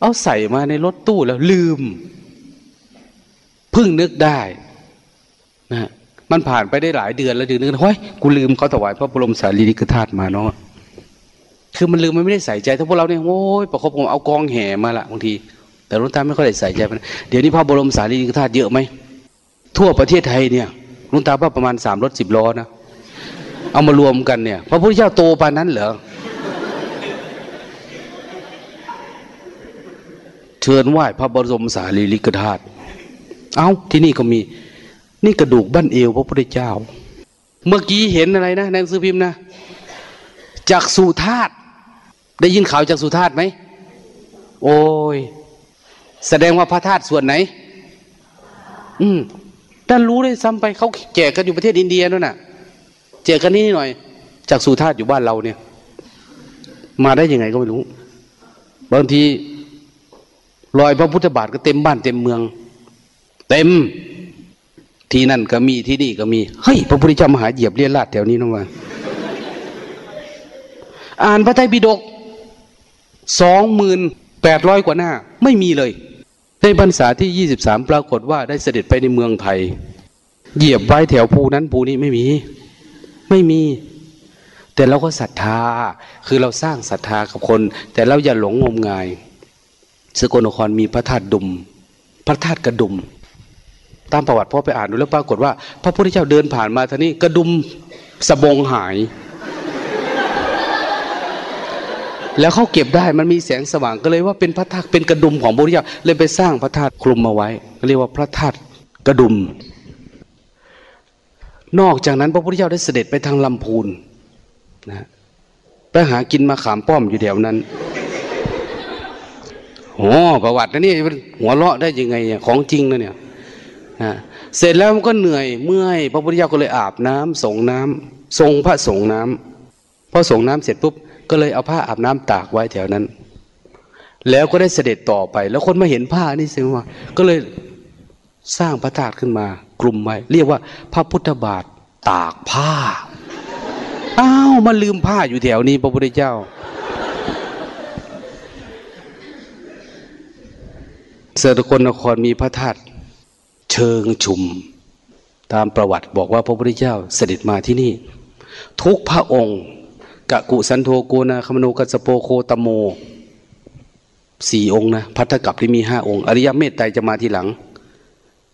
เอาใส่มาในรถตู้แล้วลืมเพิ่งนึกได้นะมันผ่านไปได้หลายเดือนแล้วเดือนนึงเฮ้ยกูลืมเขาถวายพระบรมสารีริกธาตุมาเนาะ คือมันลืมมันไม่ได้ใส่ใจถ้าพวกเราเนี่ยโอ้ยประคบผมเอากองแห่มาละบางที แต่หลวงตาไม่ค่อยได้ใส่ใจมันเดี๋ยวนี้พระบรมสารีริกธาตุเยอะไหมทั่วประเทศไทยเนี่ยหลวงตาว่าประมาณสามรถสิบล้อนะเอามารวมกันเนี่ย พระพุทธเจ้าโตปานนั้นเหรอเชิญไหว้พระบรมสารีริกธาตุเอาที่นี่ก็มี นี่กระดูกบั้นเอวพระพุทธเจ้า เมื่อกี้เห็นอะไรนะในหนังสือพิมพ์นะ จากสุธาตได้ยินข่าวจากสุธาตไหมโอ้ยแสดงว่าพระธาตุส่วนไหน อืมท่านรู้ได้ซ้ำไปเขาแจกกันอยู่ประเทศอินเดียนั่นน่ะแจกกันนี่หน่อย จากสุธาตอยู่บ้านเราเนี่ย มาได้ยังไงก็ไม่รู้ บางทีรอยพระพุทธบาทก็เต็มบ้านเต็มเมือง เต็ม ที่นั่นก็มีที่นี่ก็มีเฮ้ยพระพุทธเจ้ามหาเหยียบเลียนลาดแถวนี้นะว่า อ่านพระไตรปิฎกสองหมื่นแปดร้อยกว่าหน้า ไม่มีเลย ในพรรษาที่ยี่สิบสามปรากฏว่าได้เสด็จไปในเมืองไทย เหยียบไว้แถวภูนั้นภูนี้ไม่มี ไม่มี แต่เราก็ศรัทธา คือเราสร้างศรัทธากับคน แต่เราอย่าหลงงมงาย สกลนครมีพระธาตุดุม พระธาตุกระดุม ตามประวัติพ่อไปอ่านดูแล้วปรากฏว่า พระพุทธเจ้าเดินผ่านมาท่านี้กระดุมสบงหาย แล้วเขาเก็บได้มันมีแสงสว่างก็เลยว่าเป็นพระธาตุเป็นกระดุมของพระพุทธเจ้าเลยไปสร้างพระธาตุคลุมมาไว้เรียกว่าพระธาตุกระดุม นอกจากนั้นพระพุทธเจ้าได้เสด็จไปทางลำพูนนะไปหากินมาขามป้อมอยู่แถวนั้นโอ้ประวัตินะนี่หัวเราะได้ยังไงของจริงนะเนี่ยนะเสร็จแล้วมันก็เหนื่อยเมื่อยพระพุทธเจ้าก็เลยอาบน้ำส่งน้ำส่งพระส่งน้ำพอส่งน้ำเสร็จปุ๊บ ก็เลยเอาผ้าอาบน้ำตากไว้แถวนั้น แล้วก็ได้เสด็จต่อไป แล้วคนมาเห็นผ้านี่สิว่า ก็เลยสร้างพระธาตุขึ้นมา กลุ่มไว้ เรียกว่า พระพุทธบาทตากผ้าอ้าวมาลืมผ้าอยู่แถวนี้พระพุทธเจ้า เสกลนครมีพระธาตุเชิงชุม ตามประวัติบอกว่าพระพุทธเจ้าเสด็จมาที่นี่ ทุกพระองค์ กะกุสันโธโกนาคมโนกัสโปโคตโมสี่องค์นะพัทธกับที่มีห้าองค์ อริยเมตไตรจะมาทีหลัง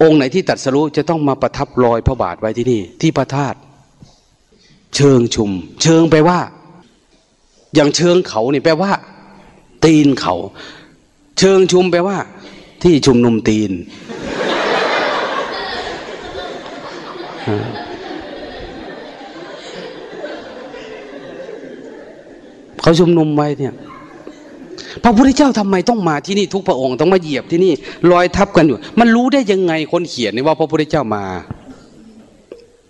องค์ไหนที่ตัดสรุจะต้องมาประทับรอยพระบาทไว้ที่นี่ ที่พระธาตุเชิงชุม เชิงแปว่า อย่างเชิงเขานี่แปลว่า ตีนเขา เชิงชุมแปลว่า ที่ชุมนุมตีน เขาชุมนุมไว้เนี่ยพระพุทธเจ้าทำไมต้องมาที่นี่ทุกพระองค์ต้องมาเหยียบที่นี่ลอยทับกันอยู่ มันรู้ได้ยังไงคนเขียนนี่ว่าพระพุทธเจ้ามา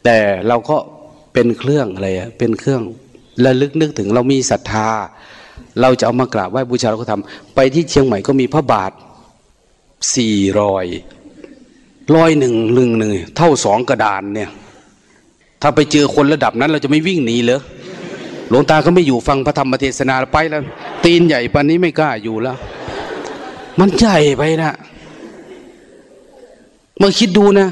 แต่เราก็เป็นเครื่องอะไรอะเป็นเครื่องระลึกนึกถึงเรามีศรัทธา เราจะเอามากราบไหว้บูชาเราก็ทำไปที่เชียงใหม่ก็มีพระบาทสี่รอยร้อยหนึ่งหนึ่งหนึ่งเท่าสองกระดานเนี่ย ถ้าไปเจอคนระดับนั้น เราจะไม่วิ่งหนีเหรอ หลวงตาก็ไม่อยู่ฟังพระธรรมเทศนาไปแล้ว ตีนใหญ่ปานนี้ไม่กล้าอยู่แล้ว มันใหญ่ไปนะเมื่อคิดดูนะ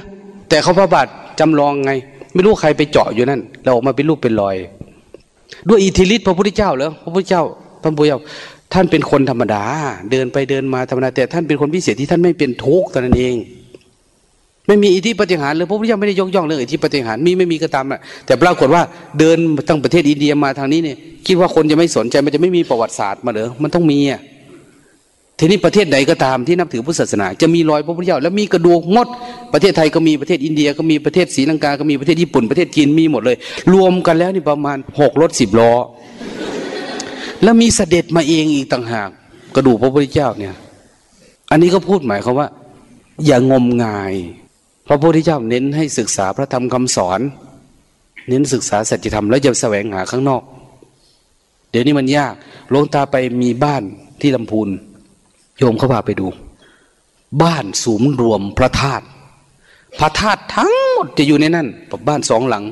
แต่เขาพระบาทจำลองไง ไม่รู้ใครไปเจาะอยู่นั่นเราออกมาเป็นรูปเป็นรอย ด้วยอิทธิฤทธิ์พระพุทธเจ้าเหรอพระพุทธเจ้าพระพุทธเจ้าท่านเป็นคนธรรมดา เดินไปเดินมาธรรมดาแต่ท่านเป็นคนพิเศษที่ท่านไม่เป็นทุกข์ตอนนั้นเอง ไม่มีอิทธิปฏิหารเลยพระพุทธเจ้าไม่ได้ยกย่องเรื่องอิทธิปฏิหารมีไม่มีก็ตามอะแต่ปรากฏว่าเดินตั้งประเทศอินเดียมาทางนี้เนี่ยคิดว่าคนจะไม่สนใจมันจะไม่มีประวัติศาสตร์มาเหรอมันต้องมีอะทีนี้ประเทศไหนก็ตามที่นับถือพุทธศาสนา จะมีรอยพระพุทธเจ้าแล้วมีกระดูกหมด ประเทศไทยก็มีประเทศอินเดียก็มีประเทศศรีลังกาก็มีประเทศญี่ปุ่นประเทศจีนมีหมดเลย รวมกันแล้วนี่ประมาณหกรถสิบล้อ แล้วมีเสด็จมาเองอีกต่างหาก กระดูกพระพุทธเจ้าเนี่ย อันนี้ก็พูดหมายความว่า อย่างมงาย ระพุทธเจ้าเน้นให้ศึกษาพระธรรมคำสอน เน้นศึกษาสัจธรรมแล้วจะแสวงหาข้างนอก เดี๋ยวนี้มันยากลงตาไปมีบ้านที่ลำพูนโยมเขาพาไปดู บ้านสูงรวมพระธาตุพระธาตุทั้งหมดจะอยู่ในนั้นบ้านสองหลัง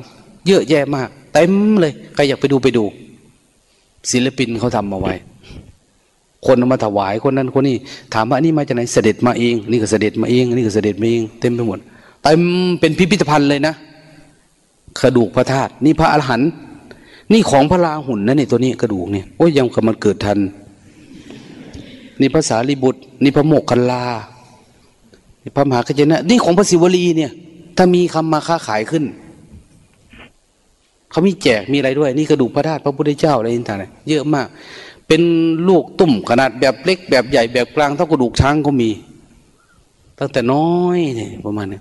เยอะแยะมากเต็มเลยใครอยากไปดูไปดู ศิลปินเขาทำมาไว้ คนมาถวายคนนั้นคนนี้ถามว่านี่มาจากไหนเสด็จมาเอง นี่ก็เสด็จมาเองนี่ก็เสด็จมาเอง เต็มไปหมด เต็มเป็นพิพิธภัณฑ์เลยนะกระดูกพระธาตุนี่พระอรหันต์นี่ของพระราหุลนะนี่ตัวนี้กระดูกเนี่ยโอ้ยยังกำมันเกิดทัน นี่ภาษาลิบุตร นี่พระโมกขลานี่พระมหากัจจนะ นี่ของพระศิวลีเนี่ย ถ้ามีคำมาค้าขายขึ้นเขามีแจกมีอะไรด้วย นี่กระดูกพระธาตุพระพุทธเจ้าอะไรต่างๆเยอะมาก เป็นลูกตุ่มขนาดแบบเล็กแบบใหญ่แบบกลางเท่ากระดูกช้างก็มี ตั้งแต่น้อยเนี่ยประมาณนี้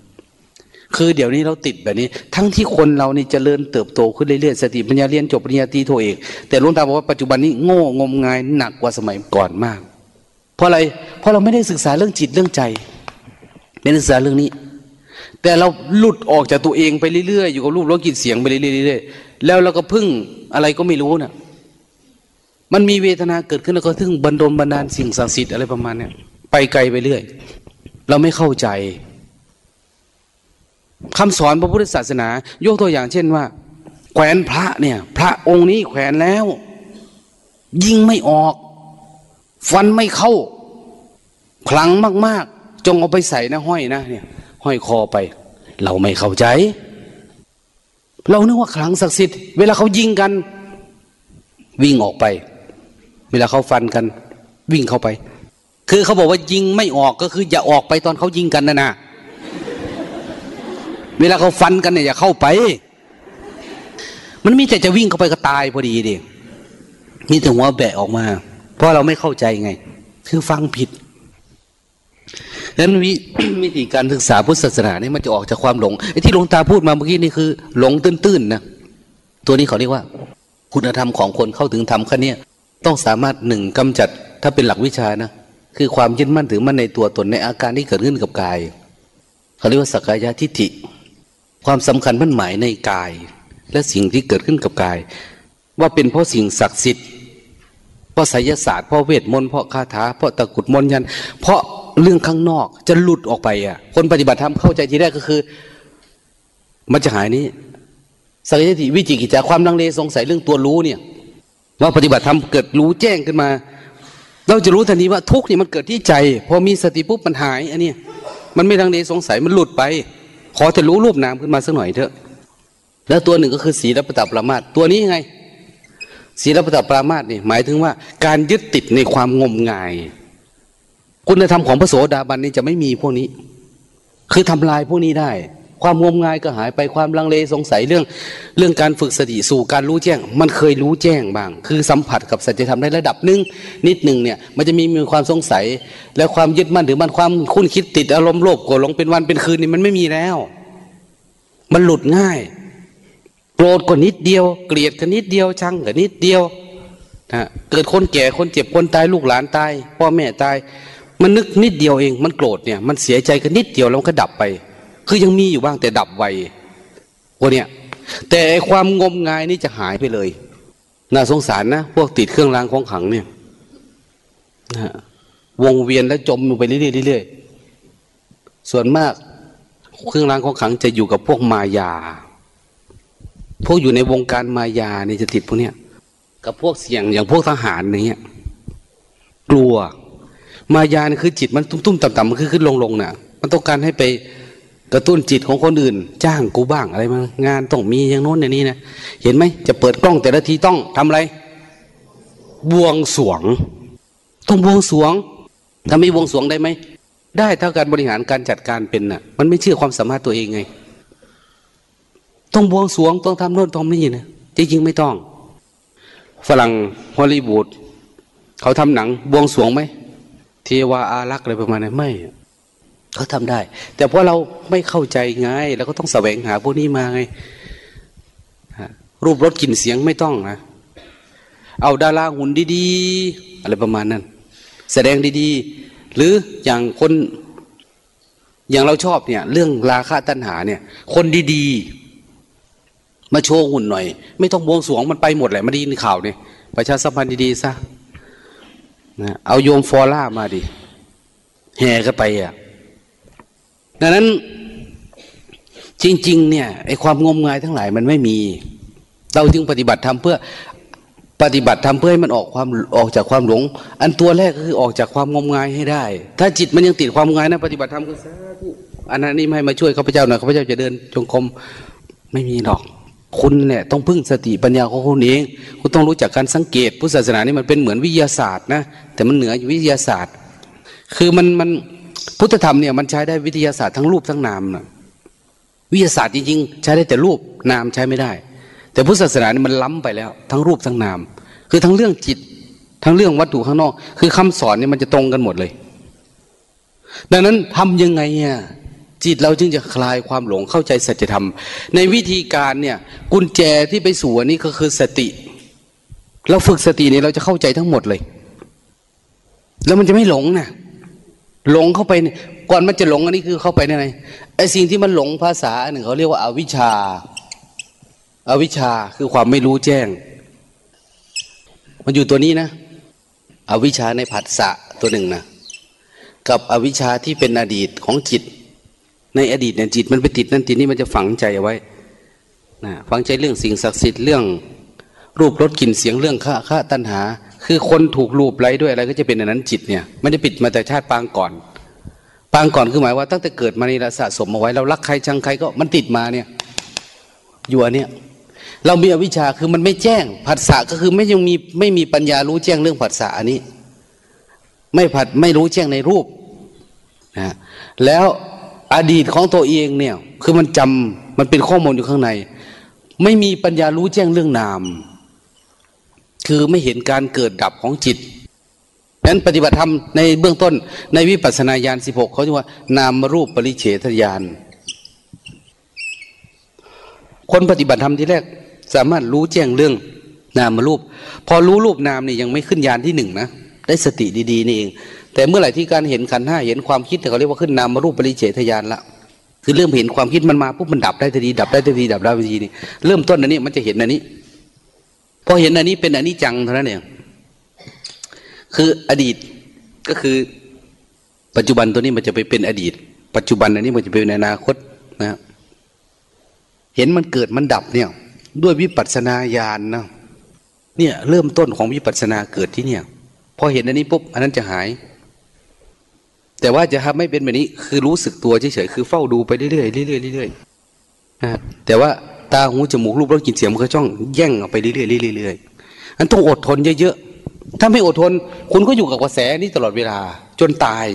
คือเดี๋ยวนี้เราติดแบบนี้ ทั้งที่คนเรานี่จเจริญเติบโตขึ้นเรื่อยๆสติปัญญาเรียนจบปริญญาตรีโทเอกแต่ลวงตาบอกว่าปัจจุบันนี้โง่งมงายหนักกว่าสมัยก่อนมาก เพราะอะไรเพราะเราไม่ได้ศึกษาเรื่องจิตเรื่องใจไม่ได้ศึกษาเรื่องนี้ แต่เราหลุดออกจากตัวเองไปเรื่อยๆอยู่กับรูปรสกลิ่นเสียงไปเรื่อยๆแล้วเราก็พึ่งอะไรก็ไม่รู้นะ่ะมันมีเวทนาเกิดขึ้นแล้วก็ถึงบันดลบันดาลสิ่งศักดิ์สิทธิ์อะไรประมาณเนี้ยไปไกลไปเรื่อย เราไม่เข้าใจ คำสอนพระพุทธศาสนา ยกตัวอย่างเช่นว่า แขวนพระเนี่ย พระองค์นี้แขวนแล้ว ยิงไม่ออก ฟันไม่เข้า คลังมาก ๆ จงเอาไปใส่นะห้อยนะเนี่ย ห้อยคอไป เราไม่เข้าใจ เรานึกว่าคลังศักดิ์สิทธิ์เวลาเขายิงกัน วิ่งออกไป เวลาเขาฟันกัน วิ่งเข้าไป คือเขาบอกว่ายิงไม่ออกก็คืออย่าออกไปตอนเขายิงกันนะน่ะ เวลาเขาฟันกันเนี่ยอย่าเข้าไป มันมีแต่จะวิ่งเข้าไปก็ตายพอดีดินี่ถึงหัวแบะออกมา เพราะเราไม่เข้าใจไง คือฟังผิดดังนั้นวิธีการศึกษาพุทธศาสนาเนี่ยมันจะออกจากความหลงไอ้ที่หลวงตาพูดมาเมื่อกี้นี่คือ หลงตื้นๆนะตัวนี้เขาเรียกว่า คุณธรรมของคนเข้าถึงธรรมขั้นนี้ต้องสามารถหนึ่งกำจัดถ้าเป็นหลักวิชานะคือความยึดมั่นถือมั่นในตัวตนในอาการที่เกิดขึ้นกับกายเขาเรียกว่าสักกายทิฏฐิ ความสำคัญมั่นหมายในกาย และสิ่งที่เกิดขึ้นกับกาย ว่าเป็นเพราะสิ่งศักดิ์สิทธิ์เพราะไสยศาสตร์เพราะเวทมนต์เพราะคาถาเพราะตะกุดมนต์ยัน เพราะเรื่องข้างนอกจะหลุดออกไปอะ คนปฏิบัติธรรมเข้าใจทีแรกก็คือ มันจะหายนี้สักยติวิจิกิจาความลังเลสงสัยเรื่องตัวรู้เนี่ยว่าปฏิบัติธรรมเกิดรู้แจ้งขึ้นมา เราจะรู้ทันทีว่าทุกข์นี่มันเกิดที่ใจ พอมีสติปุ๊บมันหายอันนี้มันไม่ลังเลสงสัยมันหลุดไป อจะรู้รูปนามขึ้นมาสักหน่อยเถอะ แล้วตัวหนึ่งก็คือศีลปตปรามาตตัวนี้ไงศีลปตปรามาตนี่หมายถึงว่าการยึดติดในความงมงาย คุณธรรมของพระโสดาบันนี่จะไม่มีพวกนี้ คือทำลายพวกนี้ได้ ความงมงายก็หายไปความลังเลสงสัยเรื่อง เรื่องการฝึกสติสู่การรู้แจ้ง มันเคยรู้แจ้งบ้าง คือสัมผัสกับสัจธรรมได้ระดับหนึ่งนิดหนึ่งเนี่ย มันจะมีมีความสงสัย และความยึดมั่นหรือมันความคุ้นคิดติดอารมณ์โลภโกรธหลงเป็นวันเป็นคืนนี่มันไม่มีแล้ว มันหลุดง่ายโกรธก็นิดเดียว เกลียดก็นิดเดียวชังก็นิดเดียวนะเกิดคนแก่คนเจ็บคนตายลูกหลานตายพ่อแม่ตาย มันนึกนิดเดียวเอง มันโกรธเนี่ย มันเสียใจก็นิดเดียวแล้วก็ดับไป คือยังมีอยู่บ้างแต่ดับไวพวกเนี้ยแต่ความงมงายนี่จะหายไปเลย น่าสงสารนะ พวกติดเครื่องรางของขังเนี่ยนะวงเวียนแล้วจมลงไปเรื่อยๆส่วนมาก เครื่องรางของขังจะอยู่กับพวกมายา พวกอยู่ในวงการมายาเนี่ยจะติดพวกเนี้ย กับพวกเสี่ยงอย่างพวกทหารเงี้ยกลัว มายานี่คือจิตมันตุ้มๆต่ำๆมันคือขึ้นลงๆน่ะ มันต้องการให้ไป กระตุ้นจิตของคนอื่น จ้างกูบ้างอะไรมางานต้องมีอย่างโน้นอย่างนี้นะเห็นไหมจะเปิดกล้องแต่ละทีต้องทำอะไร บวงสวง ต้องบวงสวงถ้าไม่บวงสวงได้ไหมได้เท่าการบริหารการจัดการเป็นน่ะ มันไม่เชื่อความสามารถตัวเองไง ต้องบวงสวงต้องทำโน่นทำนี่นะจริงๆไม่ต้อง ฝรั่งฮอลลีวูดเขาทำหนังบวงสวงไหมเทวาอารักษ์อะไรประมาณนั้นไม่ เขาทำได้ แต่เพราะเราไม่เข้าใจไงเราก็ต้องแสวงหาพวกนี้มาไงรูปรสกลิ่นเสียงไม่ต้องนะเอาดาราหุ่นดีๆ อะไรประมาณนั้น แสดงดีๆ หรืออย่างคนอย่างเราชอบเนี่ย เรื่องราคาตัณหาเนี่ย คนดีๆ มาโชว์หุ่นหน่อย ไม่ต้องบวงสวงมันไปหมดแหละมาดีนข่าวเนี่ยประชาสัมพันธ์ดีๆซะนะเอาโยมฟอล่ามาดิแห่กันไปอะ ดังนั้นจริง ๆ เนี่ยไอความงมงายทั้งหลายมันไม่มี เราจึงปฏิบัติทำเพื่อปฏิบัติทำเพื่อให้มันออกความออกจากความหลง อันตัวแรกก็คือออกจากความงมงายให้ได้ ถ้าจิตมันยังติดความงมงายนะปฏิบัติธรรมก็สาธุอันนั้นนี่ไม่มาช่วยข้าพเจ้าหน่อยข้าพเจ้าจะเดินจงกรมไม่มีหรอก คุณเนี่ยต้องพึ่งสติปัญญาของคุณเองคุณต้องรู้จักการสังเกตพุทธศาสนานี่มันเป็นเหมือนวิทยาศาสตร์นะแต่มันเหนือวิทยาศาสตร์ คือมันมัน พุทธธรรมเนี่ยมันใช้ได้วิทยาศาสตร์ทั้งรูปทั้งนามนะวิทยาศาสตร์จริงๆ ใช้ได้แต่รูปนามใช้ไม่ได้ แต่พุทธศาสนาเนี่ยมันล้ำไปแล้ว ทั้งรูปทั้งนาม คือทั้งเรื่องจิต ทั้งเรื่องวัตถุข้างนอก คือคำสอนเนี่ยมันจะตรงกันหมดเลย ดังนั้นทำยังไงอะจิตเราจึงจะคลายความหลงเข้าใจสัจธรรม ในวิธีการเนี่ยกุญแจที่ไปสู่อันนี้ก็คือสติ เราฝึกสติเนี่ยเราจะเข้าใจทั้งหมดเลย แล้วมันจะไม่หลงนะ หลงเข้าไปก่อนมันจะหลงอันนี้คือเข้าไปในไหนไอ้สิ่งที่มันหลงภาษาหนึ่งเขาเรียกว่าอาวิชชาอาวิชชาคือความไม่รู้แจ้ง มันอยู่ตัวนี้นะอวิชชาในผัสสะตัวหนึ่งนะกับอวิชชาที่เป็นอดีตของจิต ในอดีตเนี่ยจิตมันไปติดนั่นติดนี่มันจะฝังใจไว้นะฝังใจเรื่องสิ่งศักดิ์สิทธิ์เรื่องรูปรสกลิ่นเสียงเรื่องข้าข้าตัณหา คือคนถูกรูปไร้ด้วยอะไรก็จะเป็นอันนั้นจิตเนี่ยมันจะปิดมาแต่ชาติปางก่อน ปางก่อนคือหมายว่าตั้งแต่เกิดมานี่เราสะสมเอาไว้เรารักใครชังใครก็มันติดมาเนี่ยอยู่อันเนี้ยเรามีอวิชชาคือมันไม่แจ้งผัสสะก็คือไม่ยังมีไม่มีปัญญารู้แจ้งเรื่องผัสสะอันนี้ ไม่ผัดไม่รู้แจ้งในรูปนะแล้วอดีตของตัวเองเนี่ย คือมันจำมันเป็นข้อมูลอยู่ข้างใน ไม่มีปัญญารู้แจ้งเรื่องนาม คือไม่เห็นการเกิดดับของจิตนั้นปฏิบัติธรรมในเบื้องต้นในวิปัสสนาญาณสิบหกเขาเรียกว่านามรูปปริเฉทญาณคนปฏิบัติธรรมที่แรก สามารถรู้แจ้งเรื่องนามรูป พอรู้รูปนามนี่ยังไม่ขึ้นยานที่หนึ่งนะได้สติดีๆนี่เอง แต่เมื่อไหร่ที่การเห็นขันห้าเห็นความคิดเขาเรียกว่าขึ้นนามรูปปริเฉทญาณละคือเริ่มเห็นความคิดมันมาปุ๊บมันดับได้ทันทีดับได้ทันทีดับได้ทันทีนี่เริ่มต้นอันนี้มันจะเห็นอันนี้ พอเห็นอันนี้เป็นอันนี้จังเท่านั้นเองคืออดีตก็คือ ปัจจุบันตัวนี้มันจะไปเป็นอดีต ปัจจุบันอันนี้มันจะเป็นอนาคตนะเห็นมันเกิดมันดับเนี่ย ด้วยวิปัสสนาญาณนะเนี่ยเริ่มต้นของวิปัสสนาเกิดที่เนี่ยพอเห็นอันนี้ปุ๊บอันนั้นจะหาย แต่ว่าจะทำไม่เป็นแบบนี้ คือรู้สึกตัวเฉยๆคือเฝ้าดูไปเรื่อยๆเรื่อยๆเรื่อยๆนะแต่ว่า ตาหูจมูกรูปรสกลิ่นเสียงมันก็จ้องแย่งออกไปเรื่อยๆเรื่อยๆอันต้องอดทนเยอะๆถ้าไม่อดทน คุณก็อยู่กับกระแสนี้ตลอดเวลา จนตาย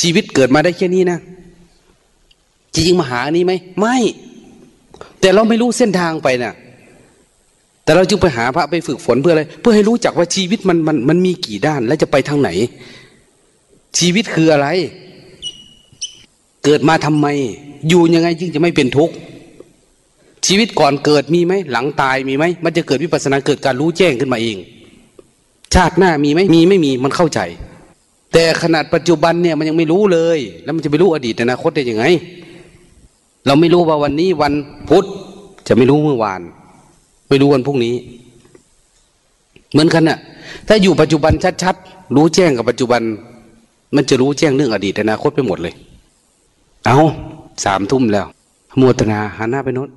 ชีวิตเกิดมาได้แค่นี้นะจริงมาหานี้ไหมไม่ แต่เราไม่รู้เส้นทางไปนะ่ะ แต่เราจึงไปหาพระไปฝึกฝนเพื่ออะไร เพื่อให้รู้จักว่าชีวิตมันมันมันมีกี่ด้านและจะไปทางไหน ชีวิตคืออะไร เกิดมาทำไม อยู่ยังไงจึงจะไม่เป็นทุกข์ชีวิตก่อนเกิดมีไหมหลังตายมีไหมมันจะเกิดวิปัสสนาเกิดการรู้แจ้งขึ้นมาเอง ชาติหน้ามีไหมมีไม่มีมันเข้าใจ แต่ขนาดปัจจุบันเนี่ยมันยังไม่รู้เลย แล้วมันจะไปรู้อดีตอนาคตได้ยังไง เราไม่รู้ว่าวันนี้วันพุธจะไม่รู้เมื่อวาน ไม่รู้วันพรุ่งนี้ เหมือนกันน่ะ ถ้าอยู่ปัจจุบันชัดๆรู้แจ้งกับปัจจุบัน มันจะรู้แจ้งเรื่องอดีตอนาคตไปหมดเลย เอาสามทุ่มแล้วมัวตนาหันหน้าไปโน้น